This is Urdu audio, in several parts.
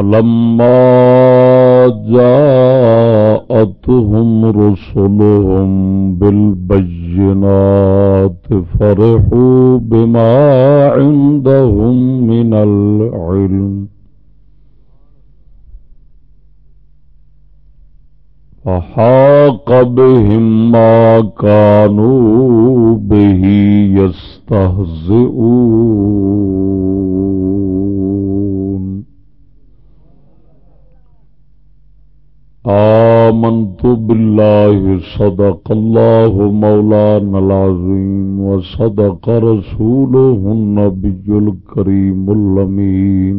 فلما جاءتهم رسلهم بالبينات فرحوا بما عندهم من العلم فحاق بهم ما كانوا به يستهزئون آمنت بالله صدق الله مولانا العظيم وصدق رسوله النبي الكريم اللمين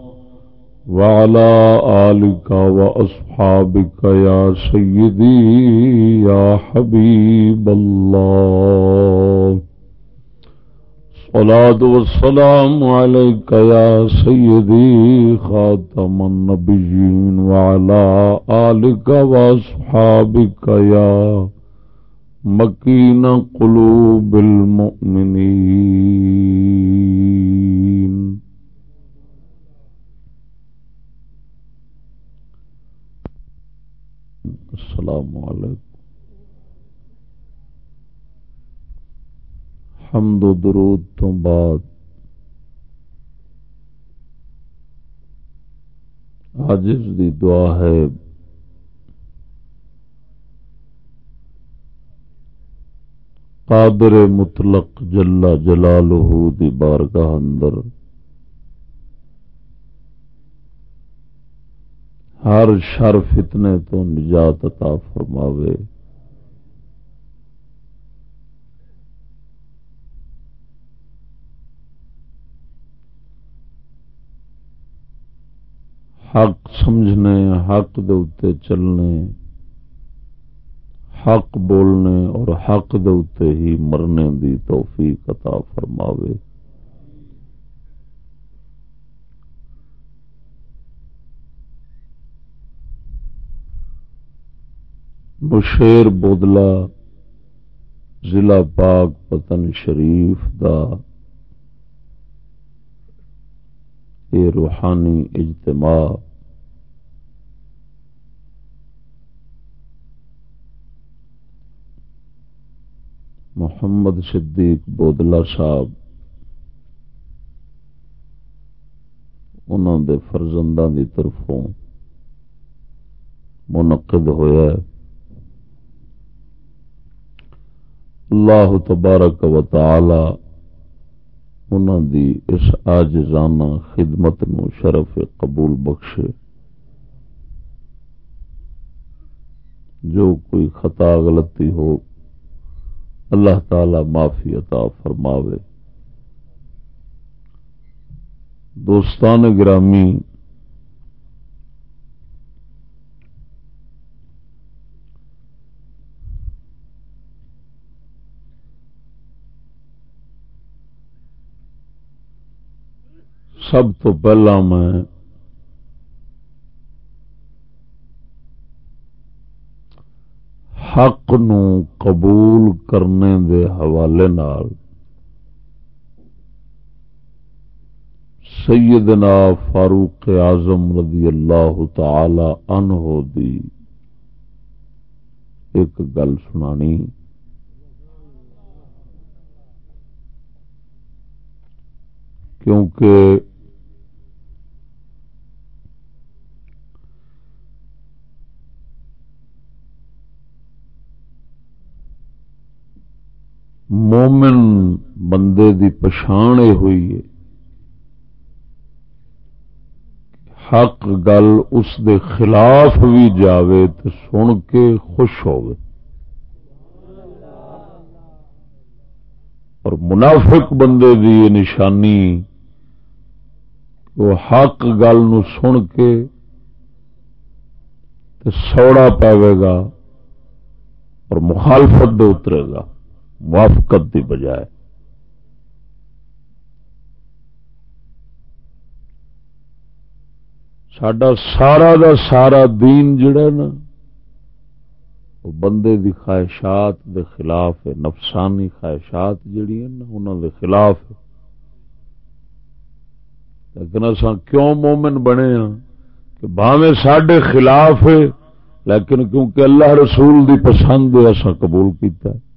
وعلى آلك وأصحابك يا سيدي يا حبيب الله. صلاة والسلام عليك يا سيدي خاتم النبيين وعلى آلك وأصحابك يا مكين قلوب المؤمنين. السلام علیکم. حمد و درود تو بعد. عاجز دی دعا ہے. قادر مطلق جلا جلالہ دی بارگاہ اندر. ہر شر فتنے تو نجات عطا فرماوے۔ حق سمجھنے، حق دے چلنے، حق بولنے اور حق دے ہی مرنے دی توفیق عطا فرماوے۔ بشیر بودلا ضلع پاک پتن شریف دا یہ روحانی اجتماع محمد صدیق بودلا صاحب، انہوں دے فرزندان دی طرفوں منعقد ہوا ہے۔ اللہ تبارک و تعالی انہوں دی اس آجزانہ خدمت نو شرف قبول بخشے۔ جو کوئی خطا غلطی ہو، اللہ تعالی معافی عطا فرماوے۔ دوستان گرامی سب تو پہلا میں حق نو قبول کرنے دے حوالے نال سیدنا فاروق اعظم رضی اللہ تعالی عنہ دی ایک گل سنانی۔ کیونکہ مومن بندے دی پچھان یہ ہوئی ہے۔ حق گل اس دے خلاف بھی جاوے تو سن کے خوش ہوگی اور منافق بندے دی یہ نشانی، وہ حق گل نو سن کے سوڑا پاوے گا اور مخالفت دے اترے گا۔ موافقت دی بجائے سڈا سارا دا سارا دین جڑا نا، وہ بندے دی خواہشات دے خلاف ہے، نفسانی خواہشات جڑی ہیں نا انہوں دے خلاف ہے۔ لیکن اصا کیوں مومن بنے ہاں؟ کہ بھاوے سڈے خلاف ہے، لیکن کیونکہ اللہ رسول دی پسند ہے اصا قبول کیتا ہے۔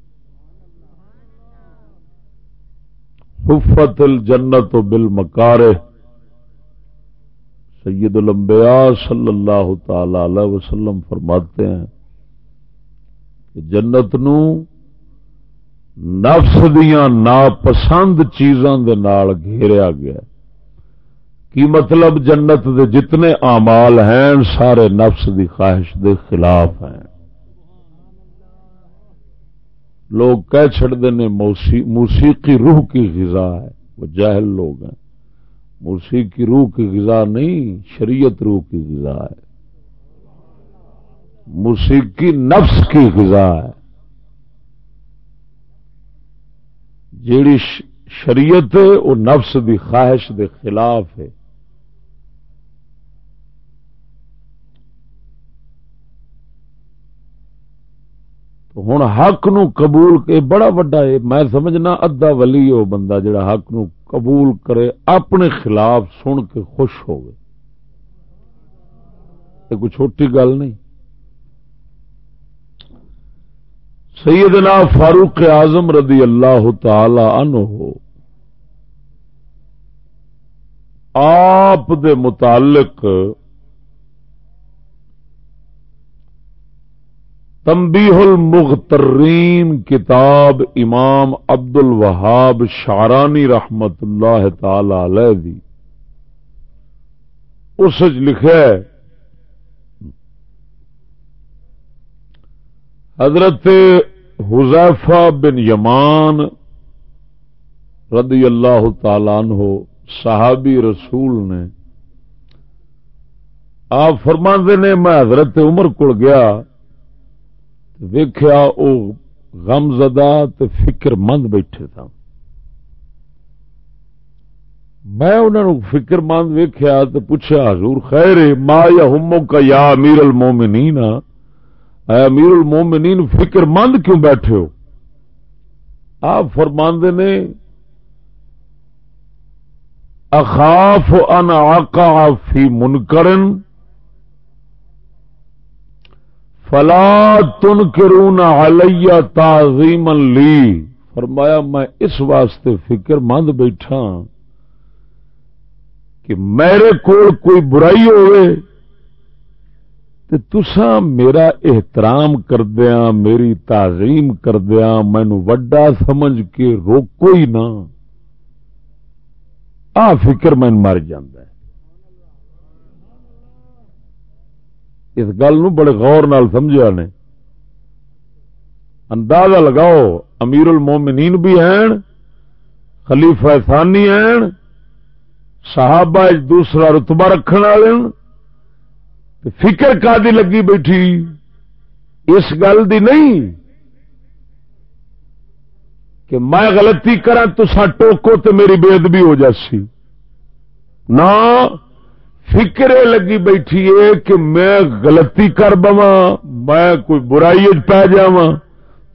حفت الجنت بالمکارہ سید الانبیاء صلی اللہ تعالی علیہ وسلم فرماتے ہیں کہ جنت نو نفس دیا ناپسند چیزاں دے نال گھیریا گیا کی مطلب جنت دے جتنے اعمال ہیں، سارے نفس دی خواہش دے خلاف ہیں۔ لوگ کہہ چڑتے ہیں موسیقی روح کی غذا ہے، وہ جاہل لوگ ہیں۔ موسیقی روح کی غذا نہیں، شریعت روح کی غذا ہے۔ موسیقی نفس کی غذا ہے۔ جیڑی شریعت ہے، وہ نفس دی خواہش دے خلاف ہے۔ ہوں حق نو قبول کے بڑا وڈا ہے، میں سمجھنا ادا ولی وہ بندہ جڑا حق نو قبول کرے، اپنے خلاف سن کے خوش ہو کوئی چھوٹی گل نہیں۔ سیدنا فاروق اعظم رضی اللہ تعالی عنہ آپ دے متعلق تنبیح المغترین، کتاب امام عبد الوہاب شارانی رحمت اللہ تعالی علیہ۔ دی اس لکھا حضرت حذیفہ بن یمان رضی اللہ تعالی عنہ، صحابی رسول نے، آپ فرماندے نے، میں حضرت عمر کو گیا ویخیا وہ غم زدہ تے فکر مند بیٹھے تھا میں انہوں فکر مند ویخیا تو پوچھا حضور خیر ما یا ہومو کا یا امیر المومنین؟ اے امیر المومنین فکر مند کیوں بیٹھے ہو؟ آپ فرماندے نے، اخاف ان آقا فی منکرن فلا تن کرون علیہ تعظیم لی۔ فرمایا، میں اس واسطے فکر مند بیٹھا کہ میرے کول کوئی برائی ہوئے تو تسا میرا احترام کردیا میری تعظیم کردیا مینو وڈا سمجھ کے روکو ہی نہ۔ آ فکر مین مر جاندہ ہے اس گل نو بڑے غور نال سمجھا نے۔ اندازہ لگاؤ، امیر المومنین بھی ہیں، خلیفہ ثانی ہیں، صحابہ دوسرا رتبہ رکھنے والے فکر کا دی لگی بیٹھی؟ اس گل دی نہیں کہ میں غلطی کرا تو سا ٹوکو تو میری بےدبی ہو جاسی۔ نہ فکر لگی بیٹھی ہے کہ میں غلطی کر بوا میں کوئی برائی پی جا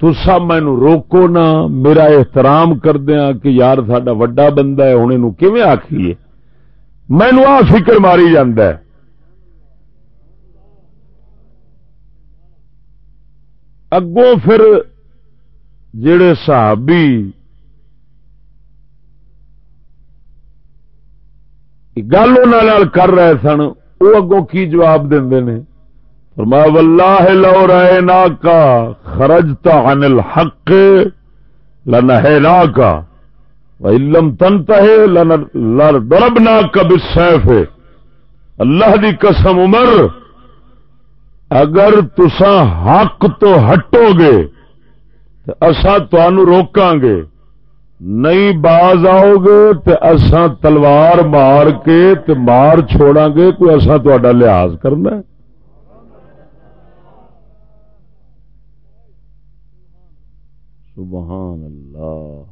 تو سب مینو روکو نا میرا احترام کر دیا کہ یار ساڈا وڈا بندہ ہے ہوں یہ کیون آخیے مینو آ فکر ماری جاندہ ہے۔ اگوں پھر جڑے صحابی گل ان کر رہے سن وہ اگوں کی جواب دے فرمایا، واللہ لو رائنا کا خرجتا عن الحق لنہینا کا علم وَإِلَّمْ تَنْتَهِ لَرْضَرَبْنَاكَ بِالسَّيْفِ اللہ دی قسم عمر، اگر تسا حق تو ہٹو گے، تو اصا تنوع روکاں گے۔ نہیں باز آؤ گے تو اصا تلوار مار کے تے مار چھوڑا گے، کوئی اصا تا لحاظ کرنا سبحان اللہ۔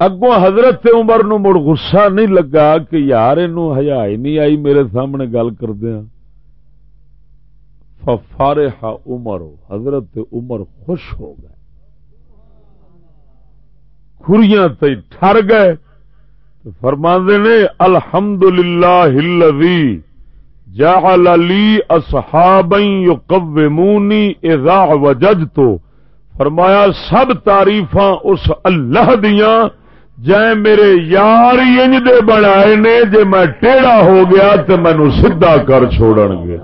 اگوں حضرت عمر نو مڑ غصہ نہیں لگا کہ یار یہ ہزائی نہیں آئی میرے سامنے گل کردیا فارے عمر، حضرت عمر خوش ہو گئے۔ خوریاں تی ٹر گئے فرماندے نے الحمد للہ جعل لی اصحابا یقومونی اذا وججت فرمایا سب تعریفاں اس اللہ دیاں جائیں میرے یار انج دے بنائے نے جے میں ٹیڑا ہو گیا تو مینو سیدا کر چھوڑن گے.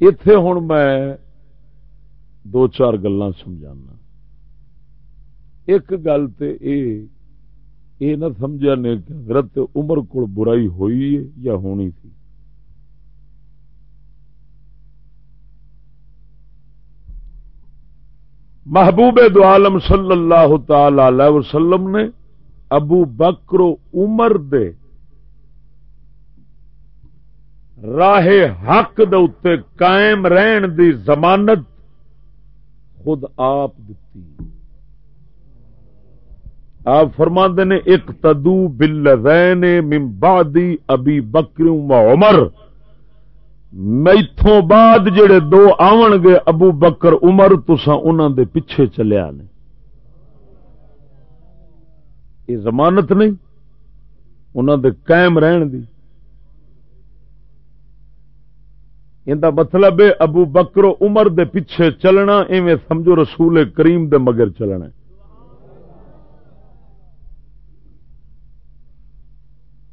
اتے ہوں میں دو چار گلا سمجھانا۔ ایک گل تو یہ نہ سمجھا نے کہ حضرت عمر کو برائی ہوئی ہے یا ہونی تھی۔ محبوب دو عالم صلی اللہ تعالی وسلم نے ابو بکر عمر دے راہ حق دے قائم رہن دی ضمانت خود آپ دیتی آپ فرما نے ایک تدو بل ممبادی ابی بکر عمر۔ میتھوں بعد جڑے دو آون گے، ابو بکر، عمر تسا انہوں دے پیچھے چلیا نے۔ یہ ضمانت نہیں انہوں دے قائم رہن دی۔ ان مطلب ہے ابو بکر عمر دے پیچھے چلنا، ایویں سمجھو رسول کریم دے مگر چلنا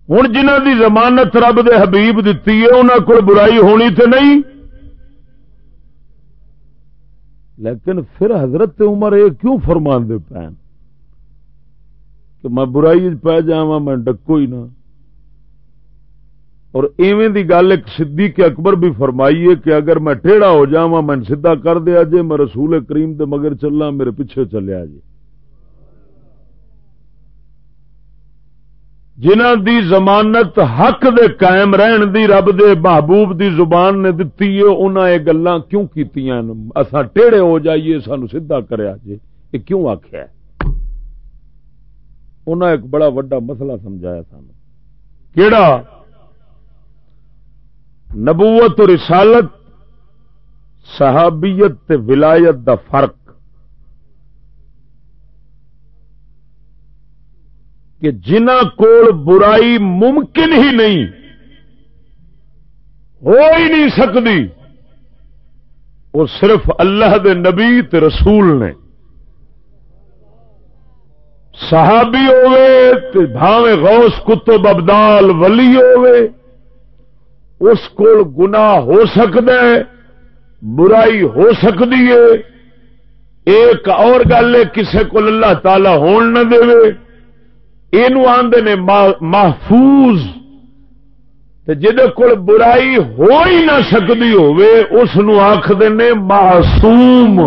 ہوں جنہ دی ضمانت رب دے حبیب دتی ہے انہوں کو برائی ہونی تو نہیں۔ لیکن پھر حضرت عمر یہ کیوں فرما دے پین کہ میں برائی پی جا میں ڈکو ہی نہ۔ اور ایویں دی گل ایک صدیق اکبر بھی فرمائیے کہ اگر میں ٹیڑا ہو جا میں سیدا کر دیا جے، میں رسول کریم دے مگر چلنا میرے پیچھے چلیا جی جنہ دی ضمانت حق دے قائم رہن دی، رب دے محبوب دی زبان نے دتی ہے، انہاں یہ گلاں کیوں کیتیاں اساں ٹیڑے ہو جائیے، سانو سیدھا کریا جے۔ یہ کیوں آکھیا ہے؟ انہاں ایک بڑا وڈا مسئلہ سمجھایا سانو۔ کیڑا؟ نبوت و رسالت، صحابیت تے ولایت دا فرق۔ کہ جنہ کول برائی ممکن ہی نہیں، ہو ہی نہیں سکتی، وہ صرف اللہ دے نبی تے رسول نے۔ صحابی ہوے بھاوے غوث کتب ابدال ولی ہوے اس کو گنا ہو سکتا ہے، برائی ہو سکتی ہے۔ ایک اور گل ہے، کسے کو اللہ تعالی ہون نہ دے۔ یہ آدھے نے محفوظ۔ جہد کول برائی ہو ہی نہ سکتی ہوخر نے معصوم۔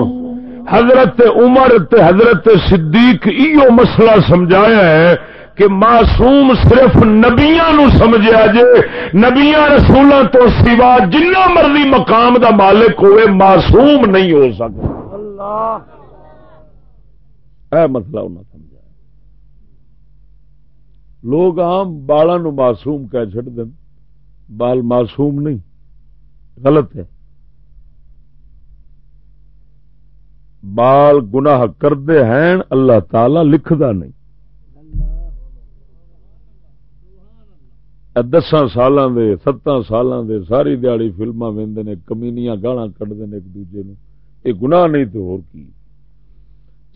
حضرت عمر تے حضرت صدیق ایو مسئلہ سمجھایا ہے۔ کہ معصوم صرف نبیا نو سمجھا جے نبیا رسولوں تو سوا جنہ مرضی مقام دا مالک ہوئے معصوم نہیں ہو سکتا۔ اے مسئلہ انہیں سمجھا۔ لوگ آم بالوں معصوم کہہ چڑ دیں بال معصوم نہیں۔ غلط ہے۔ بال گناہ کردے ہیں، اللہ تعالی لکھدا نہیں۔ دساں سالاں دے ستاں سالاں دے ساری دیہڑی فلما وہدے نے کمینیاں گالا کٹتے ہیں ایک دوجے نو یہ گناہ نہیں تو ہو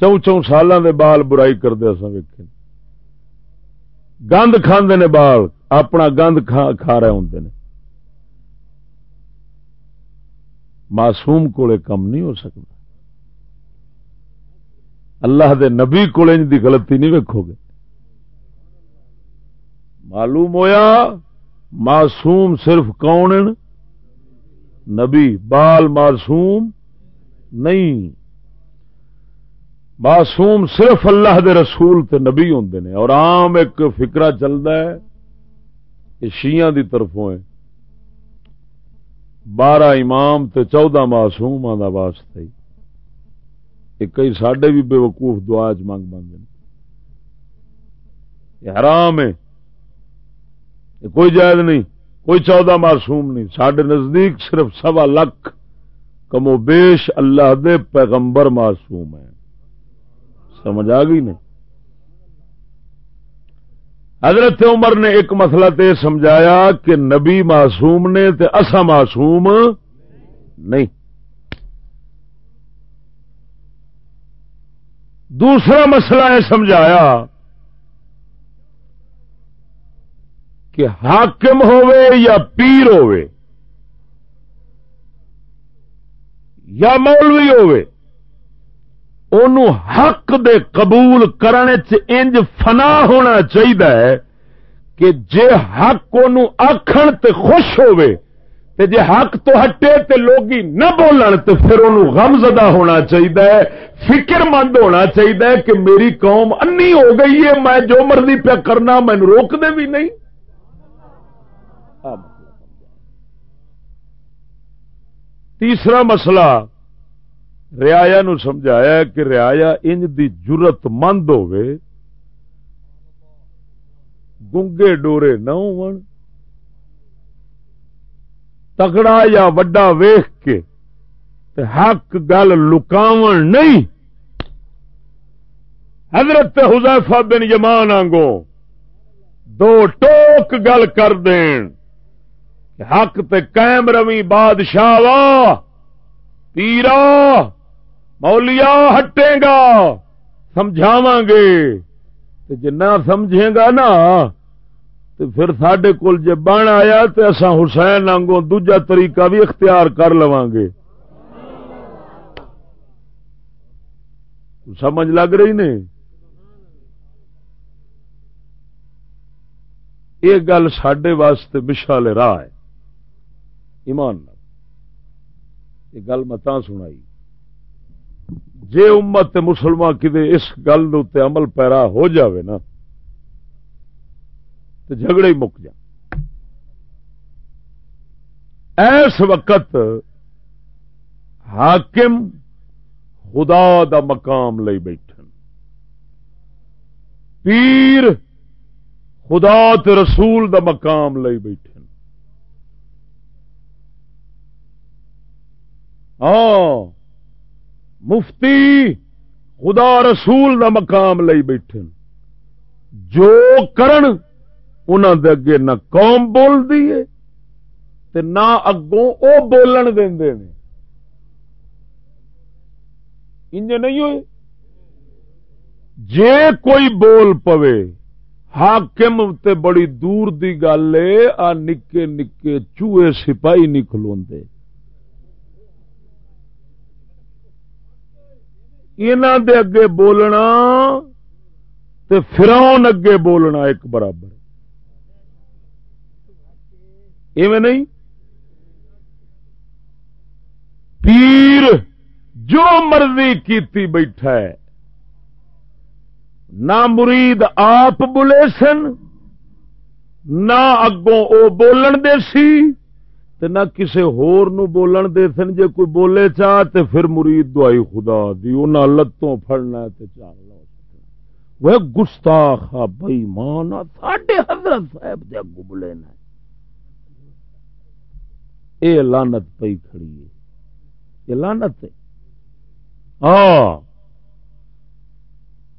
چون چون سالاں دے بال برائی کرتے اصا ویک گند کھاندے نے بال اپنا گند کھا رہے ہوں نے معصوم کو کم نہیں ہو سکتا اللہ دے نبی کو دی غلطی نہیں ویکو گے معلوم ہویا معصوم صرف کون نبی بال معصوم نہیں۔ معصوم صرف اللہ دے رسول تے نبی ہوں نے۔ اور عام ایک فکرا چلتا ہے، یہ شیعہ دی طرفوں ہے۔ بارہ امام تے چودہ معصوم آدھا واسطے ہی۔ کئی ساڈے بھی بے وقوف دعا چ منگ بند حرام ہے۔ کوئی جائز نہیں، کوئی چودہ معصوم نہیں۔ سڈے نزدیک صرف سوا لکھ کمو بیش اللہ دے پیغمبر معصوم ہے سمجھ آ گئی نہیں؟ حضرت عمر نے ایک مسئلہ تے سمجھایا کہ نبی معصوم نے تے اصا معصوم نہیں۔ دوسرا مسئلہ یہ سمجھایا کہ حاکم ہوئے یا پیر ہوئے، یا مولوی ہوئے حق دے قبول کرنے انج فنا ہونا چاہیے کہ جے حق آخر تے خوش ہوئے، تے جے حق تو ہٹے تے لوگی نہ بولن، تے پھر غم زدہ ہونا چاہیے فکر مند ہونا چاہیے کہ میری قوم انی ہو گئی ہے، میں جو مرضی پیا کرنا مینو روک دے بھی نہیں۔ تیسرا مسئلہ ریا نو سمجھایا کہ ریا انج دی جرت مند گنگے ڈورے نہ ہو تگڑا یا وڈا ویخ کے حق گل لکاو نہیں۔ حضرت حذیفہ بن یمان آنگو دو ٹوک گل کر دین۔ حق تے قائم روی بادشاہ وا، پیرا، مولیا ہٹے گا سمجھاو گے۔ جنا سمجھے گا نا تو پھر سڈے کول جی بن آیا تو اصا حسین آنگوں دوجا طریقہ بھی اختیار کر لو گے۔ سمجھ لگ رہی نے؟ یہ گل سڈے واسطے مشال راہ ہے۔ ایمان یہ گل میں سنائی۔ جے امت مسلمان کدے اس گل عمل پیرا ہو جاوے نا تو جھگڑے ہی مک جا ایس وقت حاکم خدا دا مقام لئی بیٹھن۔ پیر خدا تے رسول دا مقام لئی بیٹھن۔ ہاں مفتی خدا رسول دا مقام لئی بیٹھے جو کرن انہوں دے اگے نہ قوم بول دیے تے نہ اگوں او بولن دے انج نہیں ہوئے؟ جے کوئی بول پوے، حاکم تے بڑی دور دی گل ہے آ نکے نکے چوہے سپاہی نہیں کھلوندے۔ دے اگے بولنا تے فراؤن اگے بولنا ایک برابر۔ ایویں نہیں؟ پیر جو مرضی کیتی بیٹھا ہے، نہ مرید آپ بولے سن، نہ اگوں او بولن دے سی۔ نہ کسی ہور نو بولن دے سن، جے کوئی بولے چاہ تے پھر مرید دعائی خدا دی انہاں لتوں پھڑنا تے چال لو وہ گستاخ بئی مان ساڈے حضرت صاحب دے اگو بولے نا اے لانت پئی کھڑی ہے۔ یہ لانت ہے۔ ہاں۔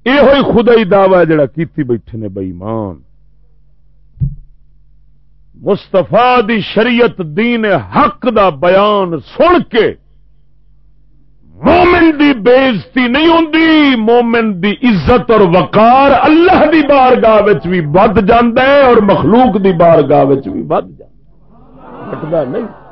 یہ ہوئی خدا ہی دعوی جڑا کیتی بیٹھے نے بئی مان مستفا دی شریعت دین حق دا بیان سن کے مومن دی بےزتی نہیں ہوں مومن دی عزت اور وقار اللہ دی بارگاہ بھی ود ہے اور مخلوق دی بارگاہ بھی ود جٹتا نہیں۔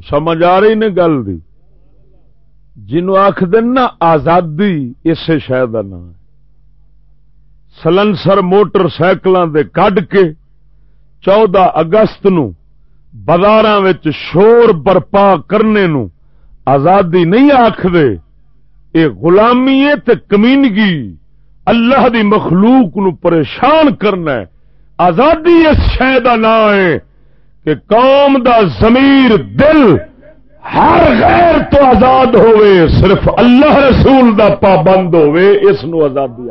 سمجھ آ رہی نے گل دی۔ جنو آخ نا آزادی اس شہر کا نام سلنسر موٹر سائکلوں کے کڈ کے چودہ اگست نو بازار شور برپا کرنے نو آزادی نہیں آخر یہ غلامی تے کمینگی۔ اللہ دی مخلوق نو پریشان کرنا ہے۔ آزادی اس شہ کا نام ہے۔ کہ قوم دا ضمیر دل ہر غیر تو آزاد ہوئے، صرف اللہ رسول دا پابند ہوئے، اس نو آزادی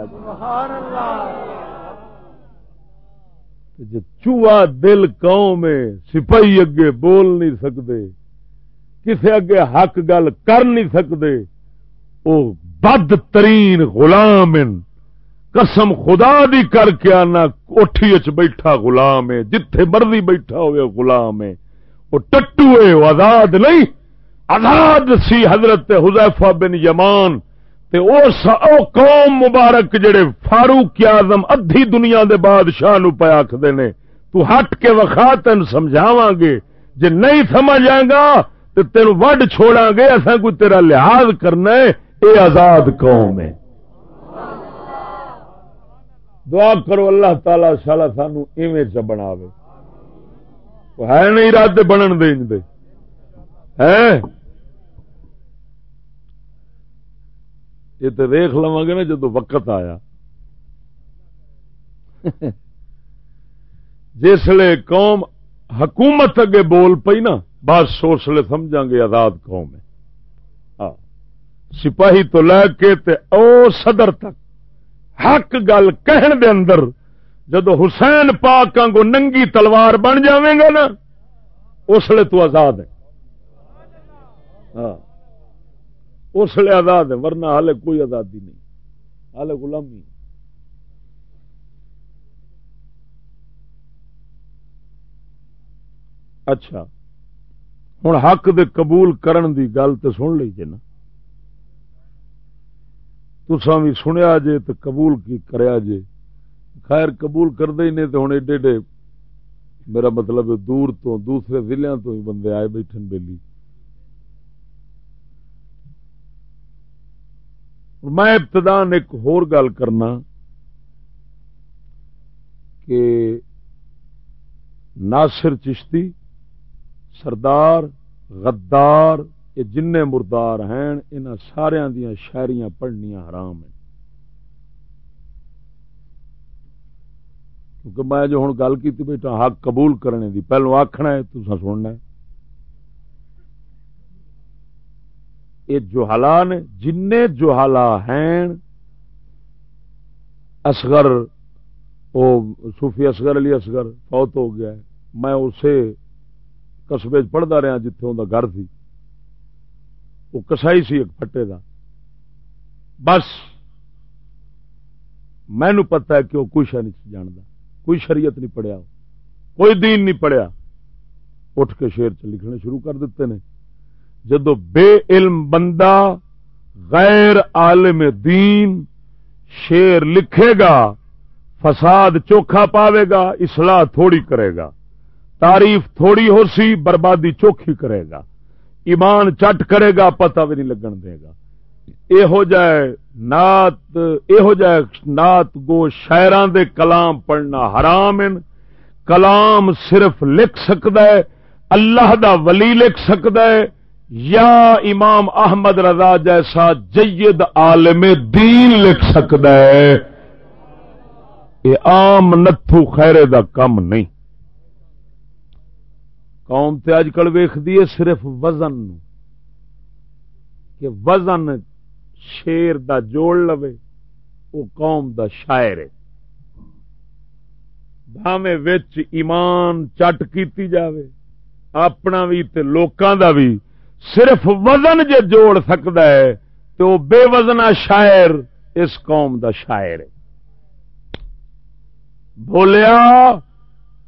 چوہا دل قوم سپاہی اگے بول نہیں سکتے کسے اگے حق گل کر نہیں سکتے وہ بد ترین غلام قسم خدا دی کر کے آنا کوٹھی بیٹھا غلام ہے جتھے مرضی بیٹھا ہوئے غلام ہے۔ وہ ٹٹو ہے وہ آزاد نہیں۔ آزاد سی حضرت حذیفہ بن یمان۔ تے او, او قوم مبارک جڑے فاروق اعظم ادھی دنیا دے بادشاہ نو پیا آخر نے۔ تو ہٹ کے وخا تین سمجھاواں گے۔ جے نہیں سمجھ آئے گا تو تین وڈ چھوڑا گے۔ اصا کوئی تیرا لحاظ کرنا ہے۔ اے آزاد قوم ہے۔ دعا کرو اللہ تعالی شالا سانو ایویں چ بناوے۔ ہے نہیں ارادے بنن دے دے۔ ہے؟ یہ تو دیکھ لوا گے نا جدو وقت آیا۔ جسے قوم حکومت اگے بول پئی نا بس سوچلے سمجھا گے آزاد قوم ہے۔ سپاہی تو لے کے تے او صدر تک۔ حق گل کہن دے اندر جدو حسین پاک کو ننگی تلوار بن جائے گا نا اس لیے تو آزاد ہے۔ ہاں۔ اس لیے آزاد ہے، ورنہ ہال کوئی آزادی نہیں۔ ہال غلامی اچھا۔ ہوں حق دے قبول کرن دی گل تو سن لیجیے جی نا۔ تسا بھی سنیا جے تو قبول کی کریا جے۔ خیر قبول کرتے ہی نہیں تو ہوں ایڈے ایڈے، میرا مطلب دور تو دوسرے ضلع تو ہی بندے آئے بیٹھے بیلی۔ میں ابتدان ایک ہور گل کرنا کہ ناصر چشتی، سردار، غدار یہ جن مردار ہیں ان سارا دیا شاعریاں پڑھنیا حرام ہیں۔ کیونکہ میں جو ہوں گل کی بیٹا حق قبول کرنے دی پہلو آخنا ہے تو سننا ہے۔ یہ جوہلا نے جن جوہلا ہیں، اصغر، وہ صوفی اصغر علی اصغر فوت ہو گیا ہے۔ میں اسے قصبے پڑھتا رہا جتنے ان گھر سی وہ کسائی سی ایک پٹے کا بس مینو پتا ہے کہ وہ کچھ نہیں جانتا کوئی شریعت نہیں پڑھیا۔ کوئی دین نہیں پڑھیا۔ اٹھ کے شیر چ لکھنے شروع کر دیتے ہیں جدو بے علم بندہ غیر عالم دین شیر لکھے گا، فساد چوکھا پاوے گا، اصلاح تھوڑی کرے گا۔ تعریف تھوڑی ہو سی، بربادی چوکھی کرے گا۔ ایمان چٹ کرے گا، پتہ بھی نہیں لگن دے گا۔ یہ ہو جائے نات یہ ہو جائے نات گو شاعران دے کلام پڑھنا حرام کلام صرف لکھ سکتا ہے، اللہ دا ولی لکھ سکتا ہے۔ یا امام احمد رضا جیسا جید عالم دین لکھ سکتا ہے۔ یہ آم نتھو خیرے دا کم نہیں۔ قوم تے اج کل ویخ دیے صرف وزن کہ وزن شیر دا جوڑ لوے وہ قوم دا شاعر ہے۔ بھاویں وچ ایمان چٹ کیتی جاوے، اپنا بھی تے لوکاں دا بھی صرف وزن جے جوڑ سکتا ہے تو وہ بے وزنا شاعر اس قوم دا شاعر ہے۔ بولیا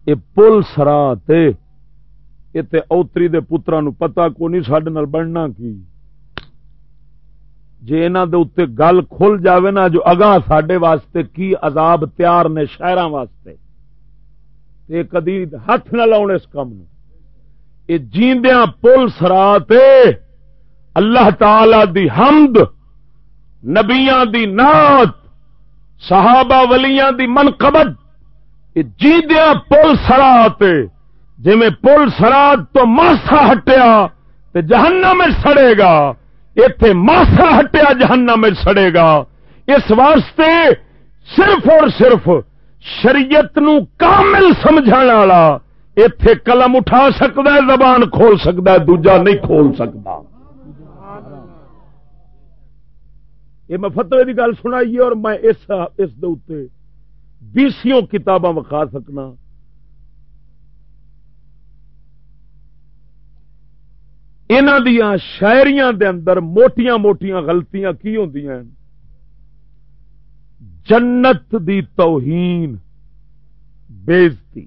یہ پل سرا تے اوتری دے پترا نو پتا کو نہیں سڈے بننا کی جی انہوں دے اتنے گل کھل جاوے نا جو اگاں سڈے واسطے کی عذاب تیار نے شہر واسطے تے کدی ہاتھ نہ لاؤ اس کام یہ جیندیا پل سرا اللہ تعالی دی حمد نبیاں دی نات صحابہ ولیاں دی منقبت یہ جیندیا پل سرا جی میں پل سرا تو ماسا ہٹیا تے جہنم میں سڑے گا۔ اتے ماسا ہٹیا جہنم میں سڑے گا۔ اس واسطے صرف اور صرف شریعت نو کامل سمجھا والا اتے قلم اٹھا سکتا ہے، زبان کھول سکتا ہے، دوجا نہیں کھول سکتا یہ میں فتوی کی گل سنائی اور میں اس بیسوں کتاباں وکھا سکنا۔ دیا شاعریاں دے اندر موٹیاں موٹیاں غلطیاں کی ہوں جنت دی توہین بےزتی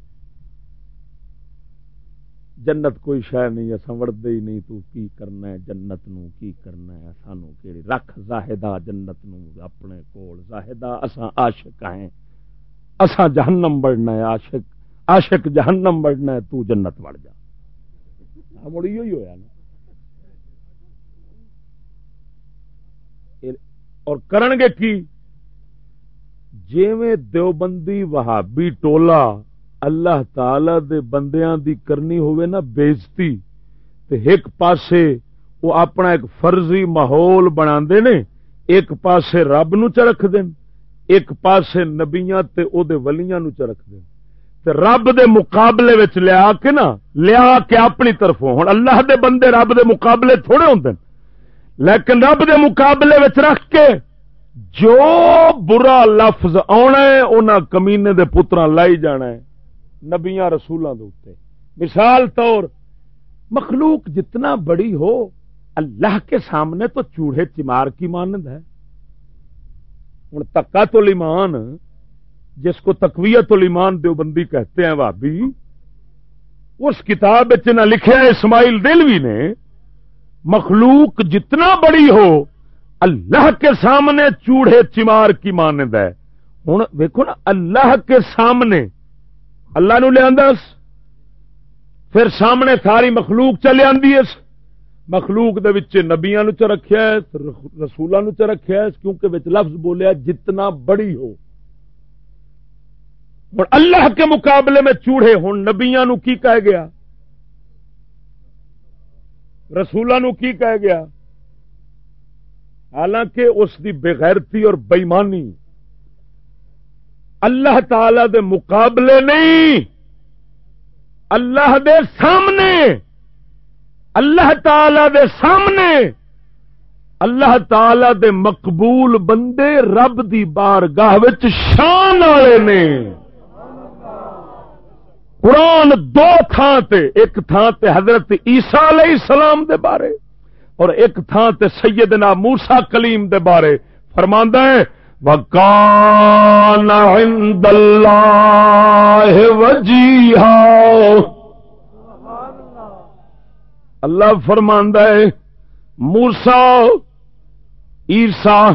جنت کوئی شہ نہیں اصا وڑتے ہی نہیں، تو کی کرنا ہے؟ جنت نو کی کرنا ہے؟ سانو کیڑی؟ رکھ زاہدہ جنت نو اپنے کول۔ زاہدہ اساں عاشق ہیں۔ اساں جہنم بڑھنا ہے، عاشق عاشق جہنم بڑھنا ہے، تو جنت بڑھ جا۔ مڑ ہی ہویا نا؟ اور کرن گے کی۔ جیویں دیوبندی وہابی ٹولا اللہ تعالی دے بندیاں دی کرنی ہوئے نا بےزتی، تے ایک پاسے وہ اپنا ایک فرضی ماحول بنا نے، ایک پاسے رب نو چ رکھ دین، ایک پاسے نبیاں تے او دے ولیاں نو چ رکھ دین۔ تے رب دے مقابلے وچ لیا کے نا، لیا کے اپنی طرفوں ہن اللہ دے بندے رب دے مقابلے تھوڑے ہوندے۔ لیکن رب دے مقابلے وچ رکھ کے جو برا لفظ آنا ہے انہاں کمینے دے پترا لائی جانا ہے نبیاں رسولوں کے مثال طور، مخلوق جتنا بڑی ہو، اللہ کے سامنے تو چوڑے چمار کی مانند ہے۔ ہوں تکا تو لیمان جس کو تقویت المان دیوبندی کہتے ہیں بھابی اس کتاب نہ لکھا اسماعیل دلوی نے مخلوق جتنا بڑی ہو، اللہ کے سامنے چوڑے چمار کی مانند ہے۔ ہوں دیکھو نا، اللہ کے سامنے۔ اللہ نو لیا پھر سامنے ساری مخلوق چلے آدھی اس۔ مخلوق دے وچ نبیاں نو چ رکھیا ہے، رسولاں نو چ رکھیا ہے کیونکہ وچ لفظ بولیا جتنا بڑی ہو۔ ہوں اللہ کے مقابلے میں چوڑے ہوں نبیاں نو کی کہہ گیا؟ رسولوں کی کہہ گیا؟ حالانکہ اس دی بغیرتی اور بےمانی اللہ تعالی دے مقابلے نہیں، اللہ دے سامنے، اللہ تعالی دے سامنے، اللہ تعالی دے مقبول بندے رب دی بار گاہ شان والے نے۔ قرآن دو تھان تے، ایک تھان تے حضرت عیسیٰ علیہ السلام دے بارے اور ایک تھان تے سیدنا موسا کلیم دے بارے۔ فرماندہ ہے وکان عند اللہ وجیہا اللہ فرماندہ ہے موسا عیسیٰ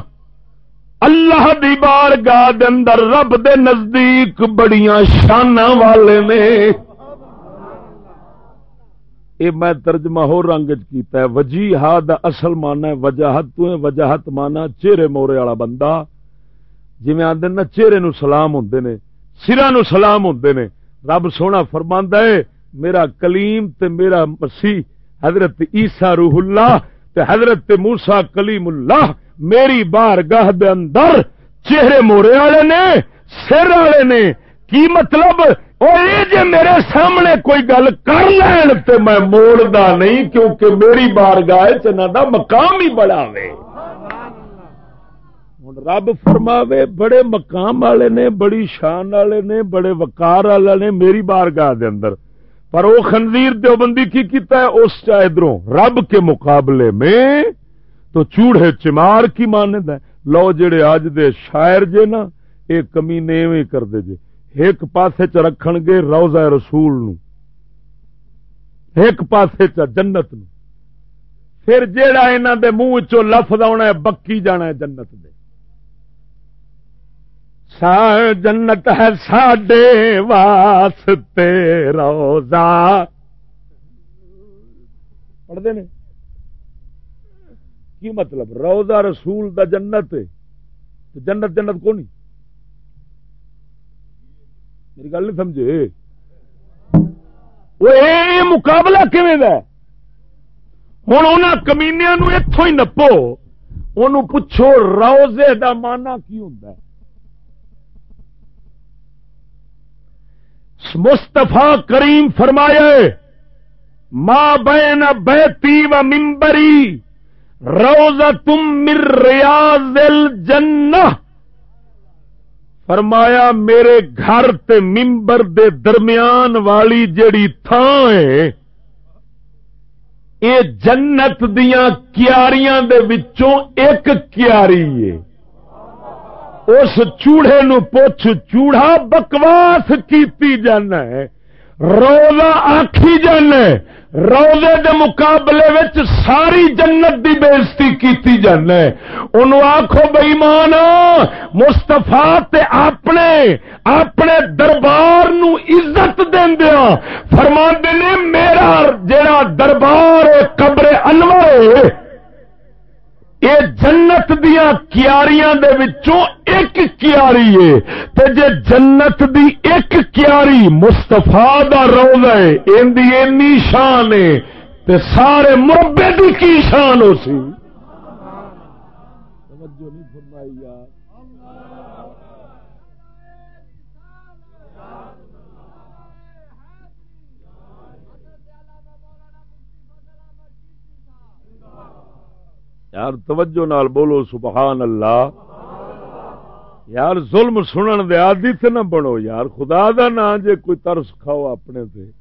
اللہ دی بار گاہ اندر رب دے نزدیک بڑیاں شانہ والے نے۔ یہ میں ترجمہ ہو رنگ کیتا ہے وجیہا دا اصل مانا ہے وجاہت، تو ہے وجاہت مانا چہرے مورے والا بندہ۔ جی میں آدھے نا چہرے نو سلام ہوں نے سرا نو سلام ہوں نے۔ رب سونا فرماندا ہے، میرا کلیم تے میرا مسیح حضرت عیسا روح اللہ تے حضرت موسا کلیم اللہ میری بار گاہ دے اندر چہرے مورے والے نے، سر والے نے، کی مطلب؟ جے میرے سامنے کوئی گل کر لین تے میں موڑا نہیں کیونکہ میری بار گاہ چنا دا مقام ہی بڑا وے۔ رب فرماوے، بڑے مقام والے نے، بڑی شان والے نے، بڑے وکار والے نے میری بار گاہ دے اندر۔ پر وہ خنزیر دیوبندی کی کیتا ہے؟ اس ادھروں رب کے مقابلے میں تو چوڑے چمار کی مانند ہے۔ لو جڑے اج دے شاعر جے نا یہ کمی نیو کر دے جے۔ ایک پاسے چ رکھن گے روزہ رسول نو۔ ایک پاسے چ جنت نو۔ پھر جیڑا انہوں دے منہ چو لفظ آنا ہے، بکی جانا ہے جنت دے۔ سا جنت ہے ساڈے واسطے روزہ۔ پڑھتے ہیں کی مطلب؟ روزہ رسول دا جنت جنت جنت کو نہیں میری گل نہیں سمجھے۔ وہ مقابلہ کھے ہوں ان کمینیا اتوں ہی نپو۔ ان پوچھو روزے دا مانا کی ہوں مستفا کریم فرمایا ماں بین بیتی و ممبری روز تم مر ریاض الجنہ۔ فرمایا، میرے گھر تے ممبر دے درمیان والی جیڑی تھان ہے، اے جنت دیاں کیاریاں دے وچوں ایک کیاری ہے۔ اس چوڑے نو پوچھ چوڑا بکواس کیتی جانا ہے، روزہ آخی جانا ہے۔ روزے دے مقابلے وچ ساری جنت دی بےزتی کیتی جانا ہے انہوں آخو بئیمان مستفا اپنے اپنے دربار نو عزت دیا ہاں۔ فرما نے، میرا جڑا دربار قبر انور یہ جنت دیا کیاریاں دے وچوں ایک کیاری ہے۔ تے جے جنت دی ایک کیاری مستفا دا روز ہے، ان دی اینی شان ہے۔ تے سارے مربے دی کی شان ہو سی توجہ نہیں فرمائی یار یار توجہ نال بولو، سبحان اللہ۔ یار ظلم سنن دے آدی تے نہ بنو یار، خدا دا نا جے کوئی ترس کھاؤ اپنے تے۔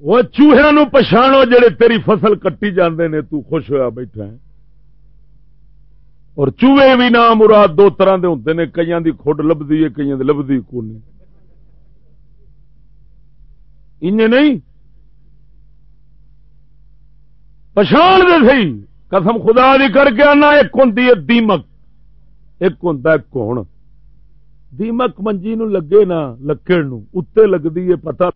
وہ چوہے نو پچھاڑو جڑے تیری فصل کٹی جاندے نے، تو خوش ہویا بیٹھا ہے۔ اور چوہے بھی نہ مراد دو طرح دے ہوندے نے، کئیاں دی کھڈ لبدی ہے، کئیاں دی لبدی کونی انہیں نہیں؟ پچھان دے سی۔ قسم خدا دی کر کے آنا، ایک ہوں دیمک۔ ایک ہوں کون دیمک منجی نو لگے نا، لکڑ اتنے لگتی ہے پتا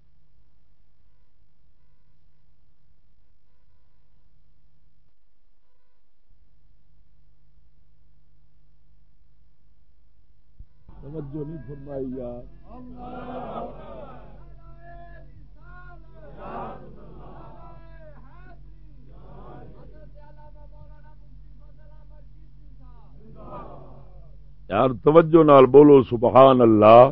توجہ نہیں فرمائی یار۔ یار توجہ نال بولو سبحان اللہ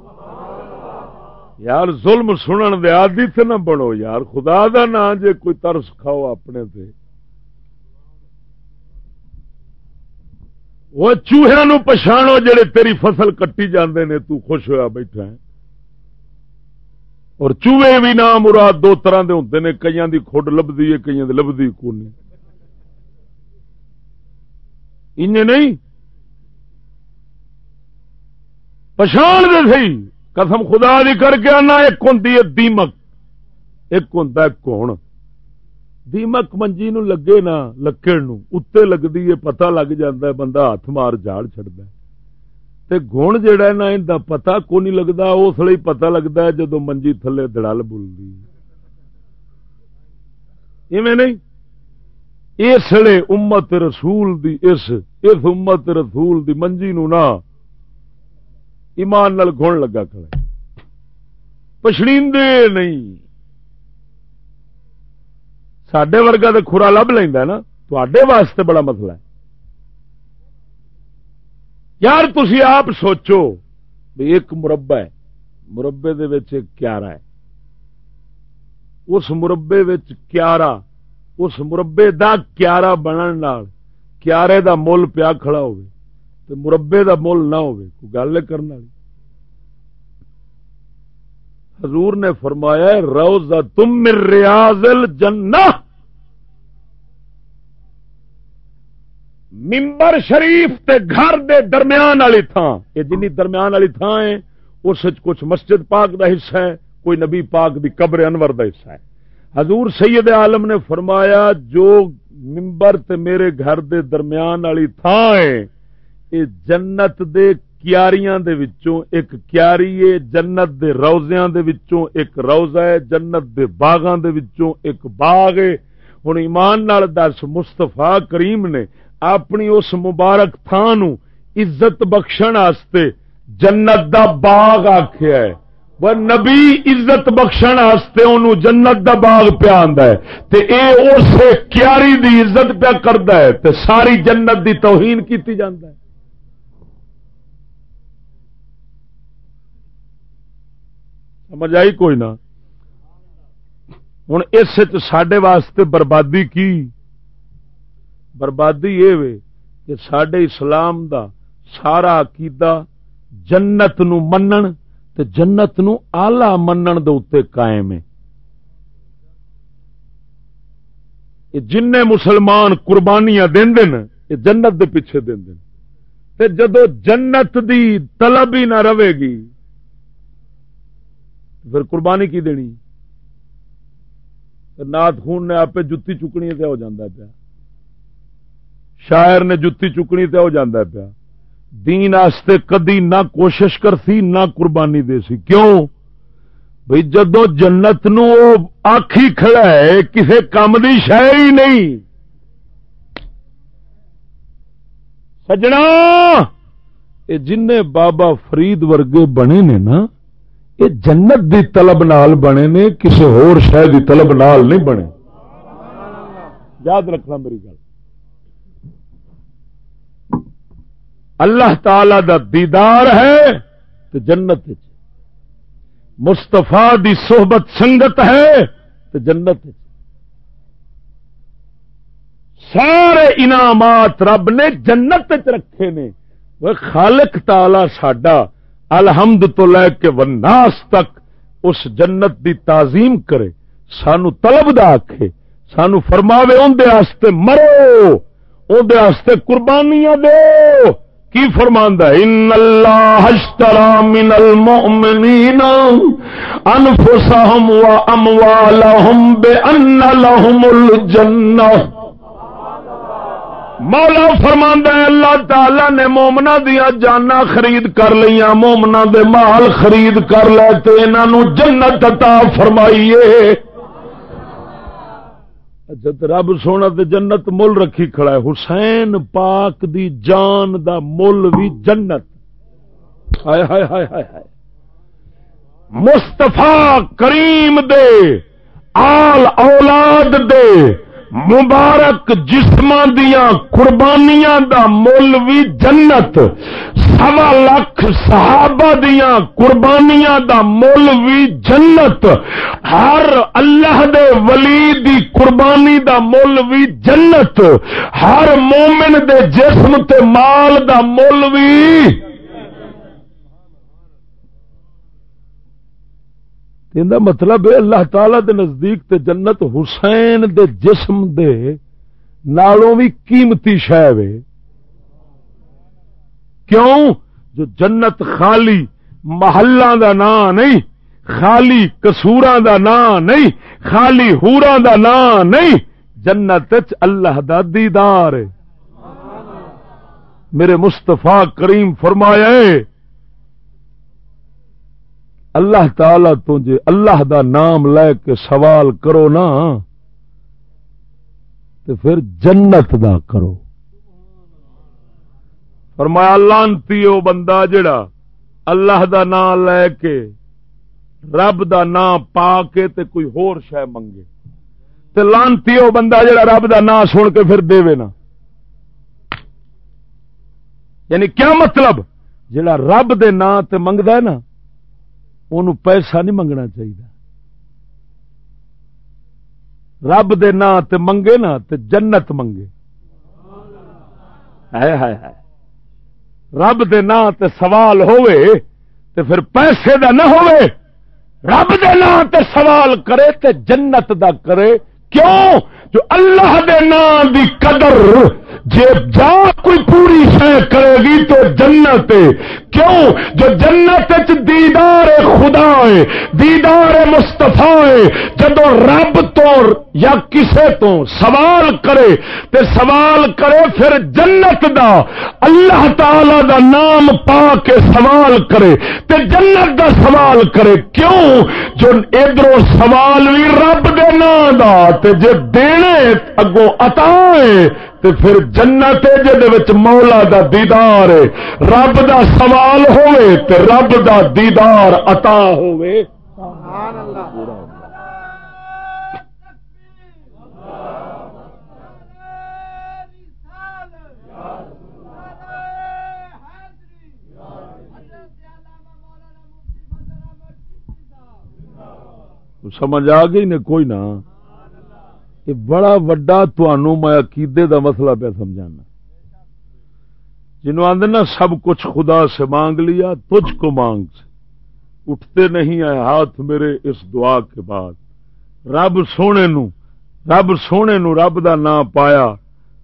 یار ظلم سنن دے آدی تے نہ بنو یار، خدا دا نا جے کوئی ترس کھاؤ اپنے تے۔ وہ چوہے نو پچھاڑو جڑے تیری فصل کٹی جاندے نے، تو خوش ہویا بیٹھا ہے۔ اور چوہے بھی نہ مراد دو طرح دے ہوندے نے، کئیاں دی کھڈ لبدی ہے، کئیاں دی لبدی کونی انہیں نہیں؟ پچھان دے سی۔ قسم خدا دی کر کے آنا ایک ہوں دیمک۔ ایک ہوں کون دیمک منجی نو لگے نا، لکڑ اتنے لگتی ہے پتا لگ جا بندہ ہاتھ مار جاڑ چڑتا تے گن جہا نا، ان پتا کو نہیں لگتا اس لیے پتا لگتا ہے جدو منجی تھلے دڑل بولتی ایویں نہیں؟ اس لیے امت رسول دی، اس اس امت رسول دی منجی نو نہ ایمان نال گن لگا کھڑا پچھڑی نہیں۔ سڈے ورگا تو خورا لب لینا نا تے واسطے بڑا مسئلہ ہے۔ یار تھی آپ سوچو بھی ایک مربع ہے۔ مربے کیارا ہے۔ اس مربے کیارا، اس مربے دا کیارا بنن کیارے دا مول پیا کھڑا ہوگی تو مربے دا مول نہ گل کرنے والی۔ حضور نے فرمایا روزہ تم ریاض الجنہ۔ ممبر شریف تے گھر دے درمیان والی تھان یہ جنی درمیان والی تھان ہے اس کچھ مسجد پاک دا حصہ ہے، کوئی نبی پاک دی قبر انور دا حصہ ہے۔ حضور سید عالم نے فرمایا، جو ممبر تے میرے گھر دے درمیان والی تھان ہے یہ جنت دے کیاریاں دے وچوں ایک کیاری ہے، جنت دے روزیاں دے وچوں ایک روزہ ہے، جنت دے باغاں دے وچوں ایک باغ ہے۔ ہن ایمان نال دس مصطفی کریم نے اپنی اس مبارک تھان عزت بخشن آستے جنت دا باغ آخیا ہے۔ وہ نبی عزت بخشن آستے انہوں جنت دا باغ پیا آندا ہے۔ تے اے اس کیاری دی عزت پیا کردا ہے۔ تے ساری جنت دی توہین کیتی جاندا ہے۔ سمجھ آئی کوئی نہ۔ ہوں اس سڈے واسطے بربادی کی؟ بربادی یہ کہ سڈے اسلام دا سارا عقیدہ جنت نو منن تے جنت نو آلہ منن دے اتنے قائم ہے۔ جن مسلمان قربانیاں دین دن یہ جنت دے پیچھے دین تے جدو جنت دی طلب ہی نہ رہے گی پھر قربانی کی دینی؟ نات خون نے آپ جتی چکنی تے ہو جاتا پیا۔ شاعر نے جتی چکنی تے ہو جاتا پیا۔ دین آستے کدی نہ کوشش کرسی، نہ قربانی دے سی کیوں؟ بھائی جدو جنت نو آخی کھڑا ہے، کسے کام دی شہ ہی نہیں۔ سجنا! یہ جن بابا فرید ورگے بنے نے نا یہ جنت دی طلب نال بنے نے کسی ہور شہ دی طلب نال نہیں بنے۔ یاد رکھنا میری گل۔ اللہ تعالی دا دیدار ہے تو جنت مستفا دی صحبت سنگت ہے تو جنت سارے انعامات رب نے جنت رکھے نے۔ وہ خالق تالا ساڈا الحمد تو لے کے وناس تک اس جنت دی تعظیم کرے، سانو طلب دا آکھے، سانو فرماوے اندر مرو اندر قربانیاں دو۔ کی فرماندہ؟ ان اللہ اشترا من المؤمنین انفسهم واموالهم بان لهم الجنہ۔ مولا فرماندا ہے، اللہ تعالی نے مومنا دیا جانا خرید کر لیا مومنا دے مال خرید کر لے تے جنت عطا فرمائیے۔ اچھا رب سونا تے جنت مل رکھی کھڑا ہے۔ حسین پاک دی جان دا مل بھی جنت۔ ہائے ہائے ہائے ہائے ہائے۔ مستفا کریم دے، آل اولاد دے۔ مبارک جسم دیا قربانیاں دا مل بھی جنت۔ سوا لاکھ صحابہ دیا قربانیاں دا مل بھی جنت۔ ہر اللہ دے ولی دی قربانی دا مل بھی جنت۔ ہر مومن دے جسم تے مال دا مل بھی مطلب ہے اللہ تعالی دے نزدیک تے جنت حسین دے جسم دے نالوں بھی قیمتی شہ کیوں؟ جو جنت خالی محلہ دا نام نہیں، خالی کسورا دا نام نہیں، خالی ہورا دا نام نہیں، جنت اللہ دا دیدار میرے مستفا کریم فرمایا اللہ تعالی تو جے اللہ دا نام لے کے سوال کرو نا تو پھر جنت دا کرو۔ فرمایا، لانتی او بندہ جڑا اللہ دا نام لے کے، رب دا نام پا کے تے کوئی ہور شہ منگے۔ تے لانتی وہ بندہ جڑا رب دا نام سن کے پھر دے نا۔ یعنی کیا مطلب؟ جڑا رب دے نام تے منگدا ہے نا انہوں پیسہ نہیں منگنا چاہیے۔ رب دے نام تے منگے نا تے جنت منگے۔ ہے ہے ہے رب دے نام تے سوال ہوئے تے پھر پیسے دا نہ ہوئے رب دے نام تے سوال کرے تے جنت دا کرے۔ کیوں؟ جو اللہ دے نام دی قدر، جے جا کوئی پوری شہ کرے گی تو جنت کیوں جو جنت دیدار خدا ہے دیدار مستفا ہے جب رب تو یا کسے تو سوال کرے، تے سوال کرے پھر جنت دا، اللہ تعالی دا نام پا کے سوال کرے، تے جنت دا سوال کرے، کیوں؟ جو ادھر سوال بھی رب دے نام دا، تے جے دینے اگوں عطا ہے، تے پھر جنت جہد مولا دا دیدار رب دا سوال ہوئے تے رب دا دیدار عطا ہوئے۔ سمجھ آ گئی نے کوئی نہ یہ بڑا وڈا تنوع میں عقیدے دا مسئلہ پہ سمجھانا۔ جنہوں آدھے نا سب کچھ خدا سے مانگ لیا، تجھ کو مانگ سے۔ اٹھتے نہیں آئے ہاتھ میرے اس دعا کے بعد۔ رب سونے نو، رب سونے نو رب دا نام پایا،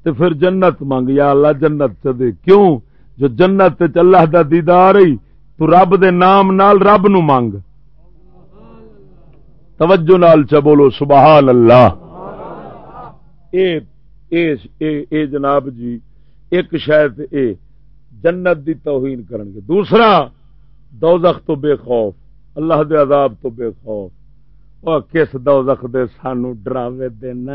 تے پھر جنت مانگ۔ یا اللہ، جنت چدے کیوں؟ جو جنت اللہ دا دیدار رہی تو رب دے نام نال رب نو مانگ۔ توجہ نال چ بولو، سبحان اللہ۔ اے اے اے اے جناب جی ایک شاید اے۔ جنت دی توہین کرن گے۔ دوسرا، دوزخ تو بے خوف، اللہ دے عذاب تو بے خوف۔ اور کس دوزخ دے سانو ڈراوے دینا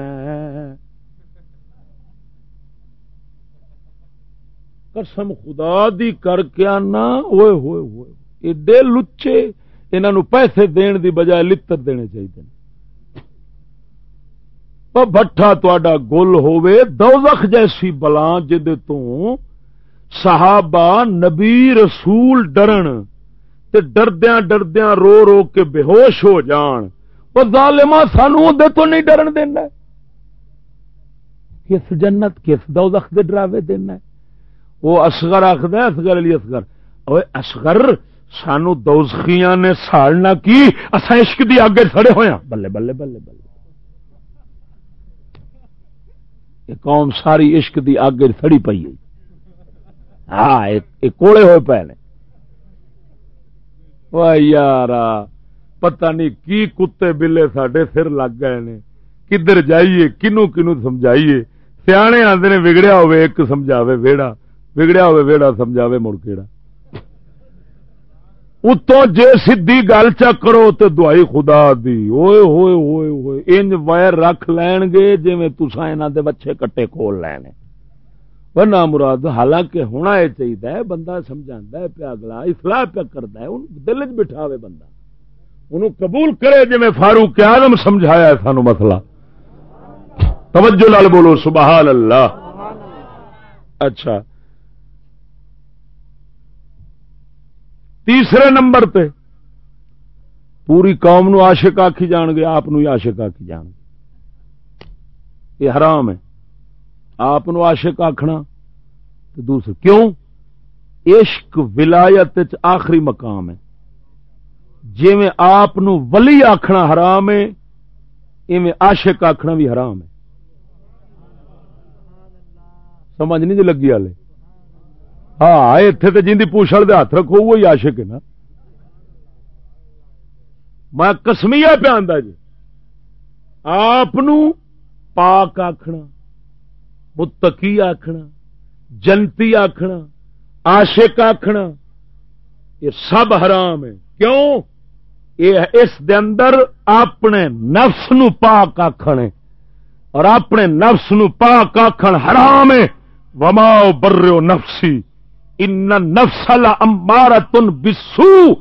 قسم خدا دی کر کے آنا۔ ہوئے ہوئے ہوئے۔ ایڈے لچے انہوں پیسے دین دی بجائے لتر دینے چاہیے بٹھا تا گل ہوے دوزخ جیسی بلا جد تو صحابہ نبی رسول ڈرن تے ڈردیا ڈردیا رو رو کے بے ہوش ہو جان۔ وہ ظالما سانو دے تو نہیں ڈرن دینا۔ کس جنت، کس دوزخ دے ڈراوے دینا۔ وہ اصغر آخد اصغر علی اصغر۔ اصغر، سانو دوزخیاں نے ساڑنا کی۔ اصا عشق دی آگے سڑے ہویا بلے بلے بلے بلے۔ قوم ساری عشق دی آگ سڑی پی ہاں کوڑے ہوئے پے نے۔ یار پتہ نہیں کی کتے بلے سڈے سر لگ گئے نے۔ کدھر جائیے کنو کنو سمجھائیے۔ سیانے آدھے نے بگڑیا ہوئے، ایک سمجھاوے ویڑا بگڑیا ہوئے ویڑا، سمجھاوے مڑ کیڑا۔ اتوں جے سدھی گل چکرو تو دعائی خدا دی۔ ہوئے ہوئے ہوئے ہوئے۔ انج وائر رکھ لین گے جی تسا انہوں دے بچے کٹے کھول لینے بنا مراد حالانکہ ہونا یہ چاہیے بندہ سمجھا پیا اگلا اصلاح پیا کرتا ہے دل چ بٹھاوے بندہ۔ انہوں قبول کرے جی فاروق آدم سمجھایا ہے سانو مسئلہ۔ توجہ لال بولو، سبحان اللہ۔ اچھا۔ تیسرے نمبر تے۔ پوری قوم نو عاشق آخی جان گے، آپ عاشق آخی جان گے۔ یہ حرام ہے۔ آپ عاشق آخنا دوسرے، کیوں؟ عشق ولایت آخری مقام ہے۔ جی میں آپ ولی آخنا حرام ہے، ایویں عاشق آخنا بھی حرام ہے۔ سمجھ نہیں جی لگی والے ہاں اتے تو جن کی پوچھل دے ہاتھ رکھو وہی آشک ہے نا۔ میں کسمیا پہ آدھا جی آپ پاک آخنا متقی آخنا جنتی آخنا آشک آخنا یہ سب حرام ہے۔ کیوں؟ یہ اس دے اندر اپنے نفس نو پاک آخنے اور اپنے نفس نو پاک آخر حرام ہے۔ وماؤ برو نفسی، ان نفسل امارتن بسو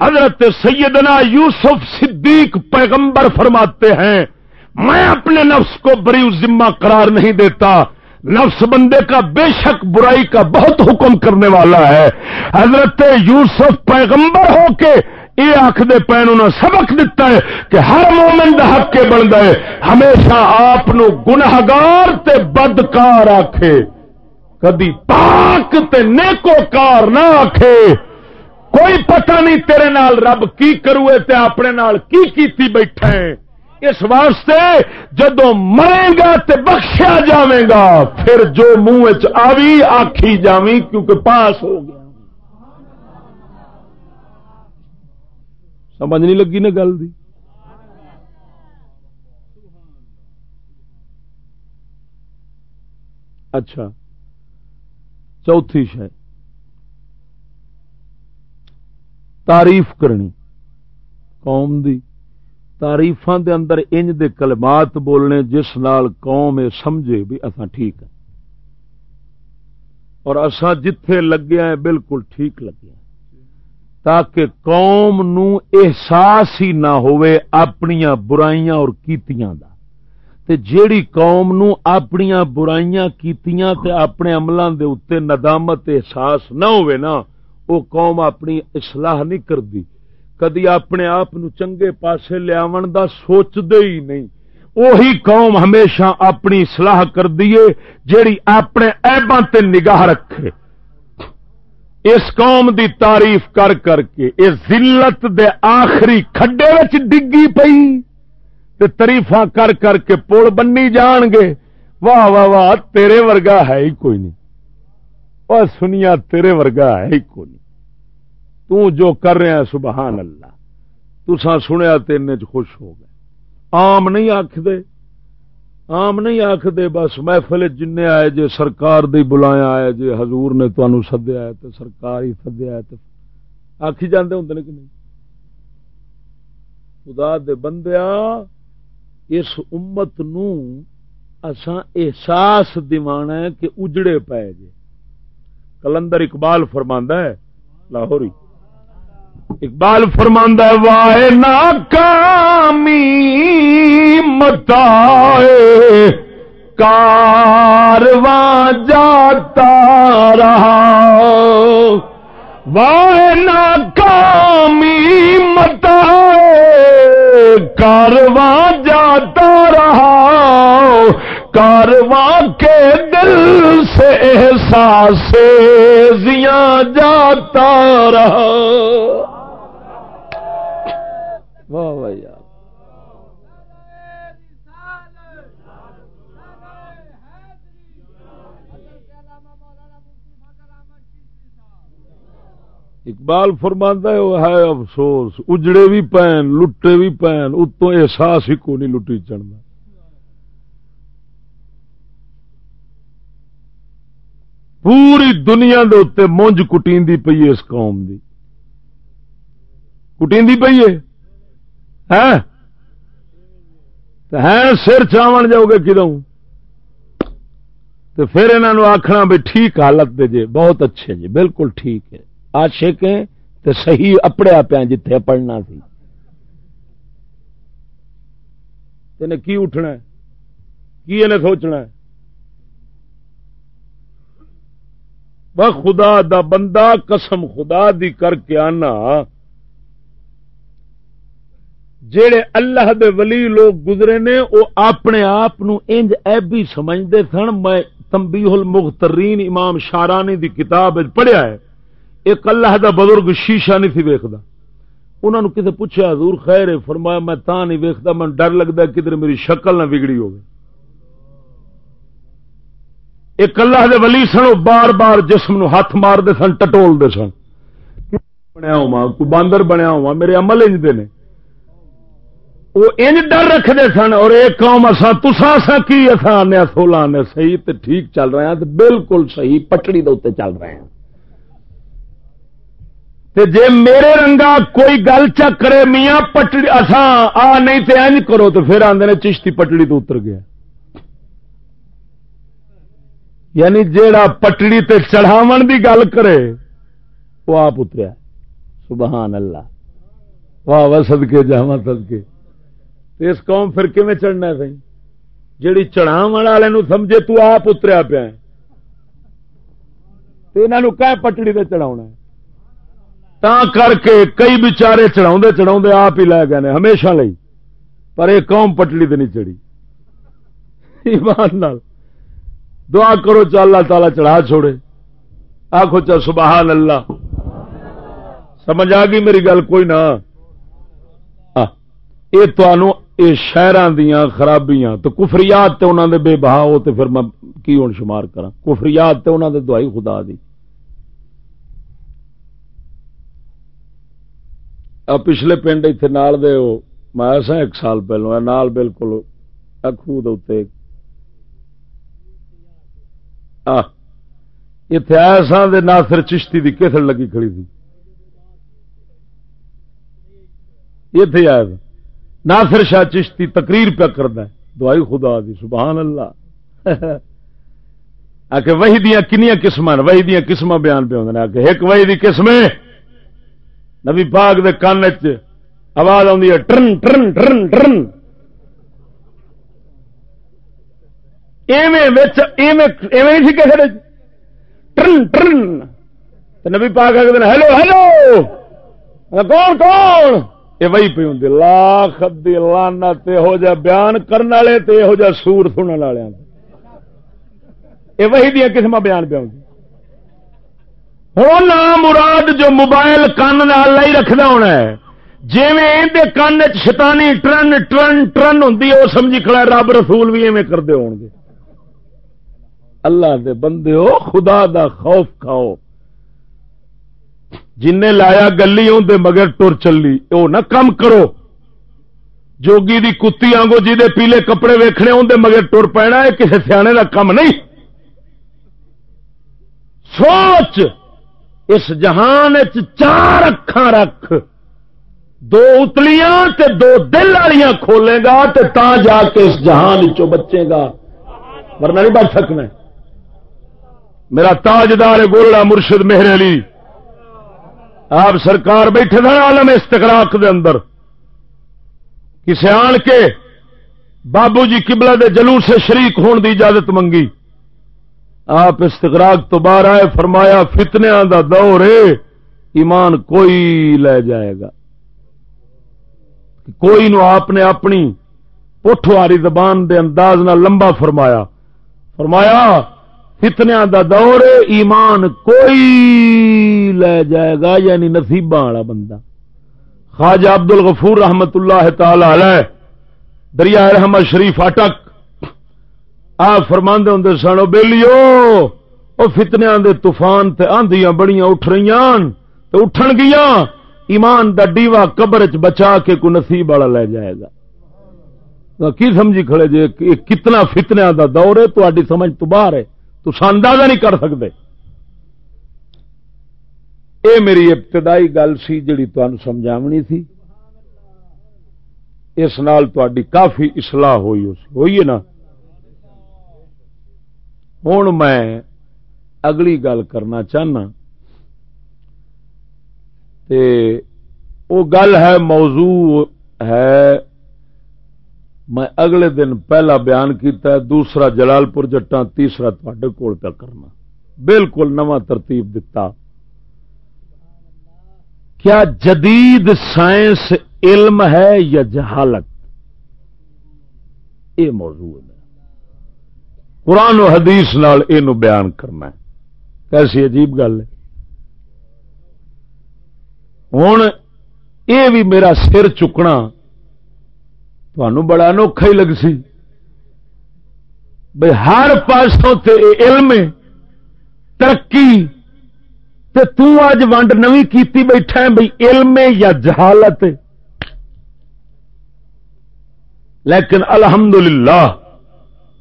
حضرت سیدنا یوسف صدیق پیغمبر فرماتے ہیں میں اپنے نفس کو بری ذمہ قرار نہیں دیتا۔ نفس بندے کا بے شک برائی کا بہت حکم کرنے والا ہے۔ حضرت یوسف پیغمبر ہو کے یہ آخ دے پین انہوں سبق دیتا ہے کہ ہر مومن دا حق کے بن گئے ہمیشہ آپ گناہگار تے بدکار آکھے۔ کدی پاک تے نیکو کار نہ آکھے۔ کوئی پتہ نہیں تیرے نال رب کی کروے تے اپنے نال کی کیتی بیٹھے اس واسطے جدو مرے گا تے بخشیا جاوے گا، پھر جو منہ آوی آخی جاوی کیونکہ پاس ہو گیا۔ سمجھ نہیں لگی نا گل دی؟ اچھا۔ چوتھی شہ تعریف کرنی قوم دی۔ تاریفاں دے اندر انج دے کلمات بولنے جس نال قوم سمجھے بھی اساں ٹھیک ہے اور اساں جتھے لگیا ہیں بالکل ٹھیک لگیا تاکہ قوم نو احساس ہی نہ ہوئے اپنیاں برائیاں اور کیتیاں دا۔ تے جیڑی قوم نو اپنیاں برائیاں کیتیاں تے اپنے عملاں دے اوتے ندامت احساس نہ ہوئے نا، او قوم اپنی اصلاح نہیں کردی۔ کدی اپنے آپ چنگے پاسے لیا دا سوچتے ہی نہیں۔ وہی قوم ہمیشہ اپنی سلاح کر دیے جیڑی اپنے ایباں تے نگاہ رکھے۔ اس قوم دی تعریف کر کر کے، اس ذلت دے آخری کھڈے وچ ڈگی پئی۔ تے تریفا کر کر کے پول بنی جان گے۔ واہ واہ واہ، تیرے ورگا ہے ہی کوئی نہیں۔ اور سنیا، تیرے ورگا ہے ہی کوئی نہیں۔ تو جو کر رہے ہیں، سبحان اللہ۔ تسا سنیا تین خوش ہو گئے۔ آم نہیں آخ دے آم نہیں آخ دے بس محفل جن آئے، جے سرکار دی بلایا آئے، جے حضور نے تنوع سدیا ہے تو سرکار ہی سدیا ہے تو آخی جاندے ہوں کہ نہیں؟ خدا دے بندیا اس امت نو اساں احساس دیوانا ہے کہ اجڑے پے جے۔ کلندر اقبال فرماندا ہے لاہوری اقبال فرماندہ وائے ناکامی متا کارواں جاتا رہا۔ وائے ناکامی متا کارواں جاتا رہا۔ کارواں کے دل سے احساس زیاں جاتا رہا۔ اقبال فرماندہ ہے افسوس، اجڑے بھی پین لٹے بھی پین اتوں احساس ہی کو نہیں لٹی چڑھنا۔ پوری دنیا دے اتنے مونج کٹی پی اس قوم دی۔ کٹی پی ہے؟ سر چاون جاؤ گے کدوں تو پھر انہوں آخنا بھی ٹھیک حالت دے جے، بہت اچھے جی بالکل ٹھیک ہے آشک تو صحیح اپڑیا پیا جتھے پڑھنا سی۔ تین کی اٹھنا کی انہیں سوچنا ہے؟ خدا دا بندہ قسم خدا دی کر کے آنا۔ جڑے اللہ دے ولی لوگ گزرے نے وہ اپنے آپ انج ایبی سمجھتے سن۔ میں تمبیح المغترین امام شارانی دی کتاب پڑھیا ہے۔ ایک اللہ دا بزرگ شیشہ نہیں سی ویکھدا۔ انہوں نے کسی پوچھا حضور خیر فرمایا میں تا نہیں ویکھدا میں ڈر لگتا کدھر میری شکل نہ بگڑی ہوگی ایک اللہ دے ولی سن بار بار جسم نو ہاتھ مار دے سن ٹٹول دے سن۔ بنیا ہوا، کوئی باندر بنیا ہوا، میرے عمل انجتے نے۔ وہ ان ڈر رکھتے سن، اور ایک قوم اصا تسا سا کی اصا آنے سولہ آنے صحیح تے ٹھیک چل رہے ہیں بالکل صحیح پٹڑی دے چل رہے ہیں۔ تے جے میرے رنگا کوئی گل چکرے میاں پٹڑی اصا آ نہیں تے اینج کرو تو پھر آدھے نے چشتی پٹڑی تو اتر گیا۔ یعنی جیڑا پٹڑی تے چڑھاو دی گل کرے، وہ آپ اتریا۔ سبحان اللہ۔ واہ واہ سدکے جاوا سدکے اس قوم پھر کیون چڑھنا سی جیڑی چڑھاو والے سمجھے، تو آپ اتریا پیا کہ پٹڑی سے چڑھا تا کر کے کئی بچارے چڑھا چڑھا آپ ہی لے گئے ہمیشہ لئی۔ پر یہ قوم پٹڑی تو نہیں چڑھی۔ ایمان دعا کرو چل اللہ تعالی چڑھا چھوڑے۔ آخو چل سبحان اللہ۔ سمجھ آ گئی میری گل کوئی نہ یہ تنوع یہ شہران دیا خرابیاں تو کفریات تے انہوں دے بے بہا ہو تے پھر میں کی ہوں شمار کرا کفریات تے انہوں دے دعائی خدا دی۔ پچھلے پنڈ اتنے نال دے میں ایسا ایک سال پہلو نال بالکل اخو دے اتے ایسا دے ناصر چشتی دی کسل لگی کھڑی تھی۔ اتے آیا ناصر شاہ چشتی تقریر پہ کرنا دعائی خدا دی، سبحان اللہ۔ آ کے وہی دیا کنیا قسم وہی دیا قسم بیان پہ آ کے ایک وہی دی قسم نبی پاک دے کان آواز آدھی ہے، turn turn turn turn. Turn turn. نبی پاک ہیلو ہیلو! کون کون؟ یہ وہی پی ہوں لاکھ دی لانا ہو جا بیان کرنے والے تے ہو جا سور سننے والے۔ یہ وہی دیا قسم بیان پہ آؤں ہوں نام مراد جو موبائل کن ہی رکھنا ہونا ہے۔ جی کن شتانی ٹرن ٹرن ٹرن ہوں وہ سمجھی کھڑا رب رسول بھی ایویں کرتے ہو گے اللہ دے بندے ہو، خدا دا خوف کھاؤ۔ جن لایا گلی دے مگر ٹر چلی وہ نہ کم کرو۔ جوگی دی کتی آنگو جی دے پیلے کپڑے ویکھنے دے مگر ٹر پینا ہے کسی سیانے دا کم نہیں۔ سوچ، اس جہان چار اکھان رکھ۔ دو اتلیاں تے دو دل والیاں کھولے گا تے تا جا کے اس جہان چو بچے گا۔ ورنہ نہیں بچ سکنا۔ میرا تاجدار گولڑا مرشد مہر علی۔ آپ سرکار بیٹھے تھے عالم استقراق دے اندر۔ کسے آن کے بابو جی قبلہ دے جلوس سے شریک ہون دی اجازت منگی۔ آپ استقراق تو باہر آئے، فرمایا فتنیا دا دور ہے، ایمان کوئی لے جائے گا۔ کوئی نو آپ نے اپنی پٹھواری زبان دے انداز نہ لمبا فرمایا۔ فرمایا فتنیا دا دور ایمان کوئی لے جائے گا یعنی نصیبہ والا بندہ۔ خواجہ عبد الغفور رحمت اللہ تعالی علیہ، دریا رحمت شریف اٹک آ فرماندے ہوں سنو بےلیو وہ فتنیا دے طوفان تے آندیاں بڑیاں اٹھ رہی تو اٹھن گیا ایمان دا ڈیوا قبر چ بچا کے کو نصیب والا لے جائے گا۔ کی سمجھی کھڑے جی کتنا فتنیا دا دور ہے تو سمجھ تو باہر ہے۔ تو اندازہ نہیں کر سکتے۔ اے میری ابتدائی گل سی جڑی تمہیں سمجھاونی تھی اس نال کافی اصلاح ہوئی ہوئی ہے نا؟ ہوں میں اگلی گل کرنا چاہنا تے وہ گل ہے موضوع ہے میں اگلے دن پہلا بیان کیتا ہے، دوسرا جلال پور جٹا تیسرا تے کول پہ کرنا۔ بالکل نواں ترتیب دتا۔ کیا جدید سائنس علم ہے یا جہالت؟ یہ موضوع ہے۔ قرآن و حدیث نال یہ بیان کرنا ہے۔ کیسی عجیب گل ہے۔ ہوں یہ بھی میرا سر چکنا بڑا انوکھا ہی لگ سی بھائی ہر پاسوں تے علم ترقی، تے تو اج ونڈ نوی کیتی بیٹھا ہے بھائی علم یا جہالت لیکن الحمدللہ،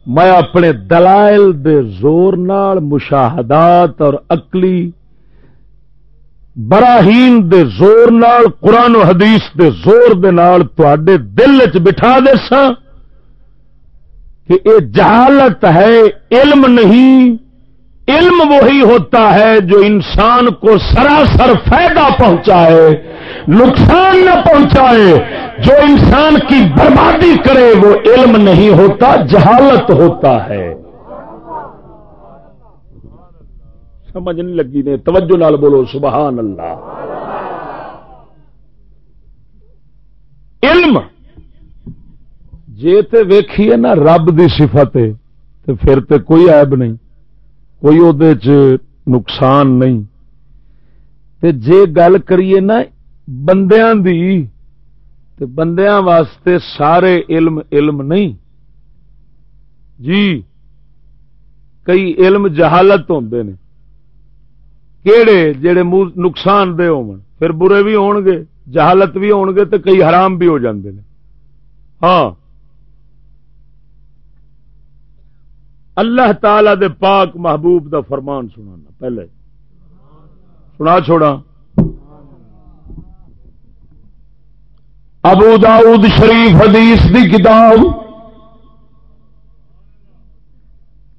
میں اپنے دلائل دے زور نال مشاہدات اور اقلی براہیم دے زور نال، قرآن و حدیث دے زور دے نال دل چ بٹھا دے سا کہ اے جہالت ہے، علم نہیں، علم وہی ہوتا ہے جو انسان کو سراسر فائدہ پہنچائے، نقصان نہ پہنچائے۔ جو انسان کی بربادی کرے، وہ علم نہیں ہوتا، جہالت ہوتا ہے۔ سمجھ نہیں لگی نے، توجہ نال بولو، سبحان اللہ۔ علم۔ جی تے ویکھیے نا رب دی صفت تے پھر تے کوئی عیب نہیں، کوئی وہ نقصان نہیں۔ تے جے گل کریے نا بندیاں دی، تے بندیاں واسطے سارے علم علم نہیں۔ جی کئی علم جہالت ہوندے نے۔ کیڑے جڑے نقصان دے ہون، پھر برے بھی ہون گے، جہالت بھی ہون گے، تے کئی حرام بھی ہو جاندے ہاں۔ اللہ تعالی دے پاک محبوب دا فرمان سنانا، پہلے۔ سنا چھوڑا۔ ابو داؤد شریف حدیث دی کتاب۔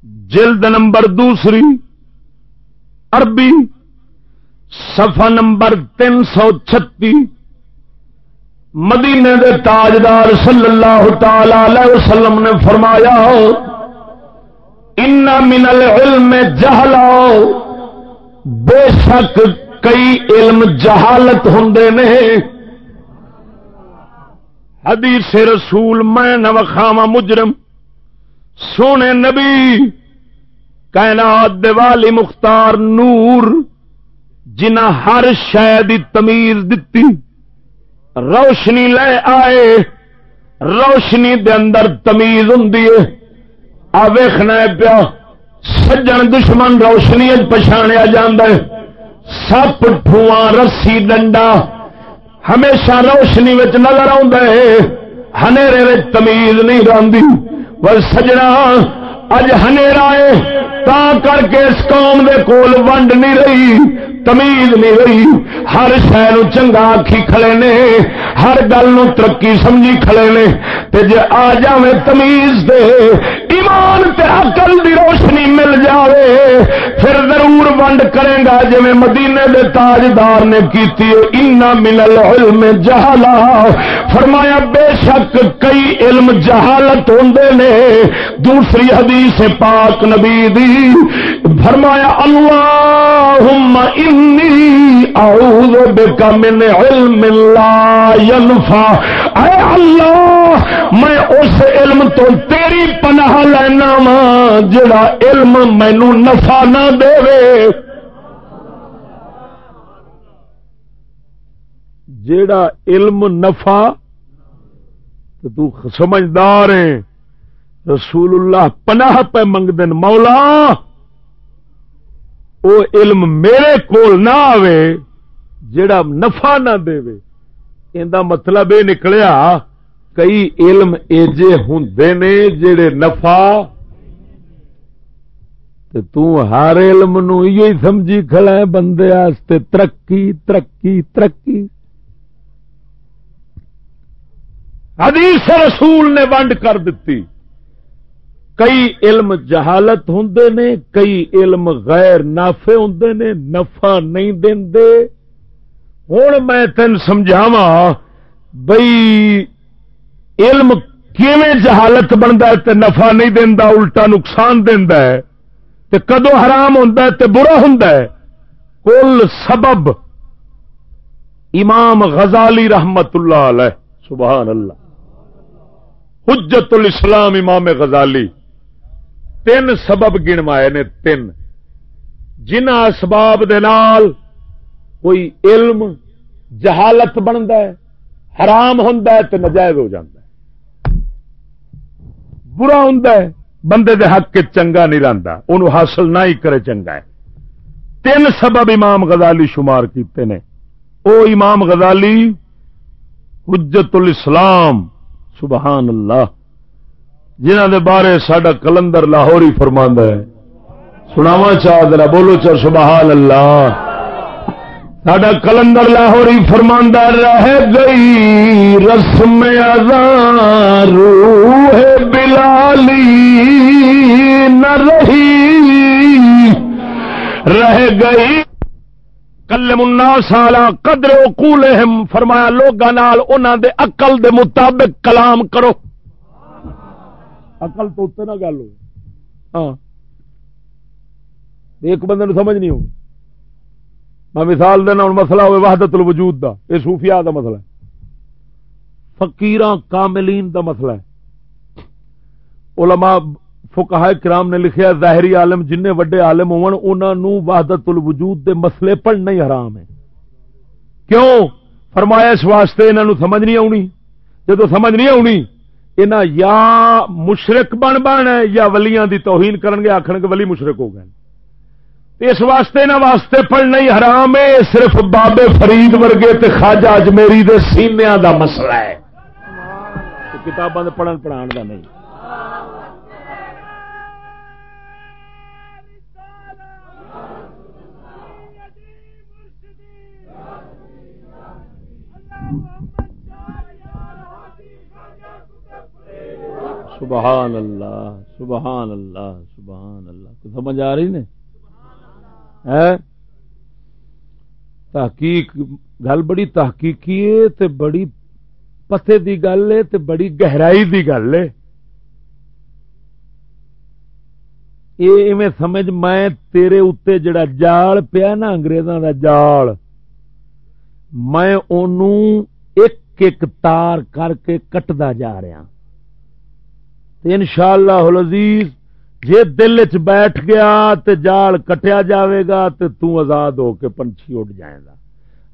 جلد نمبر دوسری۔ عربی۔ صفحہ نمبر تین سو چھتی مدینے دے تاجدار صلی اللہ تعالی وسلم نے فرمایا ان من العلم جہلا. بے شک کئی علم جہالت ہوں نے۔ حدیث رسول میں نوخاوا مجرم، سونے نبی، کائنات دیوالی مختار نور جنہ ہر شہ تمیز دتی۔ روشنی لے آئے، روشنی دے اندر تمیز ہوں ویخنا پیا، سجن دشمن روشنی پچھاڑیا جا سپ ٹھواں رسی، ڈنڈا ہمیشہ روشنی نظر آنرے تمیز نہیں رہی سجنا اج ہے تا کر کے اس قوم دے کول ونڈ نہیں رہی تمیز نہیں رہی ہر شہر چنگا آخی کھڑے نے ہر گل ترقی سمجھی کھڑے نے تے جے آ جائے تمیز دے ایمان تے عقل دی روشنی مل جاوے پھر ضرور ونڈ کرے گا جی مدینے دے تاجدار نے کیتی انا من العلم جہلا فرمایا بے شک کئی علم جہالت ہوندے نے دوسری حدیث پاک نبی دی فرمایا، اللہم انی اعوذ بک من علم لا ينفع اے اللہ، میں اس علم تو تیری پناہ لینا وا جڑا علم مینو نفع نہ دے جیڑا علم نفع، تو سمجھدار ہے رسول اللہ پناہ پہ منگ دن مولا، او علم میرے کول نہ آوے جڑا نفع نہ دے ان مطلب یہ نکلیا، کئی علم ایجے ہوں نے جڑے نفع ہر علم نو یہ سمجھی کھڑا ہے، بندے ترقی ترقی ترقی۔ حدیث رسول نے ونڈ کر دیتی کئی علم جہالت ہوں نے، کئی علم غیر نافے ہوں نے، نفع نہیں دے ہوں میں تین سمجھاوا بئی علم کیویں جہالت بنتا ہے نفع نہیں دینا الٹا نقصان دینا ہے۔ تے کدو حرام ہوں تے برا ہوں کل سبب امام غزالی رحمت اللہ علیہ، سبحان اللہ۔ حجت الاسلام امام غزالی۔ تین سبب گنوائے نے، تین۔ جنہ اسباب دے نال کوئی علم، جہالت بنتا ہے، حرام ہوں تو نجائز ہو جاتا ہے۔ برا ہوں بندے دے حق کے چنگا نہیں رہتا انہوں حاصل نہ ہی کرے چنگا ہے۔ تین سبب امام غزالی شمار کیتے نے۔ او امام غزالی، حجت الاسلام، سبحان اللہ۔ جنہ دے بارے سڈا کلندر لاہور ہی ہے۔ سناوا چاہ دلا بولو چا سبحان اللہ۔ سڈا کلندر لاہور ہی فرماندہ رہ گئی۔ رسم روح بلالی نہ رہی۔ رہ گئی۔ کل منا سالا قدر اقولہم فرمایا، لوگاں نال انہاں دے عقل دے مطابق کلام کرو۔ عقل تو اتنے نہ گل ہو۔ ہاں۔ ایک بندے نو سمجھ نہیں ہوگی۔ میں مثال دینا ہوں مسئلہ ہوئے وحدت الوجود دا یہ صوفیاء دا مسئلہ ہے۔ فقیراں کاملین دا مسئلہ ہے۔ علماء فقہ کرام نے لکھیا ظاہری عالم جن وڈے عالم ہون انہاں نو وحدت الوجود دے مسئلے پڑھنا ہی حرام ہے۔ کیوں؟ فرمایا اس واسطے انہاں نو سمجھ نہیں آونی جدو سمجھ نہیں آونی انہاں یا مشرق بن بن یا ولیاں دی توہین کرن گے، آکھن گے ولی مشرق ہو گئے۔ اس واسطے نہ واسطے پڑھنا ہی حرام ہے صرف بابے فرید ورگے تے خواجہ اجمیری دے سینیاں دا مسئلہ ہے۔ کتاباں پڑھن پڑھان دا نہیں۔ سبحان اللہ سبحان اللہ سبحان اللہ تو سمجھ آ رہی نے تحقیق، گل بڑی تحقیقی ہے تے بڑی پتے دی گل ہے تے بڑی گہرائی دی گل ہے۔ یہ سمجھ میں تیرے اتنے جڑا جال پیا نا انگریزاں دا جال میں انہوں ایک ایک تار کر کے کٹدا جا رہا۔ ان شاء اللہ جی دل چ بیٹھ گیا تے جال کٹیا جاوے گا تے تو آزاد ہو کے پنچھی اڈ جائے گا۔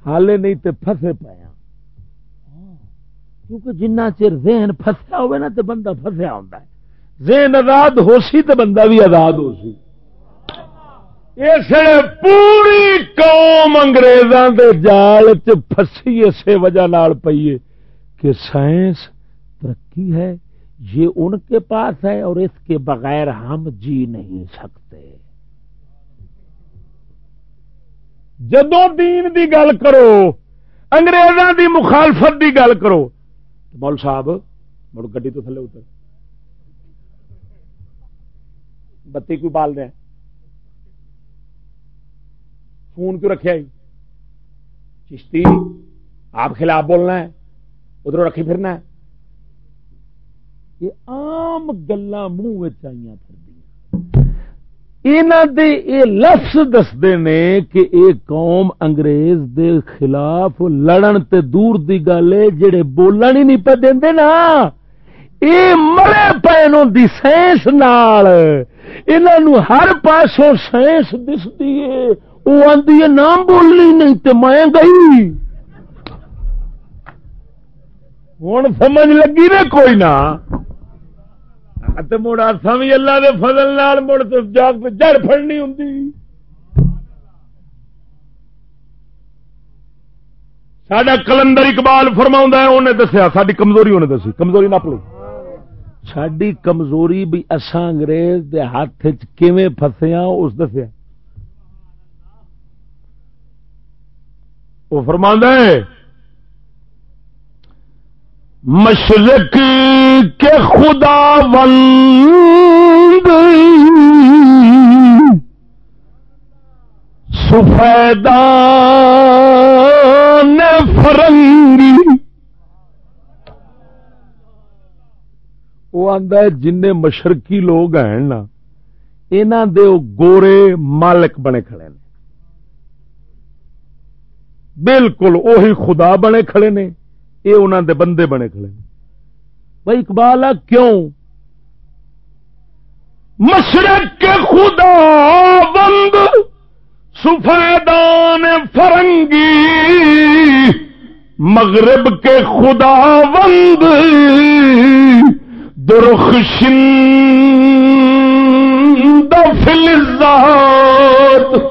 حالے نہیں تے پھسے پایا ہاں۔ کیونکہ جنہ چر ذہن فسیا ہوئے نا تے بندہ فسیا ہوتا ہے۔ ذہن آزاد ہو سی تے بندہ بھی آزاد ہو سی۔ اس پوری قوم انگریزاں دے جال چ فسی اسی وجہ نال پیے کہ سائنس ترقی ہے۔ یہ ان کے پاس ہے اور اس کے بغیر ہم جی نہیں سکتے۔ جدو دین دی گل کرو، انگریزاں دی مخالفت دی گل کرو۔ مول صاحب، مڑ گڈی تو تھلے اتر۔ بتی کوئی بال دیا فون کیوں رکھا چشتی، آپ خلاف بولنا ہے، ادھر رکھی پھرنا ہے۔ یہ آم گلا منہ آئی پھر لفظ دستے نے کہ یہ قوم انگریز دے خلاف لڑن تے دور دی گل ہے جڑے بولن ہی نہیں پہ دے نا۔ یہ مرے پین دی سائنس نال۔ انہوں ہر پاسوں سائنس دستی ہے وہ آدھی نام بولنی نہیں تے میں گئی۔ ہوں سمجھ لگی نا کوئی نہ مڑ آسا بھی اللہ دے فضل نال مڑ تو جا جڑ فڑنی ہوں سڈا کلندر اقبال فرما ہے انہیں دسیا ساری کمزوری انہیں دسی۔ کمزوری نپ لی ساری کمزوری بھی اصا انگریز دے ہاتھ فسیا اس دسیا۔ وہ فرما ہے مشرق کے خدا بند سفیدان فرنگی۔ وہ آدھا جن مشرقی لوگ ہیں نا انہوں دے گورے مالک بنے کھڑے نے۔ بالکل وہی خدا بنے کھڑے نے۔ یہ انہوں دے بندے بنے کھڑے بھائی اقبال، کیوں؟ مشرق کے خدا بند سفیدان فرنگی، مغرب کے خدا بند درخشن فلزاد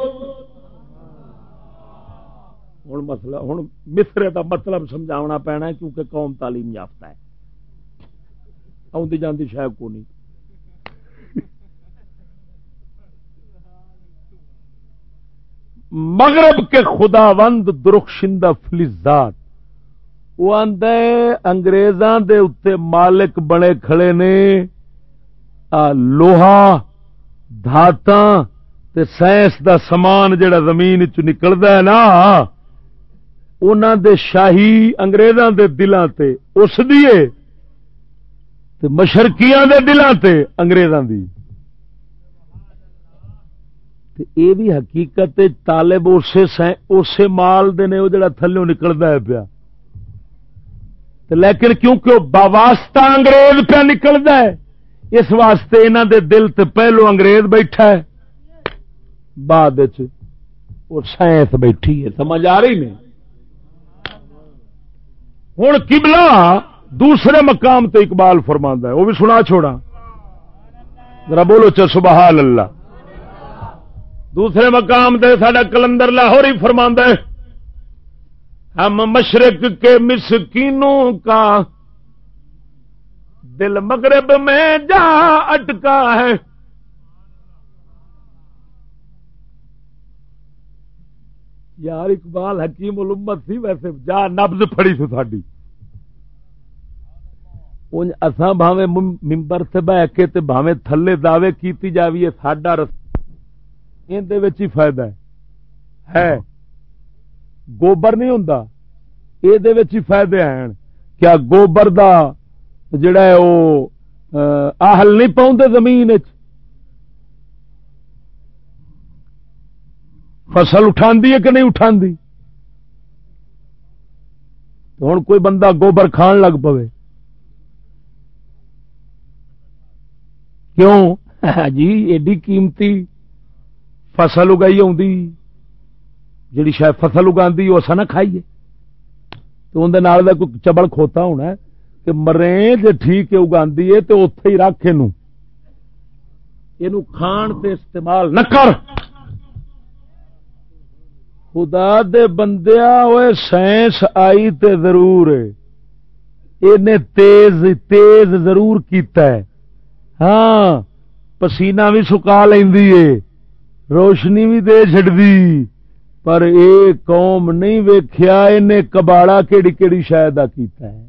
مسئلہ ہوں مصرے کا مطلب سمجھا پینا کیونکہ قوم تعلیم یافتہ ہے۔ آدھی جاندی شاید کو نہیں۔ مغرب کے خدا وند درخشندہ فلزات وہ آدھے انگریزاں دے اتنے مالک بنے کھڑے نے لوہا دھات تے سائنس دا سامان جڑا زمین چ نکلدا ہے نا انہاں دے شاہی انگریزاں دے دلاں تے، اس دیے تے مشرقیاں دے دلاں تے انگریزاں دی۔ تے اے بھی حقیقت طالب اسے اسے مال دے نے، او جڑا تھلوں نکلدا ہے پیا۔ لیکن کیونکہ وہ باواسطہ انگریز پہ نکلتا ہے، اس واسطے انہوں دے دل تے پہلو انگریز بیٹھا ہے۔ بعد اور سائنس بیٹھی ہے، سمجھ آ رہی نہیں؟ ہوں کبلا دوسرے مقام تے اقبال فرما ہے۔ وہ بھی سنا چھوڑا ذرا بولو چل سبحان اللہ۔ دوسرے مقام تے سڈا کلندر لاہور ہی فرما ہے۔ ہم مشرق کے مسکینوں کا دل مغرب میں جا اٹکا ہے۔ یار اقبال حکیم الامت سی، ویسے جا نبز پڑی سی ساری اساں بھاوے ممبر سے بہ کے تے بھاوے تھلے دعوے کیتی جاوی ساڈا رس ہی فائدہ ہے۔ گوبر نہیں ہوں یہ فائدے ہیں۔ کیا گوبر دا جڑا ہے وہ آہل نہیں پاؤں زمین فصل اٹھا کہ نہیں اٹھا ہوں کوئی بندہ گوبر کھان لگ پے کیوں؟ جی ایڈی قیمتی فصل اگائی آ جی شاید فصل اگا وہ اصا نہ کھائیے۔ تو اندر کوئی چبل کھوتا ہونا کہ مرے جی ٹھیک اگا تو اتے ہی رکھ یہ کھان تے استعمال نہ کر۔ خدا دے بندیا ہوئے سائنس آئی تے ضرور تیز تیز ضرور کیتا ہے۔ ہاں پسینہ بھی سکا لینی ہے، روشنی بھی دے چڑی پر اے قوم نہیں ویخیا کباڑا کیڑی کیڑی شاید کیتا ہے۔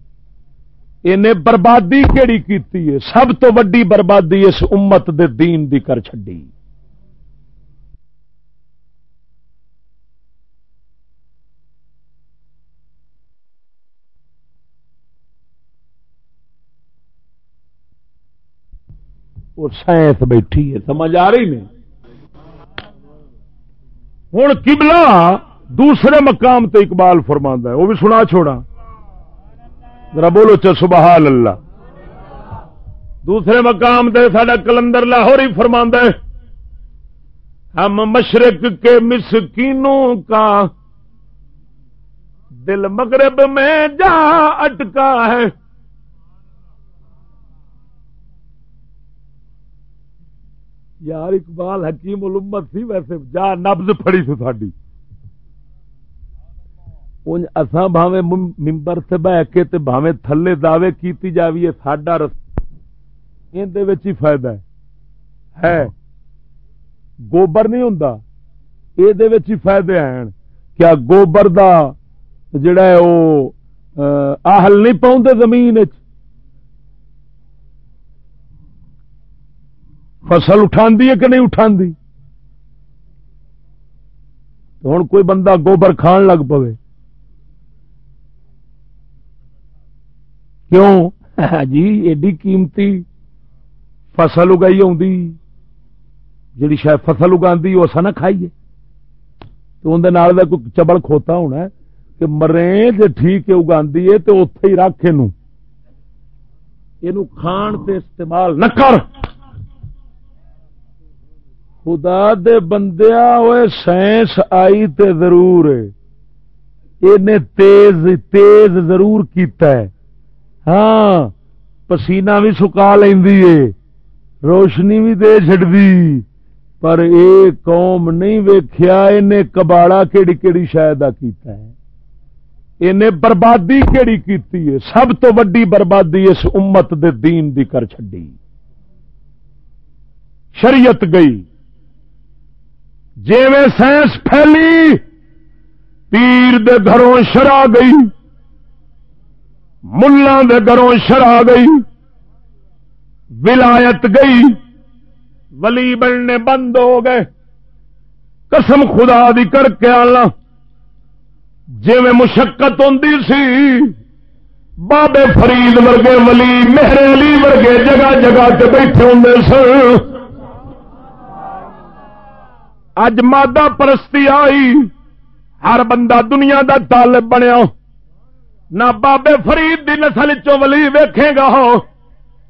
انہیں بربادی کیڑی کیتی ہے۔ سب تو وڈی بربادی اس امت دے دین دی کر چڈی سائنس بیٹھی ہے، سمجھ آ رہی نہیں۔ ہوں کبلا دوسرے مقام تے اقبال فرما ہے، وہ بھی سنا چھوڑا ذرا بولو چل سبحان اللہ۔ دوسرے مقام تے سڈا کلندر لاہور ہی فرما ہے، ہم مشرق کے مسکینوں کا دل مغرب میں جا اٹکا ہے۔ یار اقبال حکیم الامت سی، ویسے جا نبز پڑی سی ساری اساں بھاوے ممبر سے بہ کے تے بھاوے تھلے دعوے کیتی جاوی ہے، ساڈا رس ہی فائدہ ہے۔ گوبر نہیں ہوں یہ فائدے ہیں۔ کیا گوبر دا جڑا ہے وہ آہل نہیں پاؤں زمین چ فصل اٹھا کہ نہیں اٹھا ہوں کوئی بندہ گوبر کھان لگ پے کیوں؟ جی ایڈی قیمتی فصل اگائی آ جی شاید فصل اگا وہ اصا نہ کھائیے۔ تو اندر کوئی چبل کھوتا ہونا ہے کہ مرے جی ٹھیک اگا تو اتے ہی رکھ یہ کھان تے استعمال نہ کر۔ خدا دے بندیا ہوئے سائنس آئی تے ضرور تیز تیز ضرور کیتا ہے۔ ہاں پسینہ بھی سکا لینی ہے، روشنی بھی دے چڑی پر اے قوم نہیں ویخیا کباڑا کیڑی کیڑی شاید کیتا ہے۔ انہیں بربادی کیڑی کیتی ہے، سب تو وڈی بربادی اس امت دے دین دی کر چڈی شریعت گئی۔ جی سائنس پھیلی، پیر دے گھروں شرا گئی ملان دے گھروں شرا گئی، ولایت گئی، ولی بننے بند ہو گئے۔ قسم خدا دی کر کے آنا جی مشقت ہوں سی، بابے فرید ورگے ولی، مہر علی ورگے جگہ جگہ تے بیٹھے ہوں سن۔ اج مادہ پرستی آئی۔ ہر بندہ دنیا دا طالب بنیا۔ نہ بابے فرید دی نسل چو ولی ویکھے گا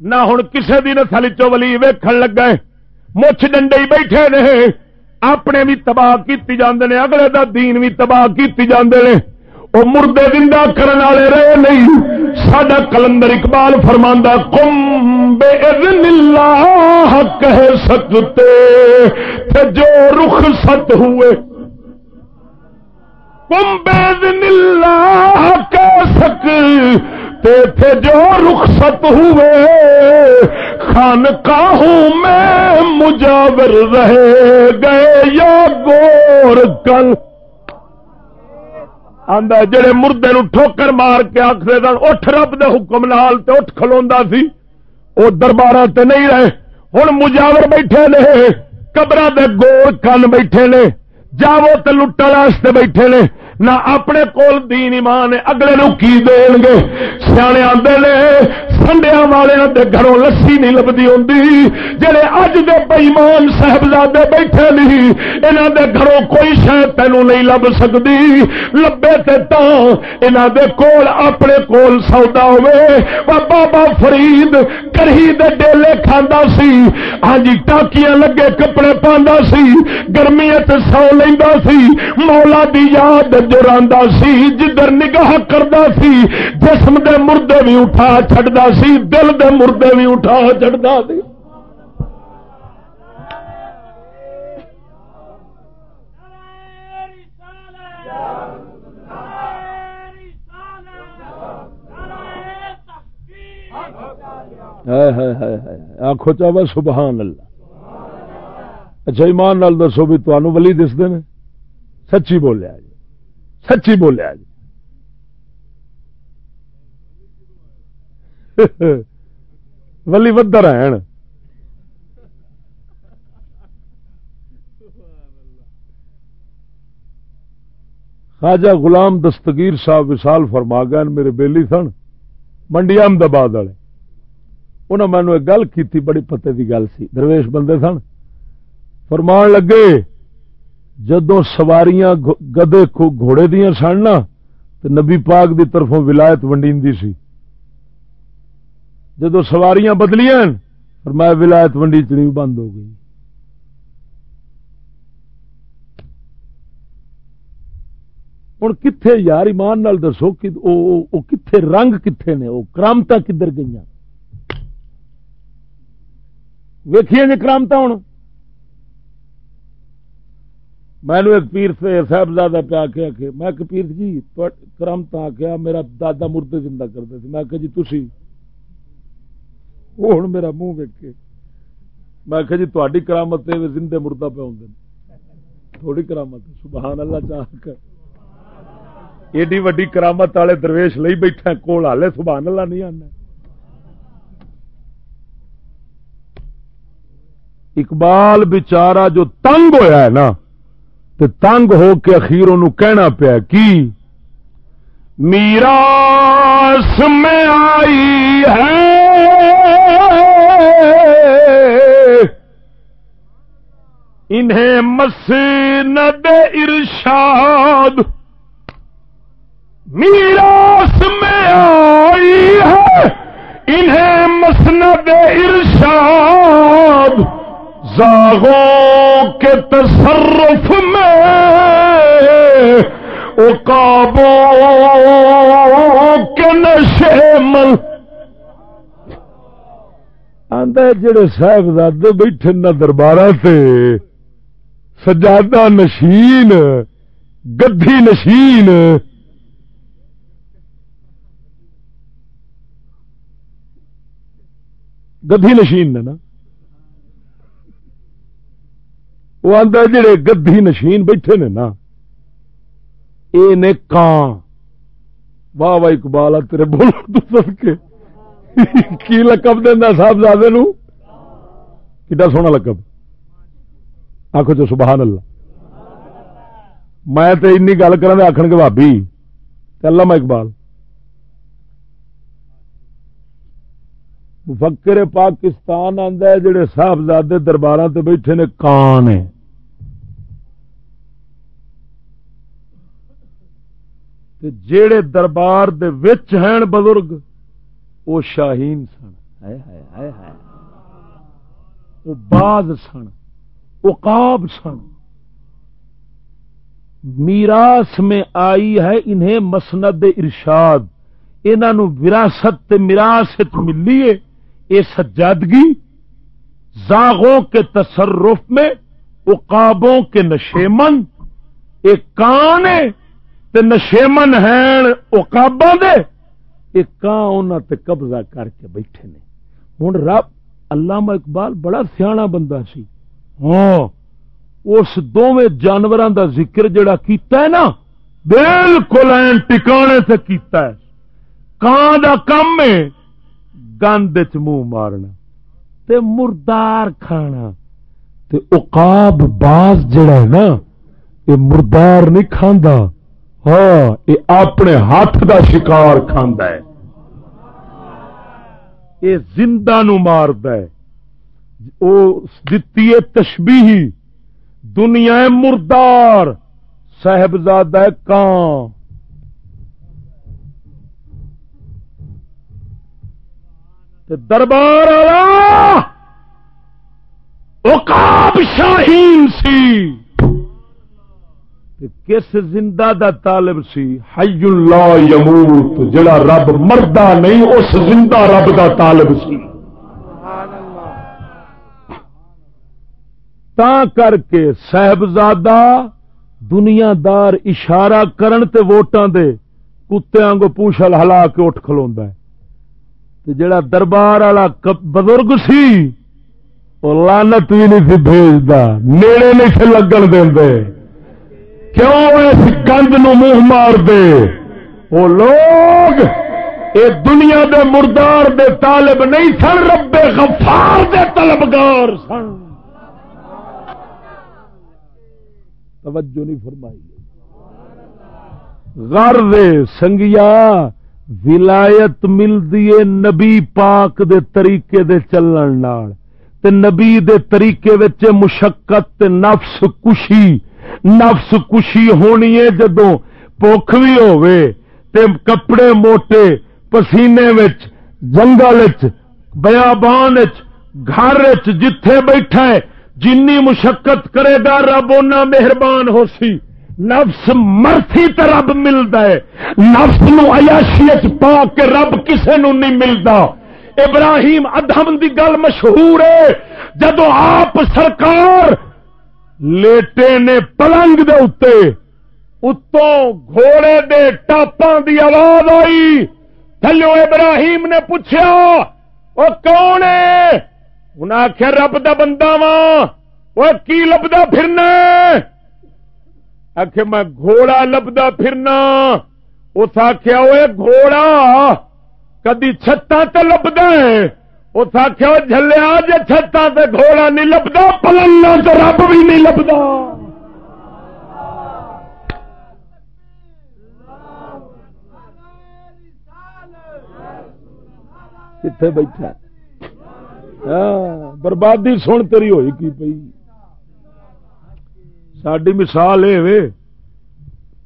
نہ ہوں کسے دی نسل چو ولی ویکھن لگا مچھ ڈنڈے بیٹھے نے، اپنے بھی تباہ کی جاندے نے، اگلے دا دین بھی تباہ کی جاندے نے۔ وہ مردے زندہ کرنے والے رہے نہیں۔ سڈا کلندر اقبال فرماندہ کم بے اللہ کہہ سکتے تھے جو رخ ست ہوئے کم بے اللہ کہہ سکتے تھے جو رخصت ہوئے خان میں مجاور رہ گئے یا گور کل آدھا جڑے مردے نو ٹھوکر مار کے آخر سن، اٹھ رب دے حکم نال تے اٹھ کھلوا سی۔ وہ دربار تے نہیں رہے۔ ہوں مجاور بیٹھے نے قبر دے گول کن بیٹھے نے۔ جاو تے لٹن واسطے بیٹھے نے۔ نہ اپنے کول دین ایمان اگلے نو کی دین گے سیانے آدھے نے سنڈیا والے گھروں لسی نہیں لبھی ہوں جہے اج دے بئیمان صاحبزادے بیٹھے نہیں انہوں دے گھروں کوئی شاید تینوں نہیں لب سکتی لبے تے تا دے کول اپنے کول سودا ہوئے بابا فرید کرہی دے ڈیلے کھانا سی ہاں جی ٹاکیاں لگے کپڑے پاندا سی گرمی سو لینا سی مولا دی یاد جو سی، جدھر نگاہ کرتا سی، جسم دے مردے بھی اٹھا چڈتا سی، دل دے مردے بھی اٹھا چڑھتا سی۔ آخو چاہے سبحان اللہ۔ اچھا ایمان نال دسو بھی تمہوں ولی دستے ہیں سچی بولیا جی سچی بولیا جی ولی ودر ہیں۔ خواجہ غلام دستگیر صاحب وسال فرما گئے میرے بیلی سن، منڈی احمدآباد والے۔ انہوں نے مینو ایک گل کی بڑی پتے کی گل سی۔ درویش بندے سن، فرمان لگے جدو سواریاں گدے گھوڑے دیا سن نا تو نبی پاک دی طرفوں ولایت ونڈی سی۔ جدو سواریاں بدلیاں اور میں ولایت ونڈی چنی بند ہو گئی۔ ہوں کتنے یار ایمان نال دسو کہ رنگ کتنے نے وہ کرامتا کدھر گئی ویکھیے جی کرامتا ہوں میں ایک پیر سے صاحبزادہ پہ آ کے میں کہ پیر جی کرامتا آخیا میرا دادا مردے زندہ کرتے تھے۔ میں کہ جی تھی وہ ہوں میرا منہ ویک کے، میں کہ جی تاری کرامت زندے مردہ پہ ہوں تھوڑی کرامت سبحان اللہ چاہ کر ایڈی وڈی کرامت والے درویش لئی بیٹھا کول ہالے سبحان اللہ نہیں آنا اقبال بچارا جو تنگ ہویا ہے نا تو تنگ ہو کے اخیر ان کہنا پیا کی؟ میرا میں آئی ہے۔ انہیں مسند ارشاد۔ میراث میں آئی ہے۔ انہیں مسند ارشاد۔ زاغوں کے تصرف میں او کابو کے نشے مل۔ جڑے صاحبزادے بیٹھے نہ دربار سے سجادہ نشین، گدھی نشین۔ گدھی نشین نے نا۔ وہ آدھا جڑے گدھی نشین بیٹھے نے نا یہ نے کان واہ واہ اقبال تیرے بولو تو کے۔ کی لقب دینا صاحبزادے کڈا سونا لقب؟ آخو جو سبحان اللہ۔ میں تو این گل کرا آخر کے بھابی علامہ اقبال۔ مفکر پاکستان آدھا جڑے صاحبزادے دربار سے بیٹھے نے کان جڑے دربار دے وچ ہیں بزرگ وہ شاہین سن۔ وہ باز سن اقاب سن۔ میراث میں آئی ہے انہیں مسند ارشاد۔ انہوں وراثت میراث ملی ہے۔ یہ سجادگی زاغوں کے تصرف میں اقابوں کے نشیمن، ایک کان ہے تے نشیمن ہیں اقابوں دے، ایک کان انہوں تے قبضہ کر کے بیٹھے نے۔ ہوں رب علامہ اقبال بڑا سیاح بندہ سی۔ ہاں اس دونوں جانوروں دا ذکر جڑا کیتا ہے نا، بالکل ٹکانے سے کیتا ہے۔ کان دا کم ہے۔ گند چ منہ مارنا، تے مردار کھانا، تے اقاب باز جڑا ہے نا یہ مردار نہیں کھاندا ہاں یہ اپنے ہاتھ دا شکار کھاندا ہے۔ یہ زندہ نو مارد ہے۔ دتی ہے تشبیہی، دنیا مردار، صاحبزادہ کان دربار شاہین سی۔ کس زندہ دا طالب سی؟ حی اللہ یموت، جڑا رب مردہ نہیں، اس زندہ رب دا طالب سی۔ تا کر کے صاحبزادہ دنیا دار اشارہ کرن تے ووٹاں دے کتوں کو پوچھل ہلا کے اٹھ کھلوندا ہے۔ جڑا دربار والا بزرگ سی وہ لانت بھی نہیں سی بھیجتا، نیڑے نہیں سی لگن دے کیوں اس گند نو منہ مار دے؟ وہ لوگ اے دنیا دے مردار دے طالب نہیں سن، رب غفار دے طلبگار سن۔ توجہ نہیں فرمائی۔ غر دے سنگیا ولایت ملتی ہے نبی پاک دے طریقے دے چلن نال۔ تے نبی دے طریقے وچ مشقت تے نفس کشی نفس کشی ہونی ہے جدوں بخ بھی ہوے تے کپڑے موٹے، پسینے وچ، جنگل وچ، بیابان وچ، گھر وچ جتھے بیٹھا ہے، جنی مشقت کرے گا رب اونا مہربان ہو سی۔ نفس مرسی تو رب ملتا ہے۔ نفس نو عیاشی پا کے رب کسے نو نہیں ملتا ابراہیم ادم دی گل مشہور ہے۔ جدو آپ سرکار لیٹے نے پلنگ دے اتے اتوں گھوڑے دے ٹاپاں دی آواز آئی۔ تھلو ابراہیم نے پوچھا، وہ کون ہے؟ انہیں آخیا رب دا بندہ وا وہ کی لبدا پھرنا آخ میں گھوڑا لبدا پھرنا۔ اس آخیا وہ گھوڑا، کدی چھتاں تے لبدا ہے؟ اس آخیا جلیا جی چھتاں تے گھوڑا نہیں لبدا پلنگا تو رب بھی نہیں لبدا۔ کتنے بیٹھا؟ ہاں، بربادی سن تیری ہوئی کی پئی؟ ساری مثال یہ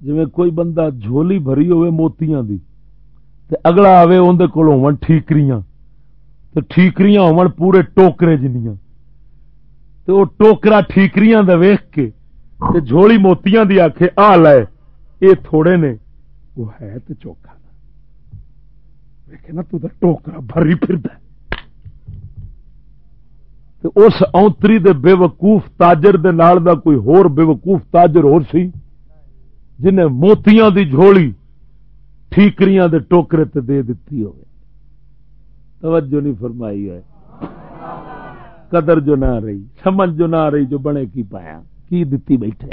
جی کوئی بندہ جھولی بھری ہوئے موتیاں دی، تے اگلا آئے اندر کول ہو ٹھیکریاں تو ٹھیکریاں ہون پورے ٹوکرے جنیاں۔ تو وہ ٹوکرا ٹھیکریاں دا ویخ کے، تے جھولی موتیاں دی آکھے، آ لائے اے تھوڑے نے وہ ہے تو چوکھا۔ ویکھے نا، تو ٹوکرا بھری پھر اس اونتری دے بے وقوف تاجر دے نال دا کوئی ہور بے وقوف تاجر ہور سی جنہیں موتیاں دی جھولی ٹھیکریاں دے ٹوکرے تے دے دیتی ہوئے۔ توجہ نہیں فرمائی ہے۔ قدر جو نہ رہی، سمجھ جو نہ رہی جو بنے کی پایا۔ کی دتی بیٹھے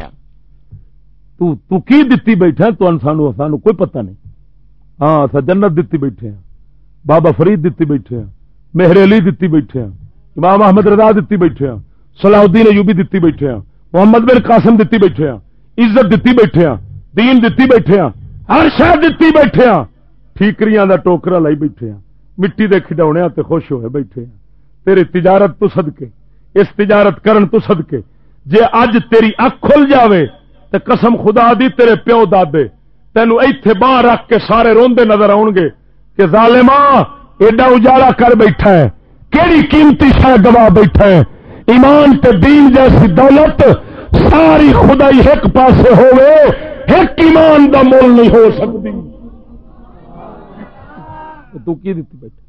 تو تو کی دتی بیٹھے تو سانو سانو کوئی پتہ نہیں۔ ہاں اصا جنت دتی بیٹھے ہیں۔ بابا فرید دتی بیٹھے ہیں۔ مہر علی دتی بیٹھے ہیں۔ امام احمد رضا دیتی بیٹھے ہیں صلاح الدین ایوبی دیتی بیٹھے ہیں، محمد بن قاسم دیتی بیٹھے ہیں، عزت دتی بیٹھے ہاں دین دتی بیٹھے ہاں ہر شہ دتی بیٹھے ہاں ٹھیکریاں دا ٹوکرا لائی بیٹھے ہاں مٹی دے کھڈونے تے خوش ہوئے بیٹھے ہاں تیری تجارت تو صدقے، اس تجارت کرن تو صدقے۔ جے اج تیری اک کھل جاوے، تے قسم خدا دی تیرے پیو دادے۔ تینو ایتھے باہر رکھ کے سارے روندے نظر آؤ گے کہ ظالما ایڈا اجالا کر بیٹھا ہے۔ کیڑی قیمتی شہ گوا بیٹھا ہے ایمان تے دین جیسی دولت ساری خدائی ایک پاسے ہوئے ایک ایمان دا مول نہیں ہو سکتی۔ تو کی دیتی بیٹھے؟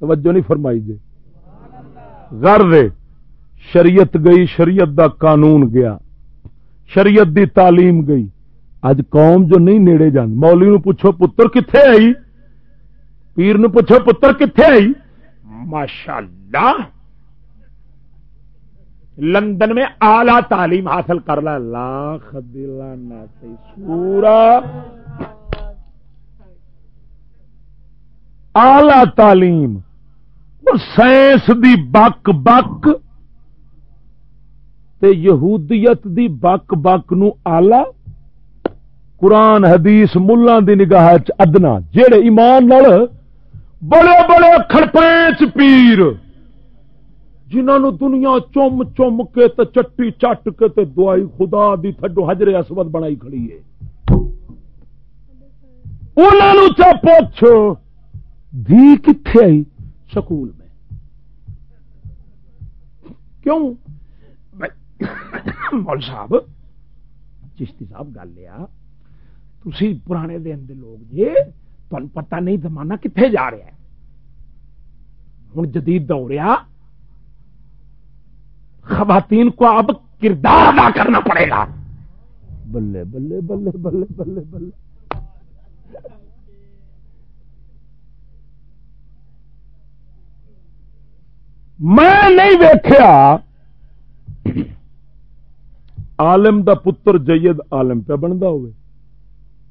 توجہ نہیں فرمائی جے۔ غر شریعت گئی، شریعت دا قانون گیا۔ شریعت دی تعلیم گئی۔ اج قوم جو نہیں نیڑے جان مولی نو پوچھو، پتر کتنے آئی؟ پیر نو پوچھو، پتر کتنے آئی؟ ماشاء اللہ لندن میں اعلی تعلیم حاصل کر لا لاکھ سورا اعلی تعلیم۔ سائنس دی بک بک تے یہودیت دی بک بک نو آلہ قرآن، حدیث ملان دی نگاہ ادنا جہے ایمان نال بڑے بڑے کھڑپینچ پیر۔ جنہوں دنیا چم چم کے تے چٹی چٹ کے تے دعائی خدا دی تھڈو حجر اسود بنائی کھڑی ہے۔ انہوں چا پوچھ بھی کتنے آئی سکول میں؟ کیوں؟ مول صاحب، چشتی صاحب گل لیا تھی پرانے دن دے لوگ جی تمہیں پتا نہیں زمانہ کتنے جا رہا ہے۔ ہوں جدید دور آ خواتین کو اب کردار ادا کرنا پڑے گا۔ بلے بلے بلے بلے بلے بلے۔ میں نہیں ویخیا عالم دا پتر جید عالم پہ بنتا ہوئے،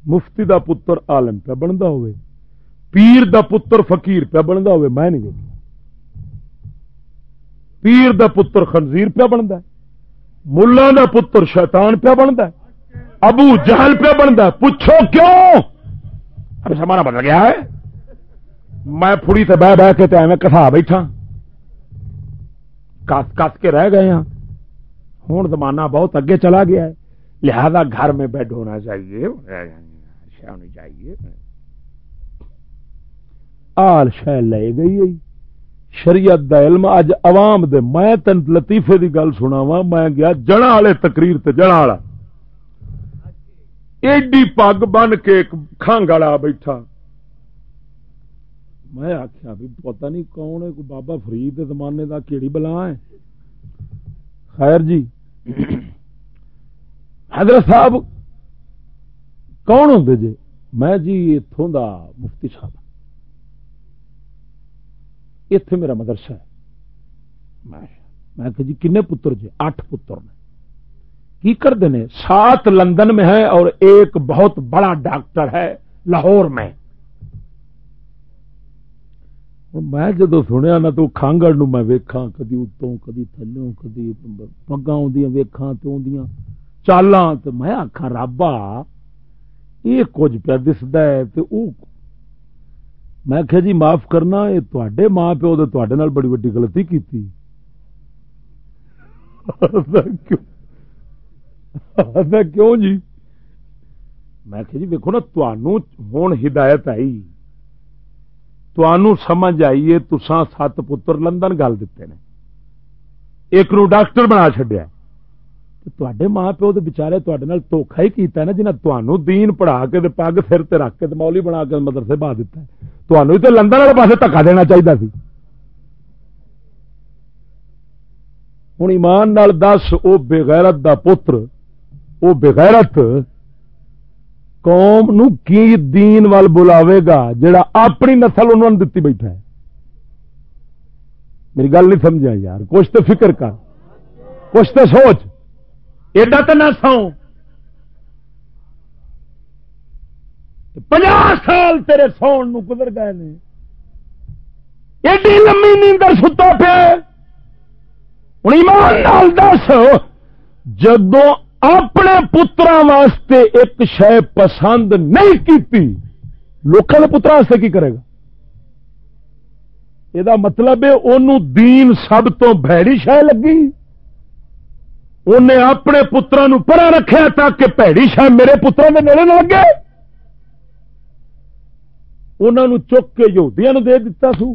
مفتی دا پتر عالم پہ بنتا ہوئے، پیر دا پتر فقیر پہ بنتا ہوئے، میں نہیں دیکھ پیر دا پتر خنزیر پہ بنتا ملا دا پتر شیطان پہ بنتا ابو جہل پہ بنتا پوچھو کیوں؟ اب سمانا بدل گیا ہے۔ میں پھڑی سے بہ بہ کے میں کٹا بیٹھا۔ کس کس کے رہ گئے ہاں۔ ہوں زمانہ بہت اگے چلا گیا ہے۔ لہذا گھر میں بیڈ ہونا چاہیے۔ ہونی چاہیے۔ آل شہ لے گئی شریعت دا علم، اج عوام دے، میں تین لطیفے دی گل سنا وا میں گیا جنا والے تقریر تے جنا والا۔ ایڈی پگ بن کے کھانگ والا بیٹھا۔ میں آخیا بھی پتا نہیں کون ہے بابا فرید زمانے کا کیڑی بلا ہے۔ خیر جی۔ حضرت صاحب، کون ہوں جی میں جی اتوں دا مفتی صاحب۔ اتے میرا مدرسہ ہے۔ میں کہ جی کنے پتر جی اٹھ پتر نے۔ کی کرتے ہیں سات لندن میں ہے اور ایک بہت بڑا ڈاکٹر ہے لاہور میں۔ میں جدو سنیا نا تو کانگڑ نو میں ویکھا کدی اتوں، کدی تھلوں کدی پگا ویکھا تو چالاں تو میں آخا رابا، یہ کچھ پیا دستا ہے او میں کہ جی معاف کرنا، یہ تے ماں پیو تے بڑی وڈی غلطی کی کیوں؟ جی؟ میں کہ جی ویکو نا ہوں ہدایت آئی۔ سمجھ آئیے تسان سات پتر لندن گل دیتے ہیں ایک نو ڈاکٹر بنا چڈیا تے ماں پیو بچارے دھوکھا ہی کیتا ہے نا جنہیں تمہوں دین پڑھا کے پگ سر تے رکھ کے مولی بنا کے مدرسے بہا دیتا ہے تمہوں تو لندن والے پاس دکا دینا چاہیے سی ہوں ایمان نال دس وہ بےغیرت دا پتر وہ بےغیرت قوم نو کی دین وال بلاوے گا جڑا اپنی نسل انہوں نے دتی بیٹھا ہے میری گل نہیں سمجھا یار کچھ تو فکر کر کچھ تو سوچ ایڈا تو نہ سو۔ پناہ سال تیرے سون نو گزر گئے نے۔ ایڈی لمبی نیندر ستا پیا ہوں ایمان نال دس جدو اپنے پترا واسطے ایک شہ پسند نہیں کی لوگوں کے پترا واسطے کی کرے گا؟ یہ مطلب ہے انہوں دین سب تو بھڑی شہ لگی۔ انہیں اپنے پترا نو پرا رکھا تاکہ پیڑی شہ میرے پترا کے نیڑے نہ لگے۔ انہوں چک کے یہودیاں دے دیتا سو۔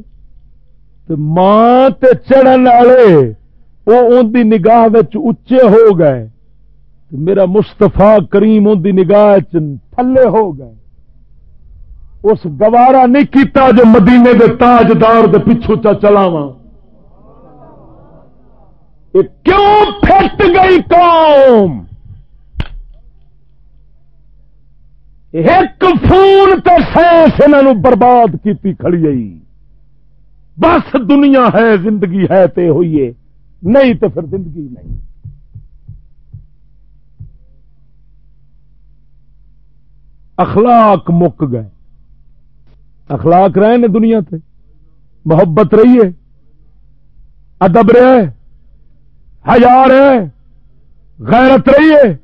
ماں چڑھن والے وہ ان کی نگاہ اچے ہو گئے۔ میرا مستفا کریم ان کی نگاہ تھلے ہو گئے۔ اس گوارا نہیں کیتا جو مدینے دے تاجدار دے پچھو چا کیوں پھٹ گئی قوم؟ ایک فون تو سائنس انہوں برباد کی کھڑی آئی بس دنیا ہے، زندگی ہے تے ہوئیے نہیں تو پھر زندگی نہیں۔ اخلاق مک گئے۔ اخلاق رہے نے دنیا تے۔ محبت رہی ہے۔ ادب رہے ہزار ہے۔ غیرت رہی ہے۔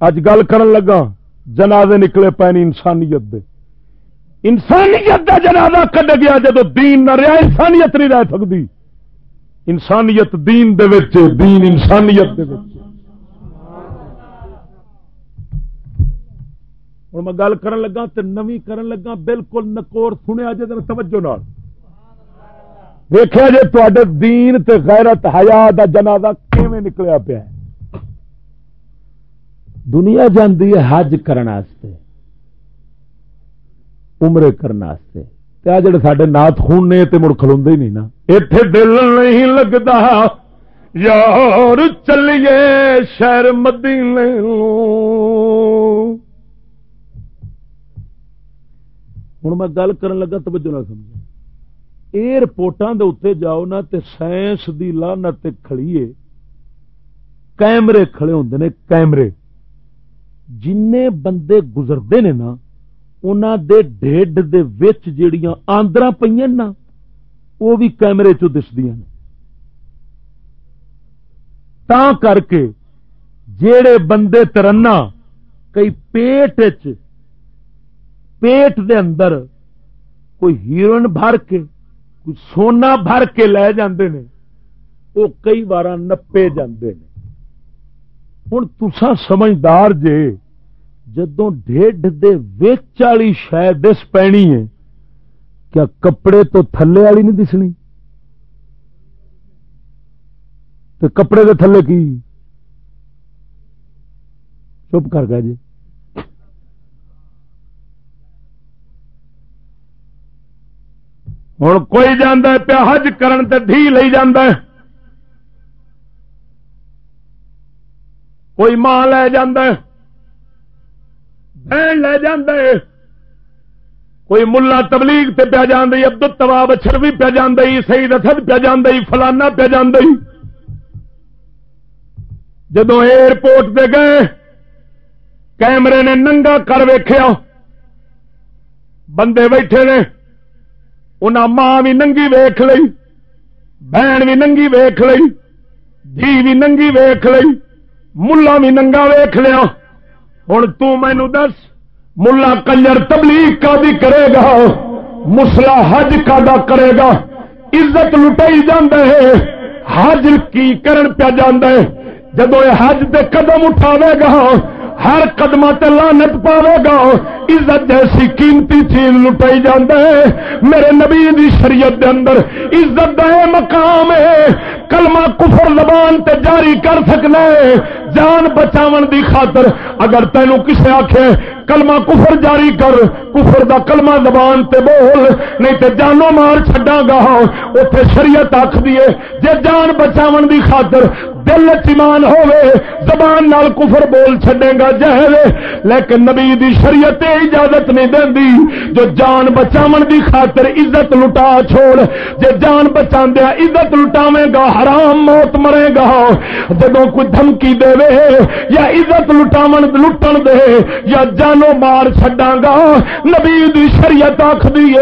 اج گل کرن لگا، جنازے نکلے پے انسانیت دے۔ انسانیت کا جنازہ کٹ گیا جب دین نہ رہا انسانیت نہیں رہ سکتی انسانیت دین دے دین انسانیت دے ہوں میں گل کرن لگا تو نوی کرن لگا، بالکل نکور سنیا جی توجہ نال۔ ویخیا جی تے دین تے غیرت حیا دا جنازہ کیویں نکلیا پیا دنیا جاندی ہے حج کرنے عمرے کرنے آ جڑے سڈے نات خون نے تو مڑ کلو ہی نہیں نا۔ اتے دل نہیں لگتا یار چلیے شہر مدینے ہوں میں گل کر لگا، توجہ نہ سمجھا ایئرپورٹوں کے اتنے جاؤ نا تے سائنس دی لانت کھڑیے کیمرے کھڑے ہوندے نے کیمرے جن بندے گزرتے نے نا دے ڈیڈ دے وچ جیڑیاں آندرا پہ نا وہ بھی کیمرے چ دسدیا تا کر کے جیڑے بندے ترنا کئی پیٹ پیٹ دے اندر کوئی ہیروئن بھر کے سونا بھر کے لے جاندے نے وہ کئی بار نپے جاندے نے۔ ہوں تسا سمجھدار جے جدو ڈیڈ دے ویچ والی شاید دس پینی ہے، کیا کپڑے تو تھلے والی نہیں دسنی؟ تو کپڑے دے تھلے کی؟ چپ کر گیا جی۔ ہوں کوئی جانا پیا حج کرن تے دھی لئی جاندہ ہے۔ کوئی ماں لے جاندہ ہے، بہن لے جاندے کوئی ملا تبلیغ تے پیا جاندی عبد التواب اچھروی پیا جاندی سعید اسد پیا جاندی فلانا پیا جاندی جدو ایئرپورٹ دے گئے، کیمرے نے ننگا کر ویخیا بندے بیٹھے نے۔ انہاں ماں بھی ننگی ویخ لئی بہن بھی ننگی ویخ لئی دھی بھی ننگی ویخ لئی ملا بھی ننگا ویخ لیا ہوں تینو دس ملا کنجر تبلیغ کا بھی کرے گا مسلا حج کا دا کرے گا عزت لٹائی ہے حج کی کرن پیا ہے جب یہ حج دے قدم اٹھاوے گا ہر قدم لانت پاوے گا۔ عزت جیسی قیمتی چیز لٹائی ہے میرے نبی دی شریعت دے اندر عزت دے مقام ہے۔ کلمہ کفر زبان تے جاری کر سکنا جان بچاون دی خاطر اگر تینوں کسے آکھے کلمہ کفر جاری کر، کفر دا کلمہ زبان تے بول، نہیں تے جانو مار چڈا گا۔ اتے شریعت آخ دیے جے جان بچاون دی خاطر دل چمان ہوے زبان نال کفر بول چھڈے گا جہل۔ لیکن نبی دی شریعت اجازت نہیں دیندی جو جان بچاون دی خاطر عزت لٹا چھوڑ۔ جے جان بچا دیا عزت لٹاویں گا، حرام موت مرے گا۔ جدوں کوئی دھمکی دے یا عزت لٹاون، لٹن دے، یا جان جانو مار چڈا گا نبی دی شریعت آخری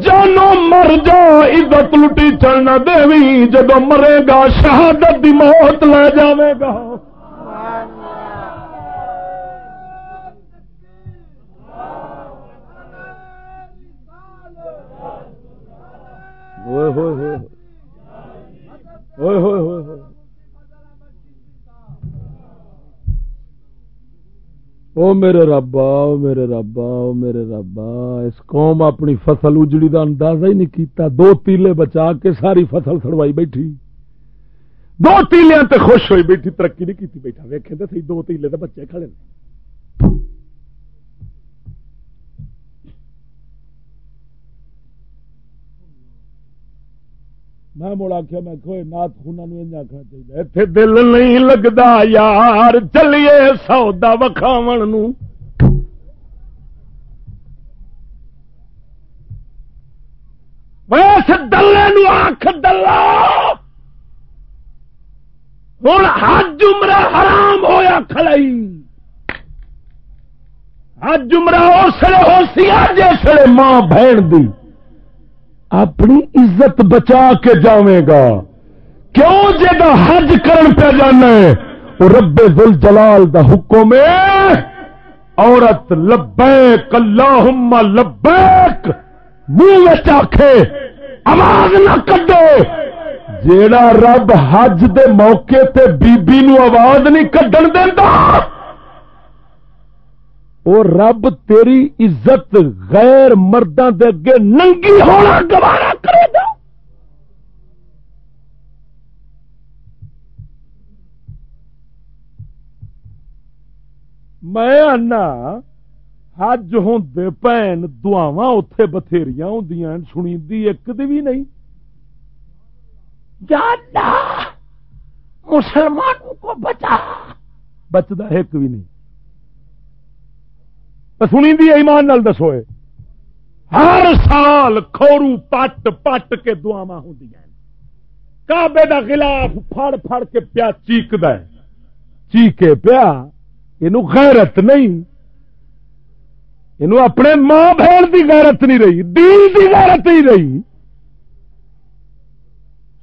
جانو مر جا، عزت لٹی چلنا دیوی جدو مرے گا، شہادت دی موت لے جاوے گا۔ ہوئے ہوئے ہوئے۔ ہوئے ہوئے ہوئے ہوئے۔ او میرے ربا، او میرے ربا، او میرے ربا، اس قوم اپنی فصل اجڑی دا اندازہ ہی نہیں کیتا۔ دو تیلے بچا کے ساری فصل سڑوائی بیٹھی۔ دو تیلیاں تے خوش ہوئی بیٹھی، ترقی نہیں کیتی بیٹھا۔ ویکھے تے صحیح دو تیلے دے بچے کھڑے میں مڑ آخیا میں کوئی نات خونا آخنا چاہیے اتنے دل نہیں لگتا یار، چلیے سودا وکھاو دلے آخ دلہ ہوں حج عمرہ حرام ہویا کھڑائی۔ حج عمرہ اس لیے ہو سی جس ماں بہن دی۔ اپنی عزت بچا کے جاوے گا۔ کیوں جا حج کرن پہ جانا ہے؟ وہ رب دل جلال دا حکم ہے، عورت لبیک، اللہم لبیک، منہ آخے آواز نہ کڈے۔ جیڑا رب حج دے موقع تے بی بی نو آواز نہیں کڈن دینا وہ رب تیری عزت غیر مردوں دے اگے ننگی ہونا گوارا کرے گا۔ میں آنا، حج ہوں بھن دعوا اتے بتھیری ہوں سنی ایک دی بھی نہیں۔ جانا مسلمانوں کو بچا۔ بچتا ایک بھی نہیں۔ سنی دی ایمان نال دسو ہر سال کھورو پٹ پٹ کے دعا ہوں کابے دا خلاف پھڑ پھڑ کے پیا چیک چیکے پیا یہ غیرت نہیں۔ یہ اپنے ماں بہن کی غیرت نہیں رہی، دین کی غیرت نہیں رہی۔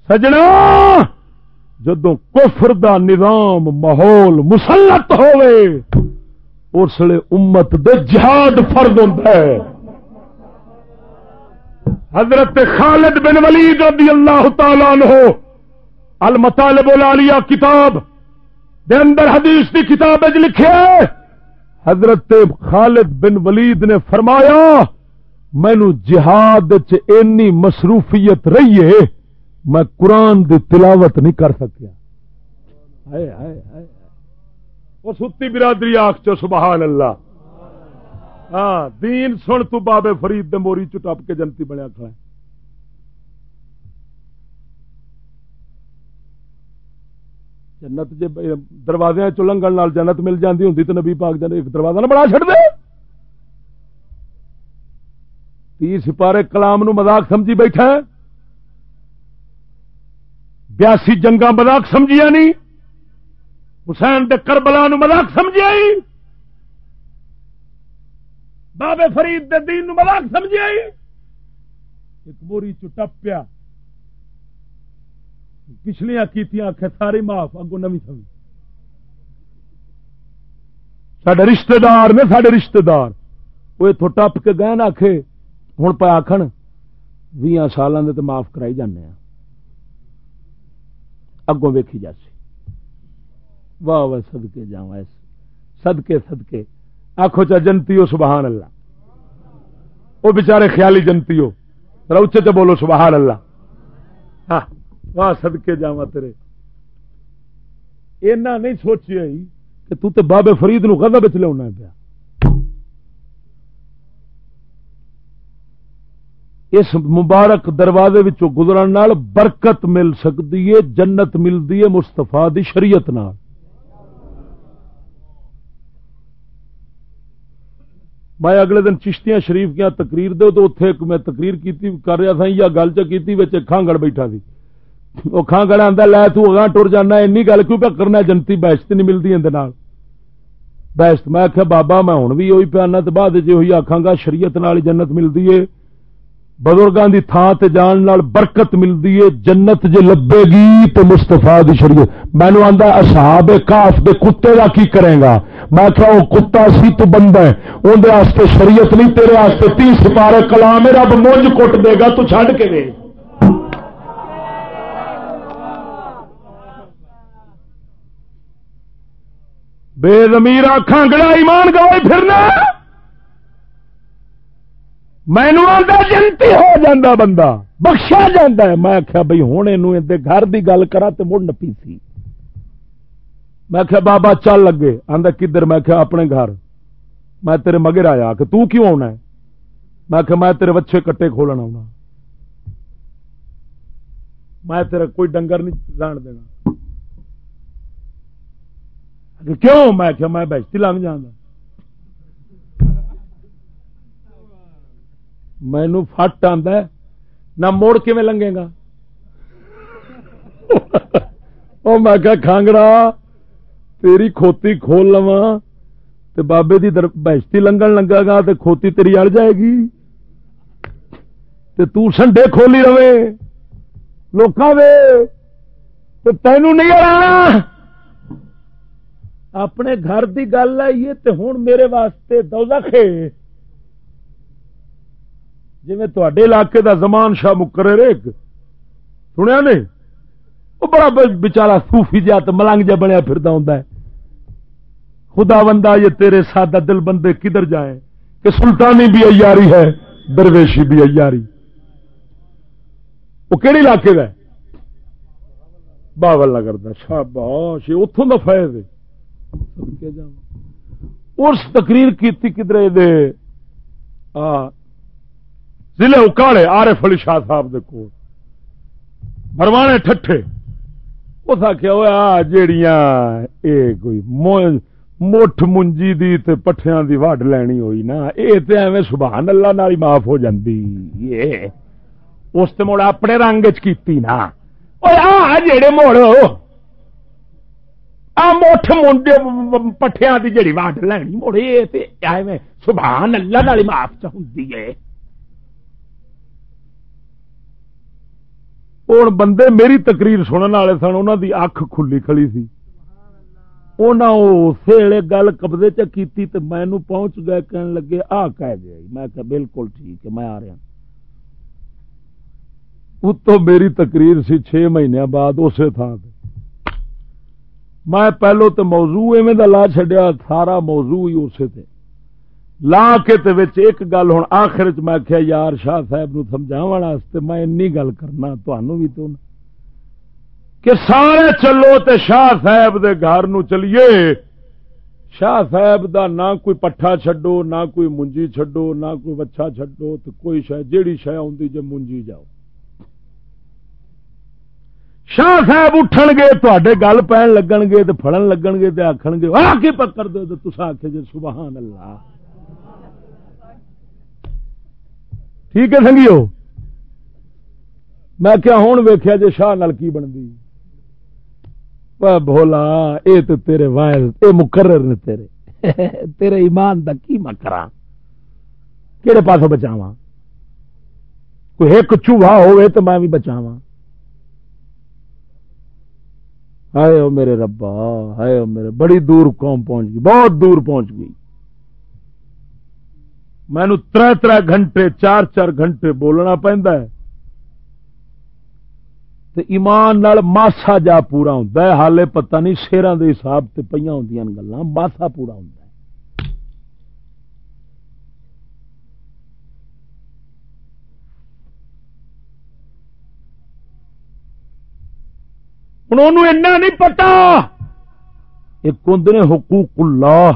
سجنا جدو کفر دا نظام، ماحول مسلط ہوئے اس لیے امت دے جہاد فرد ہوتا ہے۔ حضرت خالد بن ولید رضی اللہ تعالیٰ عنہ، المطالب العالیہ کتاب دے اندر حدیث کی کتاب لکھے۔ حضرت خالد بن ولید نے فرمایا مینو جہاد اینی مصروفیت رہی ہے، میں قرآن دی تلاوت نہیں کر سکیا۔ ہائے ہائے ہائے۔ وہ ستی برادری آخ چو، سبحان اللہ۔ ہاں دین سن تو بابے فرید دے موری چٹپ کے جنتی بنیا کھڑا جنت جی دروازے چلنگن جنت مل جاتی ہوں تو نبی پاک جن ایک دروازہ نہ بنا چڑ دے۔ تی سپارے کلام نو مزاق سمجھی بیٹھا بیاسی جنگا مزاق سمجھیا نہیں حسین دے کربلا نو مذاق سمجھ آئی بابے فرید دے دین نو مذاق سمجھ آئی ایک موری چٹپیا پچھلیاں کیتیاں آخ ساری معاف اگو نمی سمجھ سڈے رشتے دار نے سڈے رشتے دار وہ اتو ٹپ کے گئے آخ ہوں پہ آخر بھی سالوں کے معاف کرائی جانے ہاں۔ اگوں ویکھی جاسی۔ واہ واہ سدکے جا سدکے سدکے آخو چا جنتی ہو، سبحان اللہ۔ وہ بچارے خیالی جنتی ہو۔ روچے چ بولو، سبحان اللہ۔ ہاں واہ سدکے جا تیرے۔ اینا نہیں سوچی کہ تو تے بابے فرید نو غضب وچ لیا پیا۔ اس مبارک دروازے گزرن برکت مل سکتی ہے، جنت ملتی ہے مستفا دی شریعت نال۔ میں اگلے دن چشتیاں شریف کیا تقریر دے تو اتے میں تقریر کیتی کر رہا تھا یا گل چی کھانگڑ بیٹھا سی۔ وہ کھانگڑ آتا لے تو اگاں ٹر جانا این گل کیوں پہ کرنا جنتی بحث نہیں ملتی اندر بحث میں آخیا بابا میں ہوں بھی وہی پیانا تو بعد جی آخا گا، شریعت نال جنت ملتی ہے بزرگوں کی تھان سے جان نال برکت ملتی ہے جنت جے لبے گی تو مستفا دی شریعت۔ مینو آتا اصحاب کاف دے کتے کا کی کرے گا؟ میں کیا وہ کتا سی تو بندہ ہے۔ اندر شریعت نہیں، تیرے آستے تی سپارے کلام رب مونج کٹ دے گا، تو چھڈ کے دے۔ بے زمیر آخان گڑا، ایمان گوائی پھرنا۔ مینو آدھا جنتی ہو جاندہ بندہ، بخشا جاندہ ہے۔ میں آخیا بھائی ہوں یہ گھر دی گل کرا تو مڑ نپی سی۔ میں آخیا بابا، چل لگے. آدھا کدھر؟ میں آخیا اپنے گھر. میں تیرے مگر آیا کہ تو کیوں آنا ہے? میں آخیا میں تیرے بچے کٹے کھولنا آنا ہاں۔ میں تیرا کوئی ڈنگر نہیں جان دینا۔ کیوں؟ میں کیا میں بہشتی لنگ جانا ہاں۔ مینو فٹ آدھا نہ موڑ کے لنگے گا؟ وہ میں کیا کھانگڑا تیری کھوتی کھول لوا تو بابے دی بہشتی لنگن لگا گا تو کھوتی تیری اڑ جائے گی۔ تو سنڈے کھولی رہے۔ لوکاں دے تو تینوں نہیں اڑانا۔ اپنے گھر دی گل آئیے تو ہوں میرے واسطے دوزخ ہے۔ جی تے علاقے دا زمان شاہ مکر سنیا نے؟ وہ بڑا بچارا سوفی جا تو ملنگ جا بنیا پھر ہوں خدا بندہ یہ تیرے سادہ دل بندے کدھر جائیں؟ کہ سلطانی بھی ایاری ہے، درویشی بھی ایاری وہ کہڑے علاقے کا باول نگر کا شاباش اتوں کا فائد اس تقریر کی کدھر ضلع اکاڑے آرف علی شاہ صاحب دے کو مروانے ٹھٹھے۔ اس آخیا ہوا جیڑیاں، اے کوئی مٹھ منجی دی تے پٹھیاں دی وڈ لینی ہوئی نا اے تے ایویں سبحان اللہ نال ہی معاف ہو جاندی یہ اس تے مڑ اپنے رنگ چ کیتی نا اوے آ جڑے مڑ آ مٹھ منڈے پٹھیاں دی جڑی وڈ لینی مڑ اے تے ایویں سبحان اللہ نال ہی معاف چ ہوندی ہے ہوں بندے میری تقریر سننے والے سن انہوں دی اکھ کھلی کھڑی سی اسی گل قبضے چی تو مینو پہنچ گئے کہنے لگے آ کہہ گیا میں کہ بالکل ٹھیک ہے میں آ رہا اتو میری تقریر سی چھ مہینے بعد اسی تھان میں پہلو تو موضوع ایویں لا چڈیا سارا موضوع ہی اسی تے لا کے تے وچ ایک گل ہوں آخر چ میں کیا یار شاہ صاحب نو میں اینی گل کرنا تمہوں بھی تو کہ سارے چلو تے شاہ صاحب دے گھر نو چلیے۔ شاہ صاحب دا نہ کوئی پٹھا چھڈو، نہ کوئی منجی چھڈو، نہ کوئی بچا چھڈو تو کوئی شہ جیڑی شہ آتی جی منجی جاؤ۔ شاہ صاحب اٹھن گے تے گل پہن لگن گے تو فڑن لگن گے تو آخن گے آ کے پکڑ دو تو تصا آخ جی سبحان اللہ۔ ٹھیک ہے سنگیو؟ میں کیا ہوں ویخیا جی شاہ نال کی بنتی؟ بولا اے تو تیرے وائر اے مقرر نے تیرے۔ تیرے ایمان دا کی مکرا کہڑے پاس بچاوا کوئی ایک چوہا ہوئے تو میں بھی بچاوا ہائے او میرے ربا، ہائے او میرے، بڑی دور قوم پہنچ گئی، بہت دور پہنچ گئی۔ مینو تر تر گھنٹے، چار چار گھنٹے بولنا پہنتا ہے۔ تو ایمان نال ماسا جا پورا ہوں حالے پتہ نہیں شیران دے حساب سے پہ ہوں گلا ماسا پورا ہوں ہوں ایسا نہیں پتا ایک ہوں نے حقوق اللہ،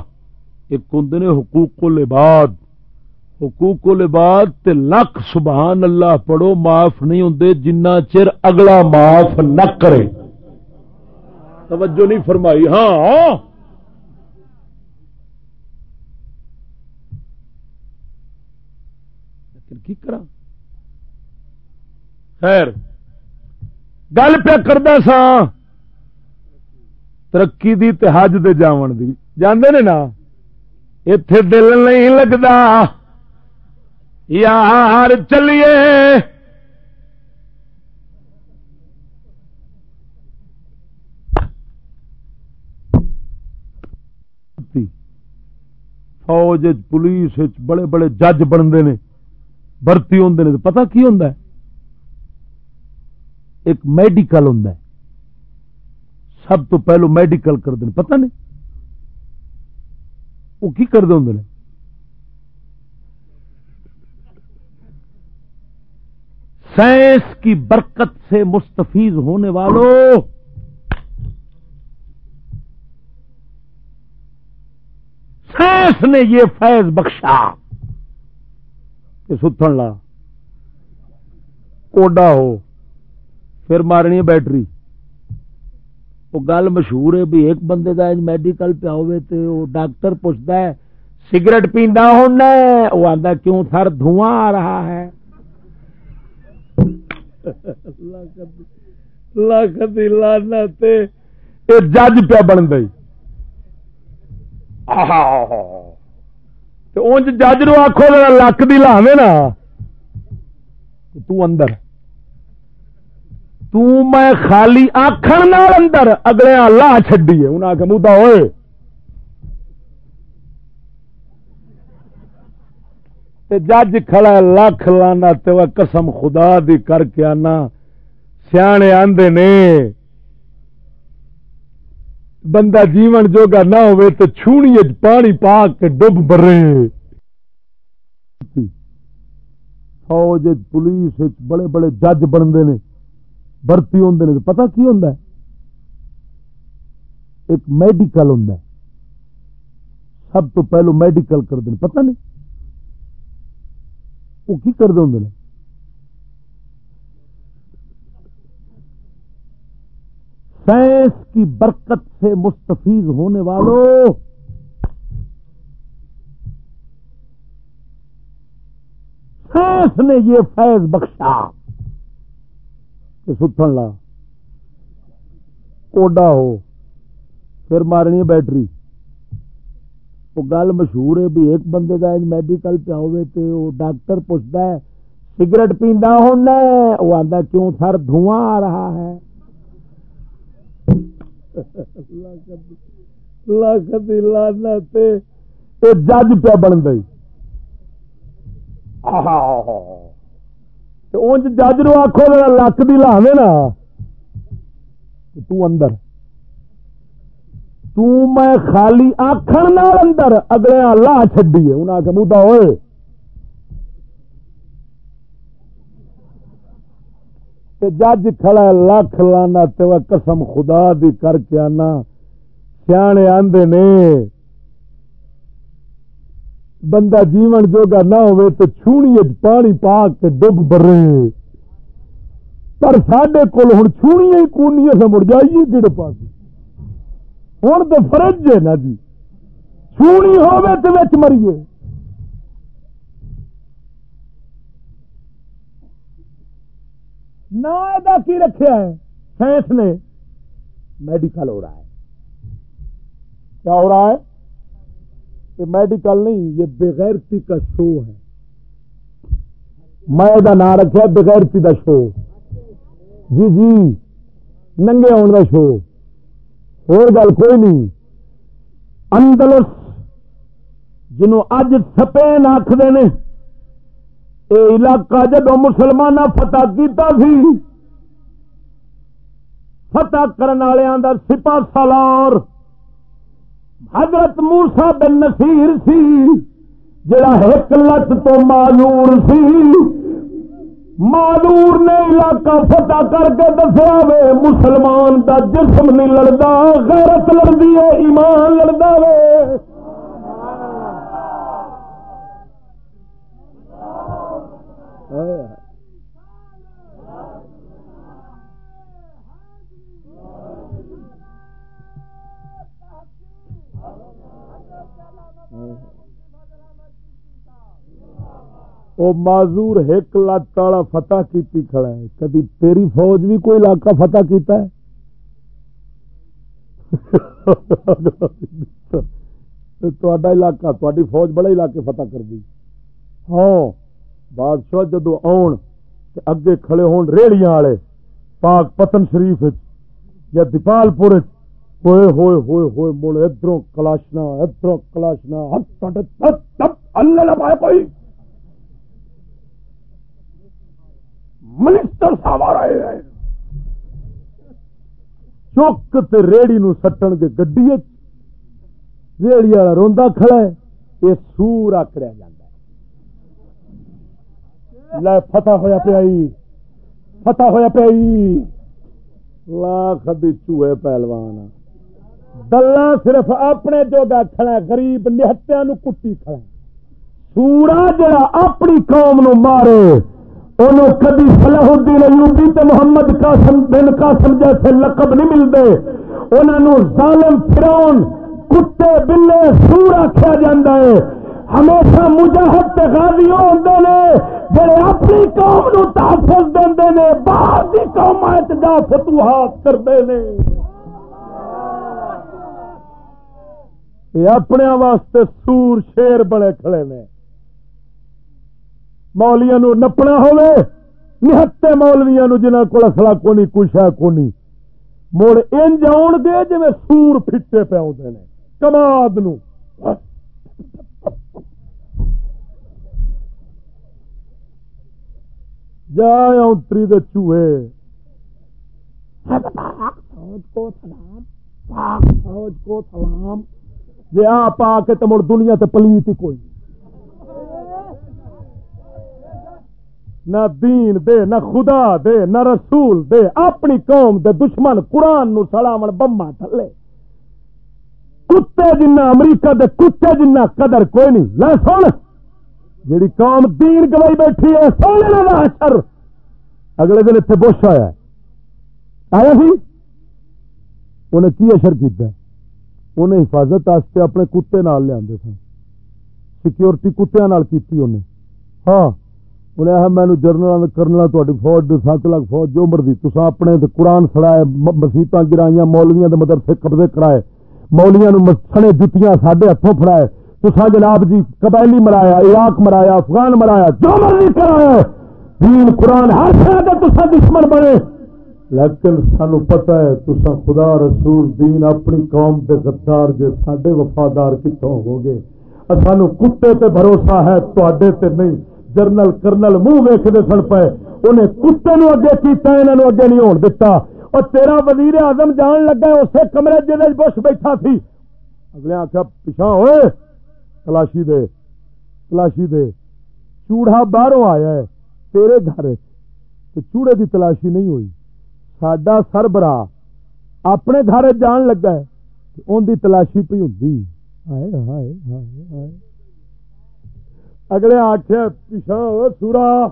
ایک ہوں نے حقوق العباد۔ حقوق لباد تے لکھ، سبحان اللہ، پڑھو، معاف نہیں ہوں جنہ چر اگلا معاف نہ کرے۔ توجہ نہیں فرمائی۔ ہاں, ہاں۔ کی کرا خیر، گل پہ کرتا سا ترقی دی تے حج دے جاون دی۔ جاندے نے نا؟ اتے دل نہیں لگتا یار چلیے۔ فوج پولیس بڑے بڑے جج بنتے ہیں برتی ہوں پتا کی ہوں ایک میڈیکل ہوں سب تو پہلو میڈیکل کرتے پتہ نہیں؟ وہ کی کرتے ہوں سائنس کی برکت سے مستفیض ہونے والوں سائنس نے یہ فیض بخشا کہ ستن لا۔ کوڈا ہو، پھر مارنی ہے بیٹری۔ وہ گل مشہور ہے بھی ایک بندے کا میڈیکل پیا ہو ڈاکٹر پوچھتا ہے، سگریٹ پیندا ہونا وہ آتا کیوں سر دھواں آ رہا ہے؟ لاکھ لانا جج پیا بن گئی۔ جج نو آخو لک دی لاوے نا۔ تو اندر۔ تو میں خالی آخر اندر اگلے لا چڈی انہیں آخر مدا ہوئے جج کھڑا لکھ لانا تو قسم خدا دی کر کے آنا۔ سیانے آندے نے۔ بندہ جیون جوگا نہ ہوئے تو چھونی پانی پا کے ڈب برے۔ فوج پولیس بڑے بڑے جج بنتے ہیں برتی ہوں پتا کی ہوں ایک میڈیکل ہوں سب تو پہلو میڈیکل کرتے پتا نہیں؟ وہ کی کرتے ہوں سائنس کی برکت سے مستفیض ہونے والوں سائنس نے یہ فیض بخشا کہ ستن لا کوڈا ہو پھر مارنی ہے بیٹری وہ گل مشہور ہے بھی ایک بندے کا میڈیکل پیا ہو ڈاکٹر پوچھتا ہے سگریٹ پیندا ہونا وہ آتا کیوں سر دھواں آ رہا ہے جج پیا بن گئی انج جج نو آخو لک دی لاوے نا تو اندر میں خالی آخر نال اندر اگلے لا چڈی ہے انہیں آخر مدا ہوئے جج کھڑا لکھ لانا تو قسم خدا دی کر کے آنا۔ سیانے آندے نے۔ بندہ جیون جوگا نہ ہوئے تو چھونی پانی پا کے ڈب برے۔ پر سڈے کول ہوں چھونی ہی کونی مڑ جائیے کہڑے پاس ہوں تو فرج ہے نا جی۔ چھونی ہوے تو مریے۔ نہ کی رکھا ہے؟ سائنس نے میڈیکل ہو رہا ہے۔ کیا ہو رہا ہے؟ یہ میڈیکل نہیں، یہ بغیرتی کا شو ہے۔ میں نام رکھا بغیرتی کا شو۔ جی جی ننگے آن کا شو۔ اور گل کوئی نہیں۔ اندلس، جنوں اج سپین آخر نے یہ علاقہ جدو مسلمان فتح کیتا سی، فتح کرنے والوں کا سپا سالار حضرت موسا بن نصیر سی، جڑا ایک لت تو معذور سی۔ معذور نے علاقہ فتح کر کے دسیا وے مسلمان دا جسم نہیں لڑتا غیرت لڑتی ہے، ایمان لڑتا وے۔ وہ معذور ایک لات والا فتح کیتی کھڑا ہے۔ کدی تیری فوج بھی کوئی علاقہ فتح کیتا ہے؟ علاقہ تاری فوج بڑے علاقے فتح کر دی ہاں بادشاہ جدو آن اگے کھڑے ہون ریڑیاں والے، پاک پتن شریف یا دیپال پور ہوئے ہوئے ہوئے ہوئے، مڑ ادھر کلاشنا ادھر کلاشنا ہت ہٹ اللہ کوئی۔ منسٹر صاحب آ رہے ہیں چوک تے ریڑی نو سٹن کے گڈی ریڑی والا روا کھڑا ہے یہ سور آکڑیا جا لے فتح ہوا پیا فتح ہوا پیا لاکھ چوہے پہلوان دلہ صرف اپنے جو کھڑا غریب نہتیا نو کٹی کھڑا سورا جڑا اپنی قوم نو مارے انہوں کدی صلاح الدین ایوبی تے محمد قاسم بن قاسم جیسے لقب نہیں ملتے۔ انہوں ظالم فرون کتے، بلے، سور آخیا جا ہے۔ ہمیشہ مجاہد تے غازی ہوتے ہیں جڑے اپنی قوم نو تحفظ دے نے، باہر کی قوم جا فتوحات کرتے ہیں اپنے واسطے سور شیر بڑے کھڑے نے۔ مولیا نو نپنا ہوے نہتے مولویا نو جنہ کو اصلا کونی کچھ ہے کونی مڑ انج آن گے جی سور پھٹے پہ آتے ہیں کماد نو جا اتری دے چوہے فوج کو سلام جی آپ آ کے تو مڑ دنیا تے پلیت ہی کوئی نہ دین دے، نہ خدا دے، نہ رسول دے، اپنی قوم دے دشمن قرآن نو سلاو بما تھلے۔ کتے جنہ امریکہ دے کتے جنہ قدر کوئی نہیں۔ لے سن، جیڑی قوم دین گوائی بیٹھی ہے، سونے کا اشر اگلے دن اتنے بش آیا آیا سی انہیں کی اشر کیا انہیں حفاظت واسطے اپنے کتے نال لیا سن۔ سیکورٹی کتیا کی ہاں انہیں آ مینو جرنل کرنل تاری فوج، سات لاکھ فوج، جو مرضی تصا اپنے قرآن سڑائے مسیت گرائی مولویا مدرسے قبضے کرائے مولیا سنے جتیاں سڈے ہاتھوں فڑائے تسا جناب جی قبائلی مرایا، عراق مرایا، افغان مرایا، جو مرضی کرایا دین قرآن ہر شہر تسا دشمن بنے۔ لیکن سانو پتا ہے تسا خدا رسول دین اپنی قوم کے غدار جے سڈے وفادار کتوں ہو گے سانو کتے تے بھروسہ ہے تے نہیں۔ جرنل کرنل منہ ویکتے سن پے انہیں کتے نو اگے کیتا انہوں اگے نہیں ہون دتا۔ اور تیرا وزیر اعظم جان لگا اسے کمرے جی بش بیٹھا سی۔ اگلے آخیا پچھا ہوئے۔ تلاشی دے تلاشی دے۔ چوڑا باہروں آیا ہے، تیرے گھر چوڑے دی تلاشی نہیں ہوئی۔ سڈا سربراہ اپنے گھر جان لگا ہے۔ ان دی تلاشی پی ہوں ہائے ہائے ہائے ہائے اگلے آخیا پیچھا سورا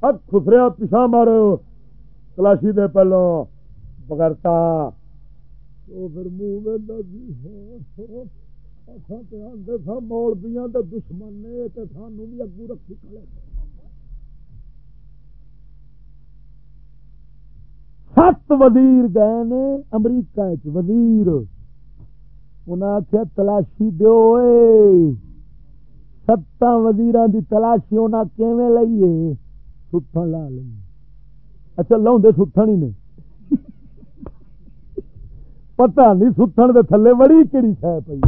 خسریا پیچھا مارو۔ تلاشی دے پہلو۔ بغیرتا منہ میں مولبیاں دشمن نے سانو بھی اگو رکھی کھڑے۔ سات وزیر گئے نے امریکہ وزیر۔ انہیں آخیا تلاشی دو ستاں وزیر دی تلاشی انہیں کیویں لئیے ستھن لا لی اچھا لاؤ ستھن ہی نے۔ پتہ نہیں ستھن دے تھلے بڑی کہڑی شہ پی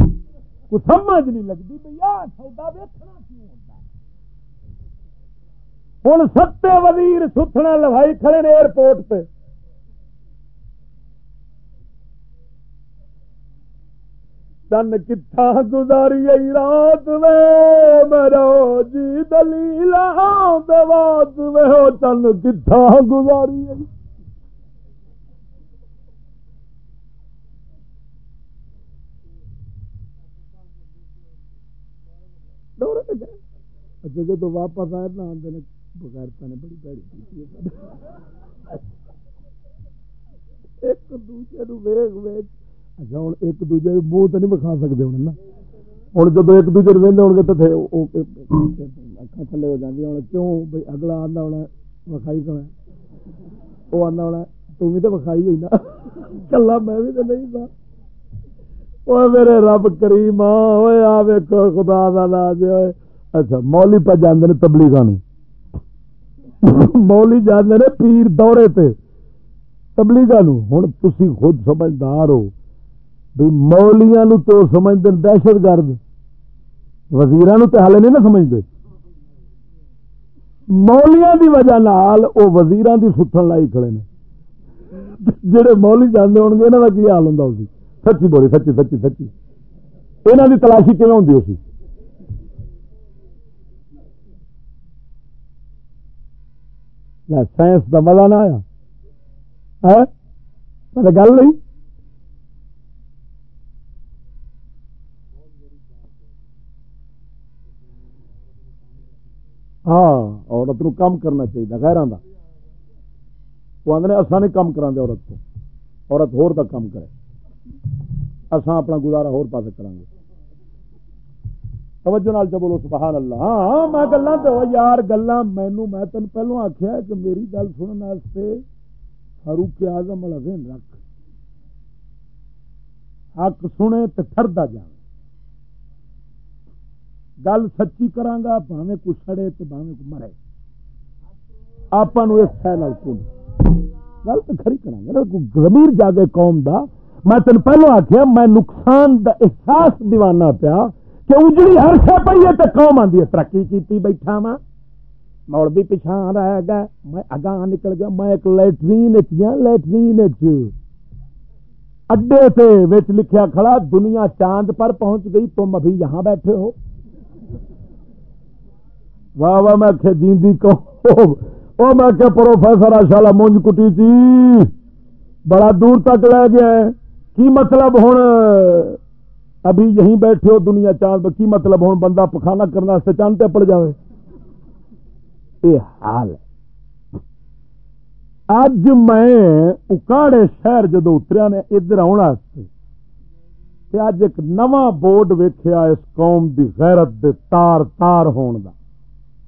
کو سمجھ نہیں لگتی بھائی سودا ویکنا کیوں ہوتا ہوں ستے وزیر ستنا لوائی کھڑے نے ایئرپورٹ پہ۔ تن کتھا گزاری رات میں مرو جی دلیل دات میں ہو تن کتھا گزاری اچھا جب واپس آئے نہ آدھے بغیرتا نے بڑی پیڑی ایک دوسرے ویگ ویگ اچھا ہوں ایک دوسرے منہ تو نہیں بکھا سکتے ہوں نا۔ ہوں جب ایک دوسرے وہدے ہو گے تو اکھا تھلے ہو جاتی ہوں کیوں؟ بھائی اگلا آدھا ہونا وکھائی کرنا وہ آدھا ہونا تم بھی تو وکھائی ہوئی نا۔ کلا میں بھی تو نہیں تھا وہ میرے رب کریم آ ویکو خدا دا جی اچھا مولی پہ جانے نے تبلیغ مولی جانے نے پیر دورے تے تبلیغ ہوں تھی خود سمجھدار ہو۔ بھائی مولیاں تو سمجھتے دہشت گرد وزیر تو ہالے نہیں نا سمجھتے مولیاں دی وجہ نال وہ وزیران دی ستھن لائی کھڑے نے۔ جڑے مولی جانے ہو گے یہاں کا کی حال ہوں سچی بولی، سچی سچی سچی۔ یہاں کی تلاشی کیون ہوں اسی سائنس کا مزہ نہ آیا۔ ہاں؟ گل نہیں؟ ہاں عورت نو کام کرنا چاہیے خیران کا وہ آدھے اصا نہیں کام کرا عورت کو۔ عورت ہور دا کام کرے۔ اصا اپنا گزارا ہور پاس کریں گے۔ توجہ نال بولو سبحان اللہ۔ ہاں, ہاں، میں گلا تو یار گلا مینو میں تین پہلو آخیا کہ میری گل سننے فاروق آزم والا دن رکھ۔ حق سنے تو ٹردا جا گل سچی کرانگا بھاوے کو سڑے تو بھاوے کو مرے۔ آپ اس شہ گل تو کھری کرا زمیر جاگے قوم دا، میں تین پہلو آخیا میں نقصان دا احساس دیوانا پیا کہ اجڑی ہر شہ پی ہے تو قوم آدھی ہے۔ ترقی کی بیٹھا وا موڑ بھی پچھا رہ گیا میں اگاں نکل گیا۔ میں ایک لٹرین لٹرین اڈے سے لکھیا کھڑا، دنیا چاند پر پہنچ گئی تم ابھی یہاں بیٹھے ہو واہ واہ، میں جیندی کو میں کہ پروفیسر اشالا مونج کٹی تھی بڑا دور تک لے گیا کی مطلب ہوں ابھی یہیں بیٹھے ہو دنیا چاند کی مطلب ہوں بندہ پخانا کرنے سے چاند پڑ جائے یہ حال ہے۔ اج میں اکاڑے شہر جدو اتریا نے، ادھر آنا اج ایک نواں بورڈ ویخیا اس قوم دی غیرت دے تار تار ہون دا۔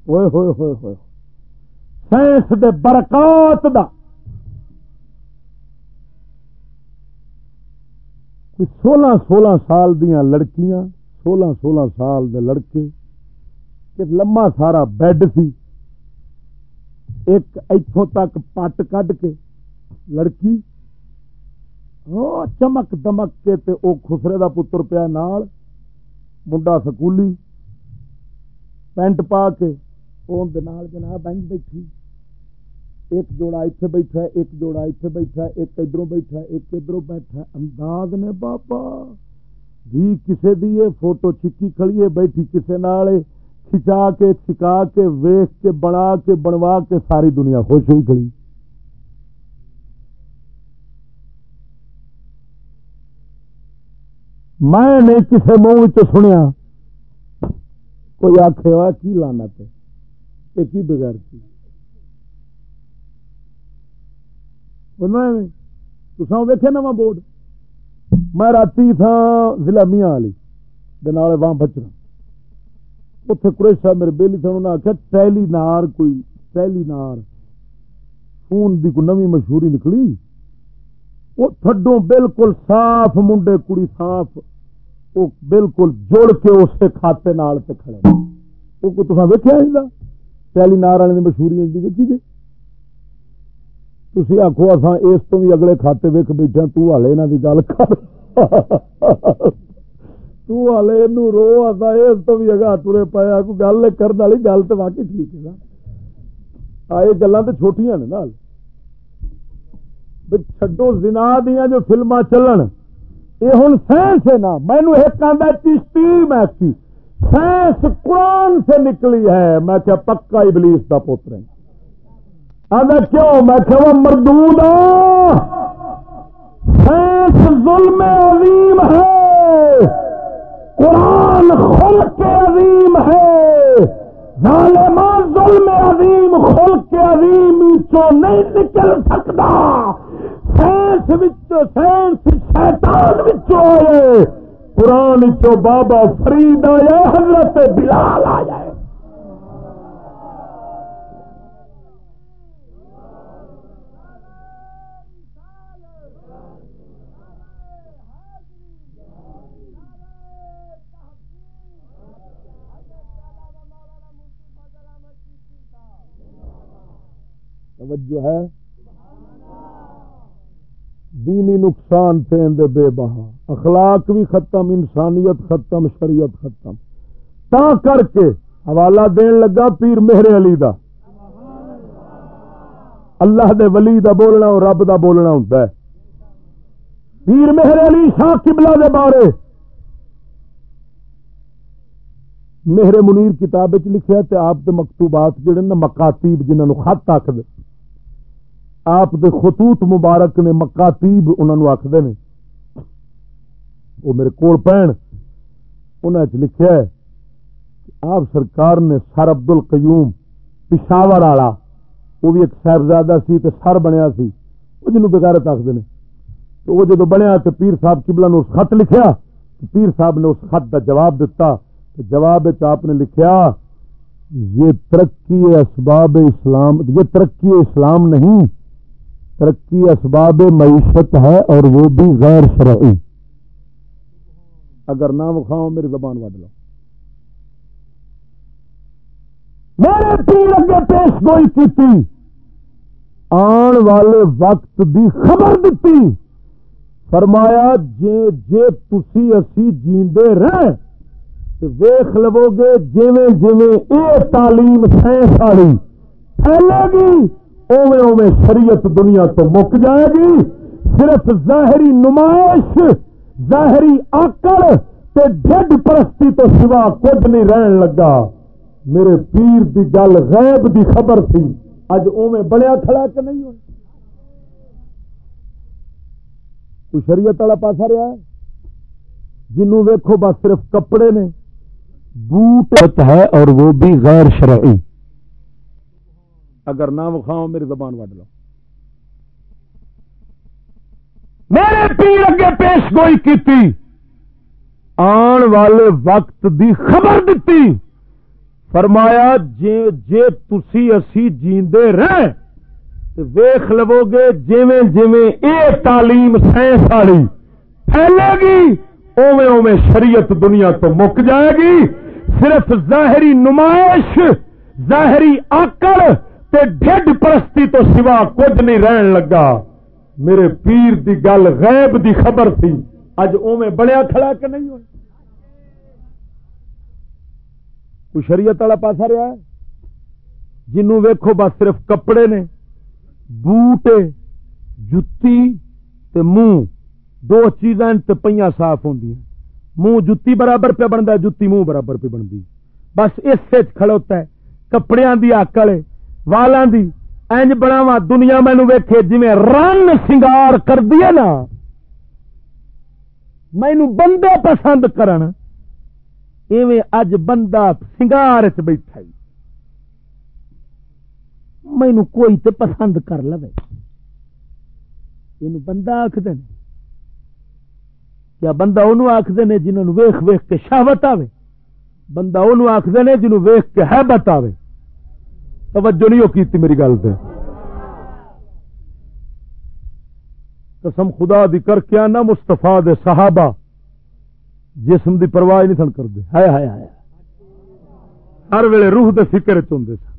ہوئے ہوئے ہوئے ہوئے۔ سائنس دے برکات دا۔ سولہ سولہ سال دیا لڑکیاں، سولہ سولہ سال دے لڑکے لما سارا بیڈ سی، ایک اتوں تک پٹ کڈ کے لڑکی چمک دمک کے تے او خسرے دا پتر پیا نال، منڈا سکولی، پینٹ پا کے نال جناب بینک بیٹھی۔ ایک جوڑا اتنے بیٹھا ایک جوڑا اتنے بیٹھا ایک ادھر بیٹھا ایک ادھر بیٹھا انداز نے بابا بھی کسے دی فوٹو چکی کھڑی ہے، بیٹھی کسے نال کھچا کے چکا کے، ویخ کے بنا کے، بنوا کے ساری دنیا خوش ہوئی کھڑی۔ میں نے کسی منہ سنیا، کوئی آخے ہوا کی لانا پہ کی بگڑتی ویکیا نواں بورڈ؟ میں رات تھا ضلع میاں والی وہاں بچنا اتنے قریش صاحب میرے بہلی تھا انہوں نے آخیا ٹیلی نار کوئی ٹیلی نار فون کی کوئی نوی مشہوری نکلی؟ وہ تھڈوں بالکل صاف، منڈے کڑی صاف وہ بالکل جڑ کے اسے کھاتے نال تے کھڑے۔ وہ کوئی تصا ویکیا ٹیلی نار والے مشہوری ویکھی جی تھی آخو اصا اس تو بھی اگلے کھاتے ویک بیٹھے تالے یہاں کی گل کر۔ تالے رو آتا اس تو بھی اگا ترے پایا کوئی گل کرنے والی گل تو واقعی ٹھیک ہے آئے گلا تو چھوٹیاں نے نال۔ چڈو زنا دیا جو فلما چلن۔ یہ ہوں سائنس ہے نا۔ مینو ایک آدھا چشتی میں سائنس قرآن سے نکلی ہے۔ میں کیا پکا ابلیس کا پوتر ہے۔ کیوں؟ میں کہ وہ مردود سائنس ظلم عظیم ہے۔ قرآن خل کے عظیم ہے۔ ظالمان ظلم عظیم خل کے عظیم چو نہیں نکل سکتا۔ سائنس سائنس شیطان آئے قرآن چو بابا فرید آیا حضرت بلال آ جائے توجہ ہے۔ دینی نقصان تھے بے بہا۔ اخلاق بھی ختم، انسانیت ختم، شریعت ختم۔ تا کر کے حوالہ دین لگا پیر مہر علی دا۔ اللہ دے ولی دا بولنا اور رب دا بولنا ہوتا ہے۔ پیر مہر علی شاہ قبلہ دے بارے۔ میرے منیر کتاب لکھا تے آپ دے مکتوبات جڑے نا مکاتیب جنہوں خط آخد آپ دے خطوط مبارک نے مکاتیب انہوں آخر نے۔ وہ میرے کول پہن۔ انہیں لکھا ہے آپ سرکار نے سر ابد ال قیوم پشاور والا، وہ بھی ایک صاحبزادہ سی تے سر بنیا سی، وہ جنوب بغیرت آخر نے۔ تو وہ جدو بنیا تو پیر صاحب کبلا نے اس خط لکھیا پیر صاحب نے اس خط کا جواب دیتا تو جواب آپ نے لکھیا، یہ ترقی اسباب اسلام، یہ ترقی اسلام نہیں ترقی اسباب معیشت ہے اور وہ بھی غیر شرعی۔ اگر نہ وکھاؤ، میری زبان وڈ لو۔ میرے پیر اگے پیش گوئی کی آن والے وقت دی خبر دیتی فرمایا، جے جے تسی اسی جیندے رہ ویخ لو گے جویں جویں اے تعلیم سائنس والی۔ پھیلے گی۔ اوے اوے شریعت دنیا تو مک جائے گی، صرف ظاہری نمائش، ظاہری آکڑ تے ڈڈ پرستی تو سوا کچھ نہیں رہن لگا۔ میرے پیر دی گل غیب دی خبر تھی۔ اج اوے بڑیا کھڑا کہ نہیں ہوئی کوئی شریعت والا پاسا رہا ہے؟ جنوں ویکھو بس صرف کپڑے نے، بوٹ ہے اور وہ بھی غیر شرعی۔ اگر نہ وکھاؤ میری زبان وڈ لو۔ میرے پیر اگے پیش گوئی کی آن والے وقت دی خبر دیتی فرمایا، جے جے تسی اسی جیندے رہ ویخ لو گے جویں جویں اے تعلیم سائنس والی پھیلے گی اوے اوے شریعت دنیا تو مک جائے گی۔ صرف ظاہری نمائش، ظاہری آکڑ تے ڈھڈ پرستی تو سوا کچھ نہیں رہن لگا۔ میرے پیر دی گل غیب دی خبر تھی۔ اج اوے بڑیا کھڑا کہ نہیں ہوئی کوئی شریعت والا پاسا رہا ہے؟ جنوں ویکھو بس صرف کپڑے نے بوٹ جتی تے منہ۔ دو چیزاں پہ صاف ہوں منہ جتی برابر پہ بنتا جتی منہ برابر پہ بنتی بس اس کھڑوتا ہے۔ کپڑے دی آکل والاں دی اینج بناوا دنیا مینو ویکھے جی رن سنگار کر دیا نا مینو بندے پسند کرن ایویں اج بندہ سنگار چ بیٹھا مینو کوئی تے پسند کر لو یہ بندہ آخد کیا بندہ انہوں آخر نے جنہوں ویخ ویخ کے شہوت آوے بندہ انہوں آخر نے جنہوں ویخ کے حیبت آوے توجہ نہیں کیتی میری گل پہ قسم خدا دی کر کے آنا مستفا دے صحابہ، جسم دی پرواہ نہیں سن کرتے۔ ہائے ہائے ہائے۔ ہر ویلے روح دے فکر چند سن۔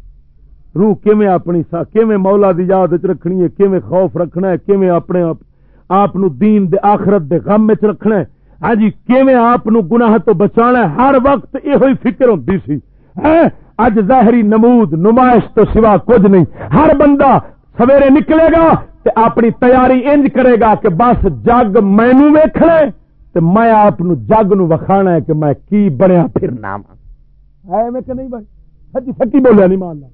روح کیویں اپنی سا، کیویں مولا دی یاد چ رکھنی ہے، کیویں خوف رکھنا ہے، کیویں اپنے آپ دین دے آخرت دے غم چ رکھنا ہے۔ ہاں جی کیویں آپ گناہ تو بچانا ہے، ہر وقت یہ فکر ہوتی سی۔ ہاں، اج ظاہری نمود، نمائش تو سوا کچھ نہیں۔ ہر بندہ سویرے نکلے گا تے اپنی تیاری انج کرے گا کہ بس جگ مینو ویکھنا تو میں آپ جگ نو وکھانا ہے کہ میں کی بنیا پھرنا ہے میں کہ نہیں بھائی؟ سچی سچی بولیا نہیں ماننا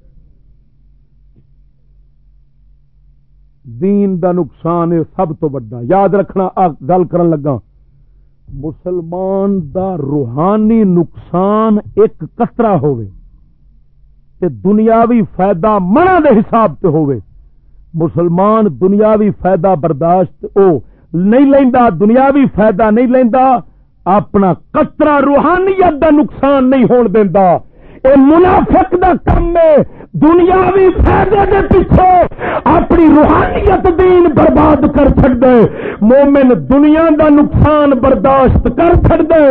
دین دا نقصان ہے سب تو بڑا۔ یاد رکھنا گل کرن لگا۔ مسلمان دا روحانی نقصان ایک کترا ہوئے تے دنیاوی فائدہ منع دے حساب سے ہوئے مسلمان دنیاوی فائدہ برداشت او نہیں لینا دنیاوی فائدہ نہیں لینا اپنا کترا روحانیت دا نقصان نہیں ہون دینا اے منافق دا کم ہے دنیاوی فائدے دے پیچھے اپنی روحانیت دین برباد کر سکتے مومن دنیا دا نقصان برداشت کر سکتے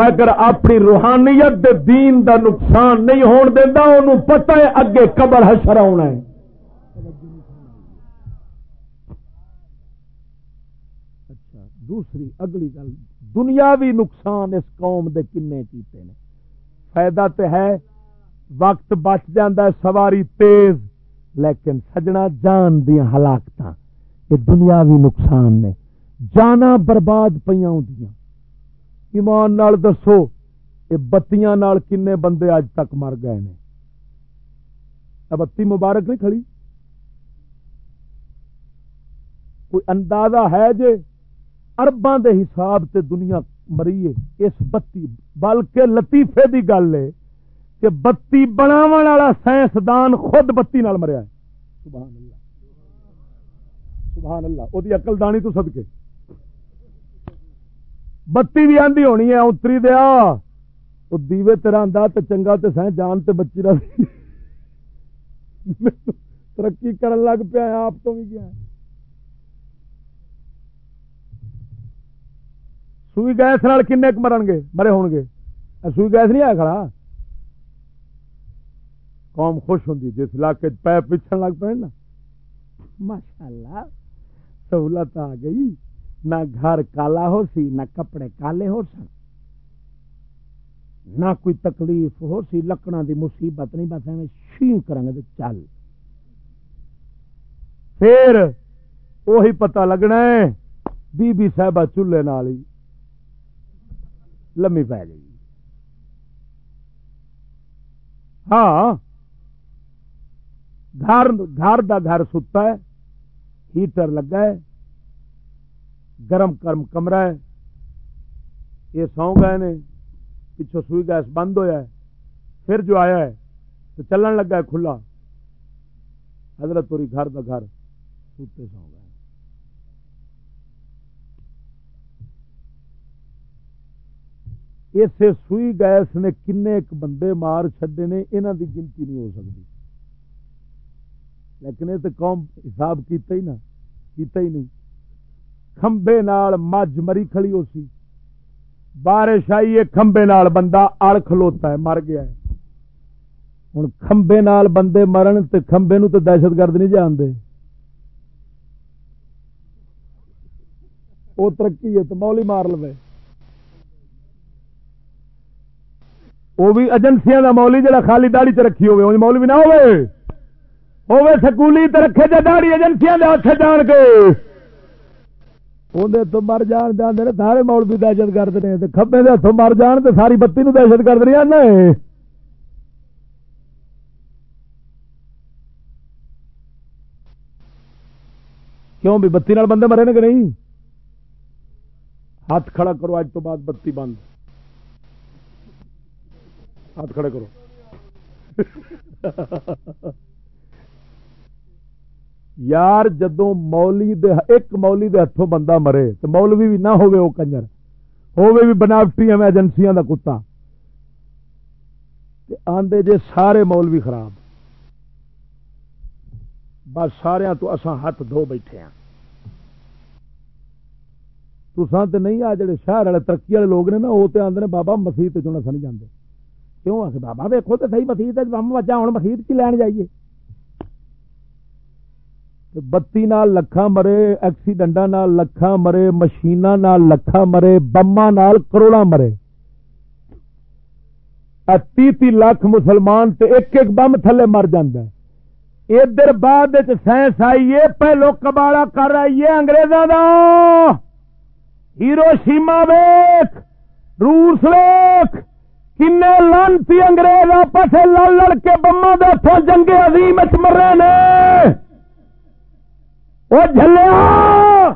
مگر اپنی روحانیت دے دین دا نقصان نہیں ہون دینا انہوں پتہ ہے اگے قبر حشر آنا ہے۔ اچھا، دوسری، اگلی گل، دنیاوی نقصان اس قوم دے کنے کیتے نے۔ فائدہ تے ہے وقت بچ جاندہ ہے، سواری تیز، لیکن سجنا جان دیا ہلاکت یہ دنیاوی نقصان نے۔ جانا برباد پہ ایمان نال دسو، یہ بتیاں نال کنے بندے اج تک مر گئے نے۔ بتی مبارک نہیں کھڑی؟ کوئی اندازہ ہے جے ارباں دے حساب سے دنیا مری ہے، اس بتی، بلکہ لطیفے دی گل ہے۔ کہ بتی بناو والا سائنسدان خود بتی نال مریا ہے۔ سبحان اللہ۔ سبحان اللہ۔ وہ اقل دانی تو سد کے بتی بھی آندھی ہونی ہے، اتری دیا۔ وہ دیوے تیرا آدھا تو چنگا تو سائن، جان تے بچی رہی ترقی کرن لگ پیا آپ تو بھی گیا سوئی گیس نال کن مرن گے مرے ہون گے سوئی گیس نہیں آیا کھڑا؟ قوم خوش ہوں جس علاقے پیپ پچھن لگ پے نا۔ ماشاء اللہ سہولت آ گئی۔ نہ گھر کالا ہو سی، نہ کپڑے کالے ہو سن۔ نہ کوئی تکلیف ہو سی لکڑا دی مصیبت نہیں، بس ایویں شی کریں گے چل۔ پھر وہی پتہ لگنا ہے، بی بی صاحبہ چولہے نال ہی لمی پی گئی۔ ہاں۔ گھر گھر دا گھر ستا ہے، ہیٹر لگا ہے، گرم کرم کمرہ ہے۔ یہ سو گئے نے پچھو سوئی گیس بند ہویا ہے۔ پھر جو آیا ہے، تو چلن لگا ہے کھلا۔ حضرت پوری گھر دا گھر سوتے سو گئے۔ اسے سوئی گیس نے کن ایک بندے مار چڈے نے یہاں دی گنتی نہیں ہو سکتی۔ لیکن یہ تو قوم حساب کیتا ہی نہ کیتا ہی نہیں۔ کھمبے نال مجھ مری کھڑی ہو سی۔ بارش آئی ہے، کھمبے نال بندہ اڑ کھلوتا ہے، مر گیا ہے۔ ہوں کھمبے نال بندے مرن تے کھمبے نو تو دہشت گرد نہیں جانتے وہ ترقی ہے تو مولی مار لو وہ بھی ایجنسیاں دا مولی جڑا خالی داڑی چ رکھی ہوگی مولی بھی نہ ہوئے ہوے سکولی تو رکھے جا داڑی ایجنسیاں دے ہاتھ جان کے۔ اندر تو مر جان دے آدھے سارے مول بھی دہشت گرد نے کبے دے ہاتھوں مر جان تو ساری بتی نو دہشت گرد نہیں آنا کیوں بھی بتی نال بندے مرے نے کہ نہیں؟ ہاتھ کھڑا کرو اج تو بعد بتی بند۔ ہاتھ کھڑے کرو۔ یار جدو مولی دے ایک مولی دے ہاتھوں بندہ مرے تو مولوی بھی نہ ہوئے وہ کنجر ہوئے بھی بناوٹی ہمیں ایجنسیاں دا کتا۔ آندے جے سارے مولوی خراب۔ بس سارا تو اساں ہاتھ دھو بیٹھے ہیں تسان تو نہیں، آ جڑے شہر والے ترقی والے لوگ نے نا وہ تو آدھے بابا مسیح چنا سا نہیں جانے کیوں؟ آ بابا ویکو تو صحیح مسیح بم بچا ہوں مسیح کی لین جائیے؟ بتی نال لکھا مرے ایکسیڈنٹا نال لکھا مرے مشین لکھا مرے بما نال کروڑا مرے تی تی لاکھ مسلمان تے ایک ایک بم تھلے مر جاندہ ادھر بعد سائنس آئیے پہلو کباڑا کر رہی ہے کا ہیرو شیما ویخ روس ویخ کن لانتی انگریز آپس لڑ لڑ کے بما دے جنگے عظیم مرے نے وہ جلیا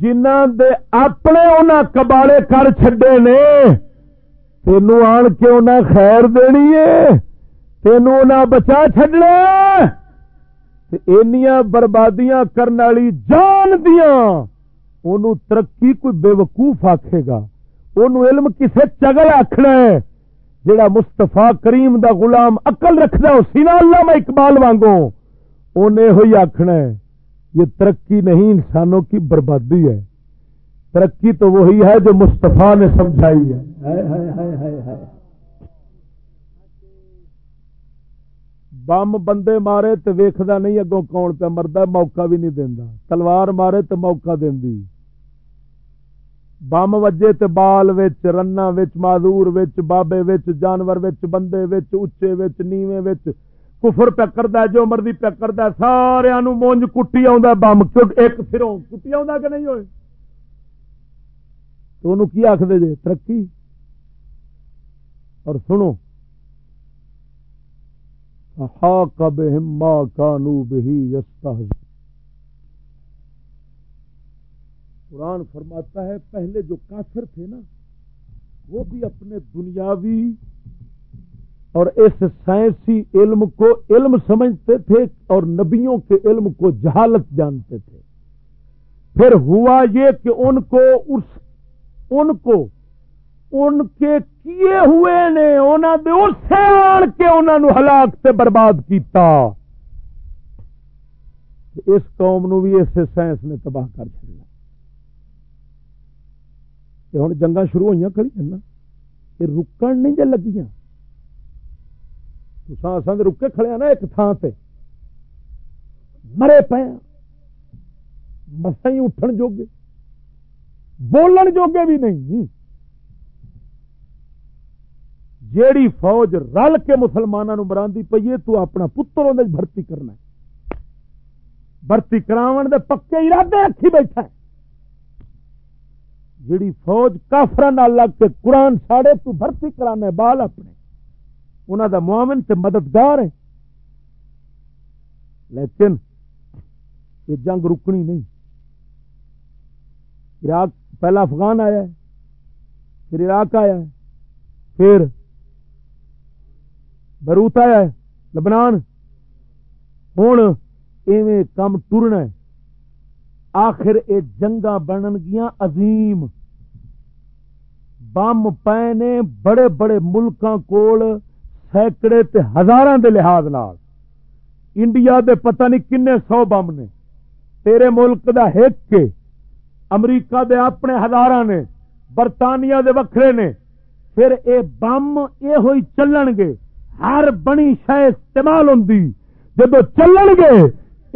جنہ دے اپنے انہاں کباڑے کر چڈے نے تینوں آن کے انہاں خیر دینی ہے تینوں انہاں بچا چڈنا اینیاں بربادیاں کرنے والی جان دیاں انہوں ترقی کوئی بے وقوف آکھے گا۔ انہوں علم کسے چگل آخنا ہے۔ جڑا مستفا کریم دا غلام اقل رکھنا اسی نا اللہ میں اقبال وانگو انہیں ہوئی آخنا ہے۔ یہ ترقی نہیں انسانوں کی بربادی ہے۔ ترقی تو وہی ہے جو مستفا نے سمجھائی ہے۔ بم بندے مارے تو ویختا نہیں اگوں کون پہ مرد موقع بھی نہیں دینا تلوار مارے تو موقع دینی بم وجے تے بال وچ رنا وچ معذور وچ بابے وچ جانور وچ بندے وچ اچے وچ نیویں وچ کفر پہ کردا جو مرضی پہ کردا سارے نو مونج کٹی آوندا بم ایک پھروں کٹی آوندا کہ نہیں ہوئے؟ تو انہوں کی آکھدے جے؟ ترقی۔ اور سنو کانو بہی قرآن فرماتا ہے، پہلے جو کافر تھے نا، وہ بھی اپنے دنیاوی اور اس سائنسی علم کو علم سمجھتے تھے اور نبیوں کے علم کو جہالت جانتے تھے۔ پھر ہوا یہ کہ ان کو اس ان کو ان کے کیے ہوئے نے انہوں نے اسے آن کے انہوں نے ہلاک سے برباد کیتا۔ اس قوم نو بھی اسے سائنس نے تباہ کر چڑنا ہوں جنگا شروع ہوئی کھڑی نا۔ یہ رکن نہیں جی لگیاں۔ سن رکے کھڑے ہاں نا ایک تھان سے مرے پے ہاں۔ مسا ہی اٹھن جوگے۔ بولن جوگے بھی نہیں۔ جیڑی فوج رل کے مسلمانوں مرادی پی ہے، تو اپنا پتر بھرتی کرنا بھرتی کرا دے پکے ارادے رکھی بیٹھا ہے۔ جیڑی فوج کافر لگ کے قرآن ساڑے، تو بھرتی کرانا بال اپنے۔ انہوں دا معاون تے مددگار ہے۔ لیکن یہ جنگ رکنی نہیں۔ عراق پہلا افغان آیا ہے، پھر عراق آیا ہے، پھر بروت آیا ہے، لبنان۔ ہوں ایویں کم ٹرنا ہے۔ آخر یہ جنگا بنن گیا عظیم۔ بم پے بڑے بڑے ملکوں کول سینکڑے تے ہزار دے لحاظ نال۔ انڈیا دے پتہ نہیں کنے سو بم نے۔ تیرے ملک دا ہک کے۔ امریکہ دے اپنے ہزار نے۔ برطانیہ دے وکھرے نے۔ پھر اے بم یہ ہوئی چلن گے۔ ہر بنی شہ استعمال ہوں جب چلن گے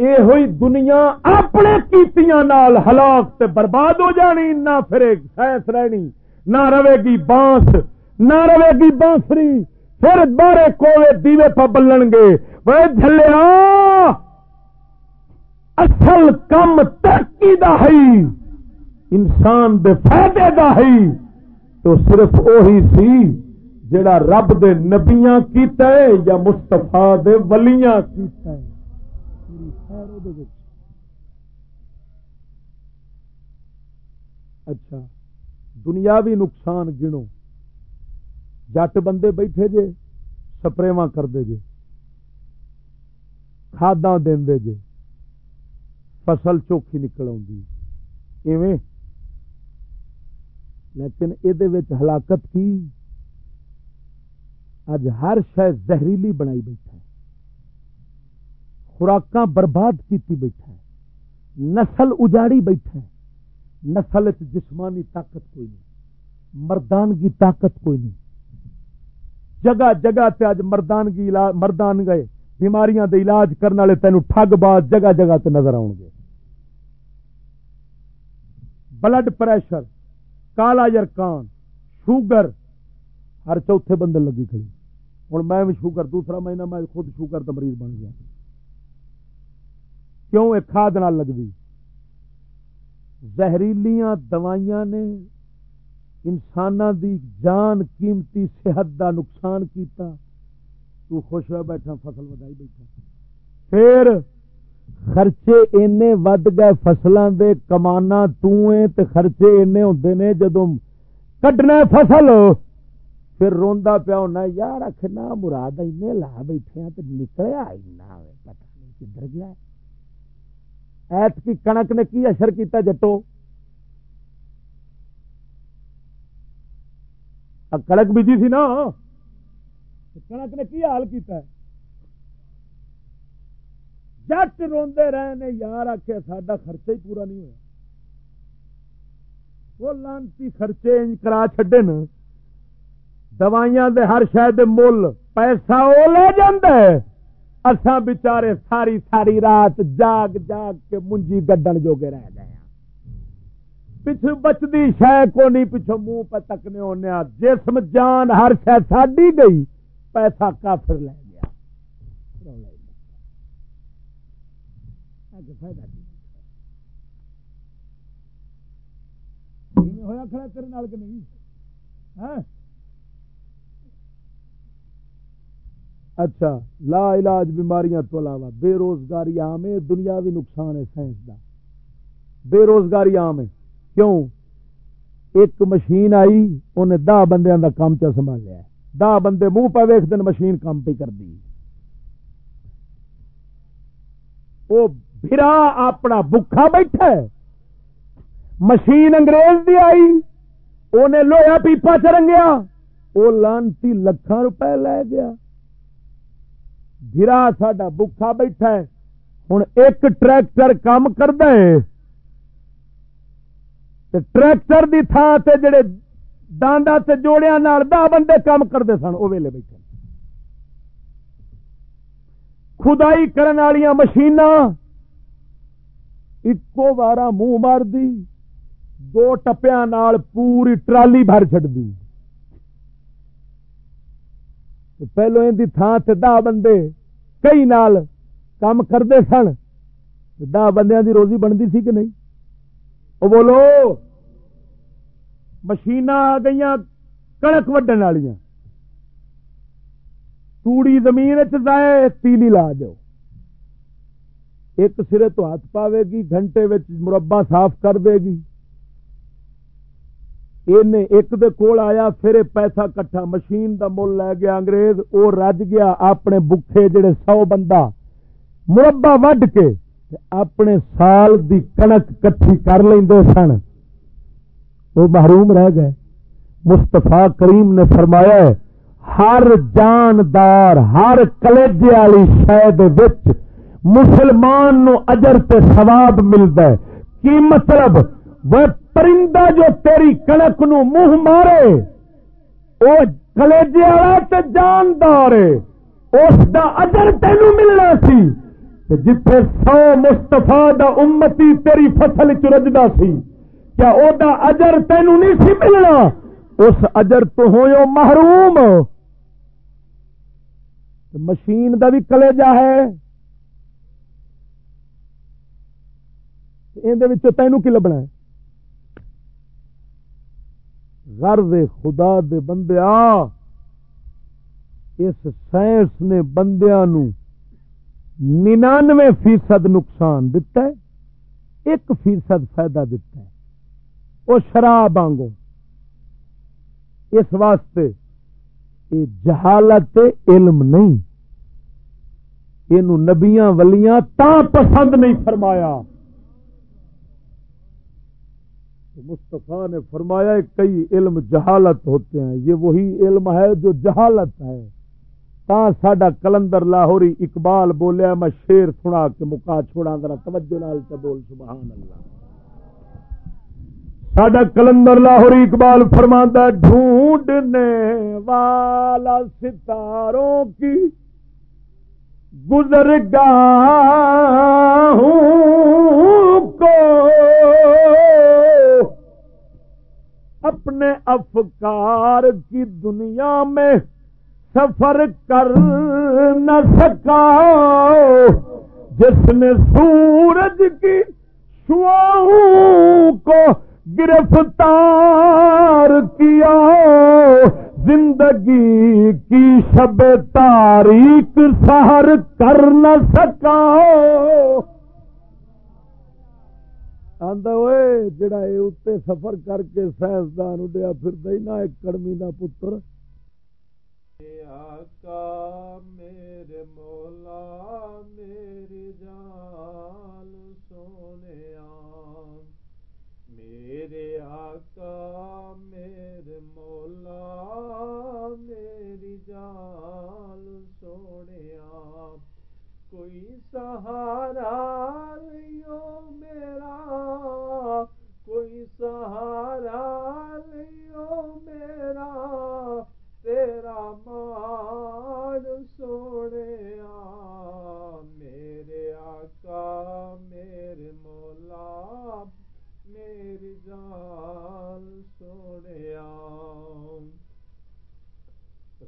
یہ ہوئی دنیا اپنے کیتیاں نال ہلاک تے برباد ہو جانی۔ نہ پھر سائنس رہنی، نہ رہے گی بانس، نہ رہے گی بانسری۔ پھر بارے کوے دیوے پا بلن گے۔ وہ جلیا اصل کم ترقی دا ہے۔ انسان دے فائدے دا ہے۔ تو صرف اوہی سی جڑا رب دے نبیاں کیتا ہے یا مستفا دے ولیاں کیتا ہے۔ اچھا دنیاوی نقصان گنو۔ جٹ بندے بیٹھے جے سپرے کرتے جے کھادا دے جے فصل چوکھی نکل آئی لیکن یہ ہلاکت کی اج ہر شاید زہریلی بنائی بیٹھا ہے خوراک برباد کیتی بیٹھا ہے نسل اجاڑی بیٹھا ہے نسل جسمانی طاقت کوئی نہیں مردانگی طاقت کوئی نہیں جگہ جگہ تے اج مردانگی مردان گئے، بیماریاں دے علاج کرنے والے تینوں ٹھگ باز جگہ جگہ تے نظر آؤ گے۔ بلڈ پریشر، کالا یرکان، شوگر، ہر چوتھے بندے لگی کھڑی۔ ہوں میں بھی شوگر، دوسرا مہینہ میں خود شوگر کا مریض بن گیا۔ کیوں؟ ایک کھاد لگتی زہریلیاں، دوائیاں نے انسان دی جان قیمتی صحت دا نقصان کیتا۔ تو خوش ہوا بیٹھا، فصل ودائی بیٹھا۔ پھر خرچے اینے ود گئے فصلوں دے کمانا تے خرچے اینے ہوندے نے جدو کڈنا فصل، پھر روندا پیا ہونا، یار آخنا مراد اینے لا بیٹھے ہیں، تے نکلیا اینا پتہ نہیں کدھر گیا ایت کی کنک نے کی اثر کیتا جٹو کڑک بیجی سی نا۔ کڑک نے کی حال کیتا ہے؟ جٹ روندے رہے نے یار آخیا ساڈا خرچہ ہی پورا نہیں ہوا وہ لانتی خرچے کرا چڈے نا دوائیاں دے ہر شاید مل پیسہ وہ لے جسان بچارے ساری ساری رات جاگ جاگ کے منجی گڈن جوگے رہ گئے۔ پچھو بچتی شہ کو نہیں پچھو منہ پہ تکنے ہونے جسم جان ہر شہ ساڈی گئی پیسہ کافر لے گیا۔ ہوا کھڑا تیرے کہ نہیں؟ اچھا لا علاج بیماریاں تو علاوہ بے روزگاری عام ہے دنیاوی نقصان ہے سائنس کا بے روزگاری عام ہے۔ کیوں؟ ایک مشین آئی، انہیں دہ بندے کا کام چا سنبھالیا دہ بندے منہ پہ ویخ دن مشین کام پہ کر دی وہ بھرا اپنا بکھا بیٹھا ہے۔ مشین انگریز دی آئی۔ انہیں لویا پیپا چرنگیا۔ وہ لانتی لکھان روپے لے گیا۔ گرا ساڈا بکھا بیٹھا ہے۔ ہوں ایک ٹریکٹر کام کرتا ہے۔ ٹریکٹر دی تھان سے جڑے ڈانڈا سے جوڑیا دہ بندے کام کرتے سن وہ ویلے بیٹھے خدائی کرن والی مشین ایکو بارہ منہ مار دی دو ٹپیا پوری ٹرالی بھر چڑ دی پہلو ان تھان سے دہ بندے کئی نال کام کرتے سن دہ بندیاں دی روزی بنتی سی کہ نہیں؟ وہ بولو مشین آ گئی کڑک وڈن والی توڑی زمین چائے تیلی لا جاؤ ایک سرے تو ہاتھ پاوے گی گھنٹے مربع صاف کر دے گی ایک دے کول آیا پھر پیسہ کٹھا مشین دا مل لے گیا انگریز او رج گیا اپنے بکھے جڑے سو بندہ مربع وڈ کے اپنے سال دی کنک کٹھی کر لیں سن۔ وہ محروم رہ گئے۔ مستفا کریم نے فرمایا ہے، ہر جاندار، ہر کلیجے والی شاید مسلمان نو اجر تے ثواب ملتا ہے۔ کی مطلب؟ وہ پرندہ جو تیری کنک نو منہ مارے، وہ کلیجے والا تے جاندار اس دا اجر تینو ملنا سی۔ جتھے سو مستفا دا امتی تیری فصل چرجدا سی، کیا او دا اجر تینو نہیں سی ملنا؟ اس اجر تو ہو محروم۔ مشین دا بھی کلیجا ہے۔ اندر تینوں کی لبنا ہے؟ غرض خدا دے بندے آ اس سائنس نے بندیا ننانوے فیصد نقصان دتا ہے، ایک فیصد فائدہ دتا ہے۔ وہ شراب آنگو اس واسطے یہ جہالت علم نہیں۔ یہ نبیاں ولیاں تا پسند نہیں فرمایا۔ مستفا نے فرمایا کئی علم جہالت ہوتے ہیں۔ یہ وہی علم ہے جو جہالت ہے۔ تا ساڈا کلندر لاہوری اقبال بولیا، میں شیر سنا کے مکا چھوڑا ذرا توجہ نال بول، سبحان اللہ۔ ساڈا کلندر لاہوری اقبال فرماندہ ڈھونڈنے والا ستاروں کی گزر گا کو اپنے افکار کی دنیا میں سفر کر نہ سکا جس نے سورج کی شعاؤں کو گرفتار کیا، زندگی کی شب تاریخ سہر کر نہ سکا جڑا اتنے سفر کر کے سائنسدان اڈیا، پھر نہ ایک کڑمی کا پتر۔ آقا میرے مولا، میری جان سونے میرے آقا، میرے مولا، میری جال سونے کوئی سہارا لو میرا، کوئی سہارا لو میرا۔ تیرا مار سونے میرے آقا میرے مولا میری جال سوڑیا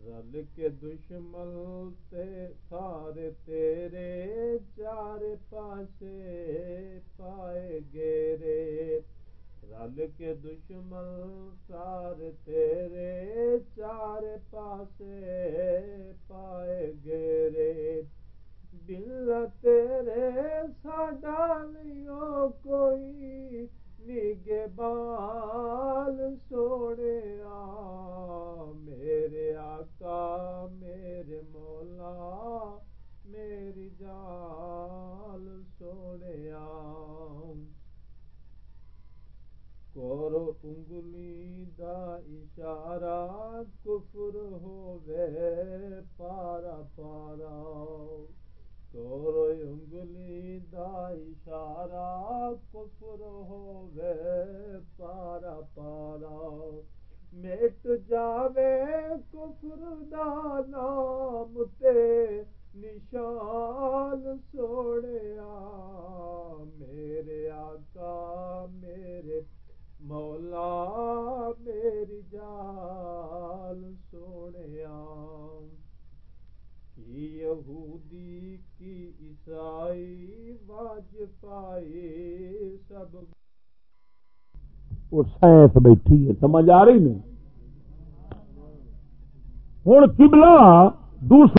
رل کے دشمن تے سارے تیرے چار پاسے پائے گیرے رل کے دشمن سار تیرے چار پاسے پائے گیرے دل تیرے ساڈا نہیں کوئی نگے بال سوڑے میرے آقا، میرے مولا، میری جال سوڑے کرو انگلی دا اشارہ کفر ہوے پارا پارا۔ کرو انگلی دا اشارہ کفر ہوے پارا پارا۔ مٹ جاوے کفر دا نام تے، نشان سوڑیا۔ میرے آقا، میرے مولا میری جال سونے کی یہودی کی عیسائی واج پائی سب۔ وہ سائنس بیٹھی ہے، سمجھ آ رہی نہیں؟ ہوں کبلا دوسرا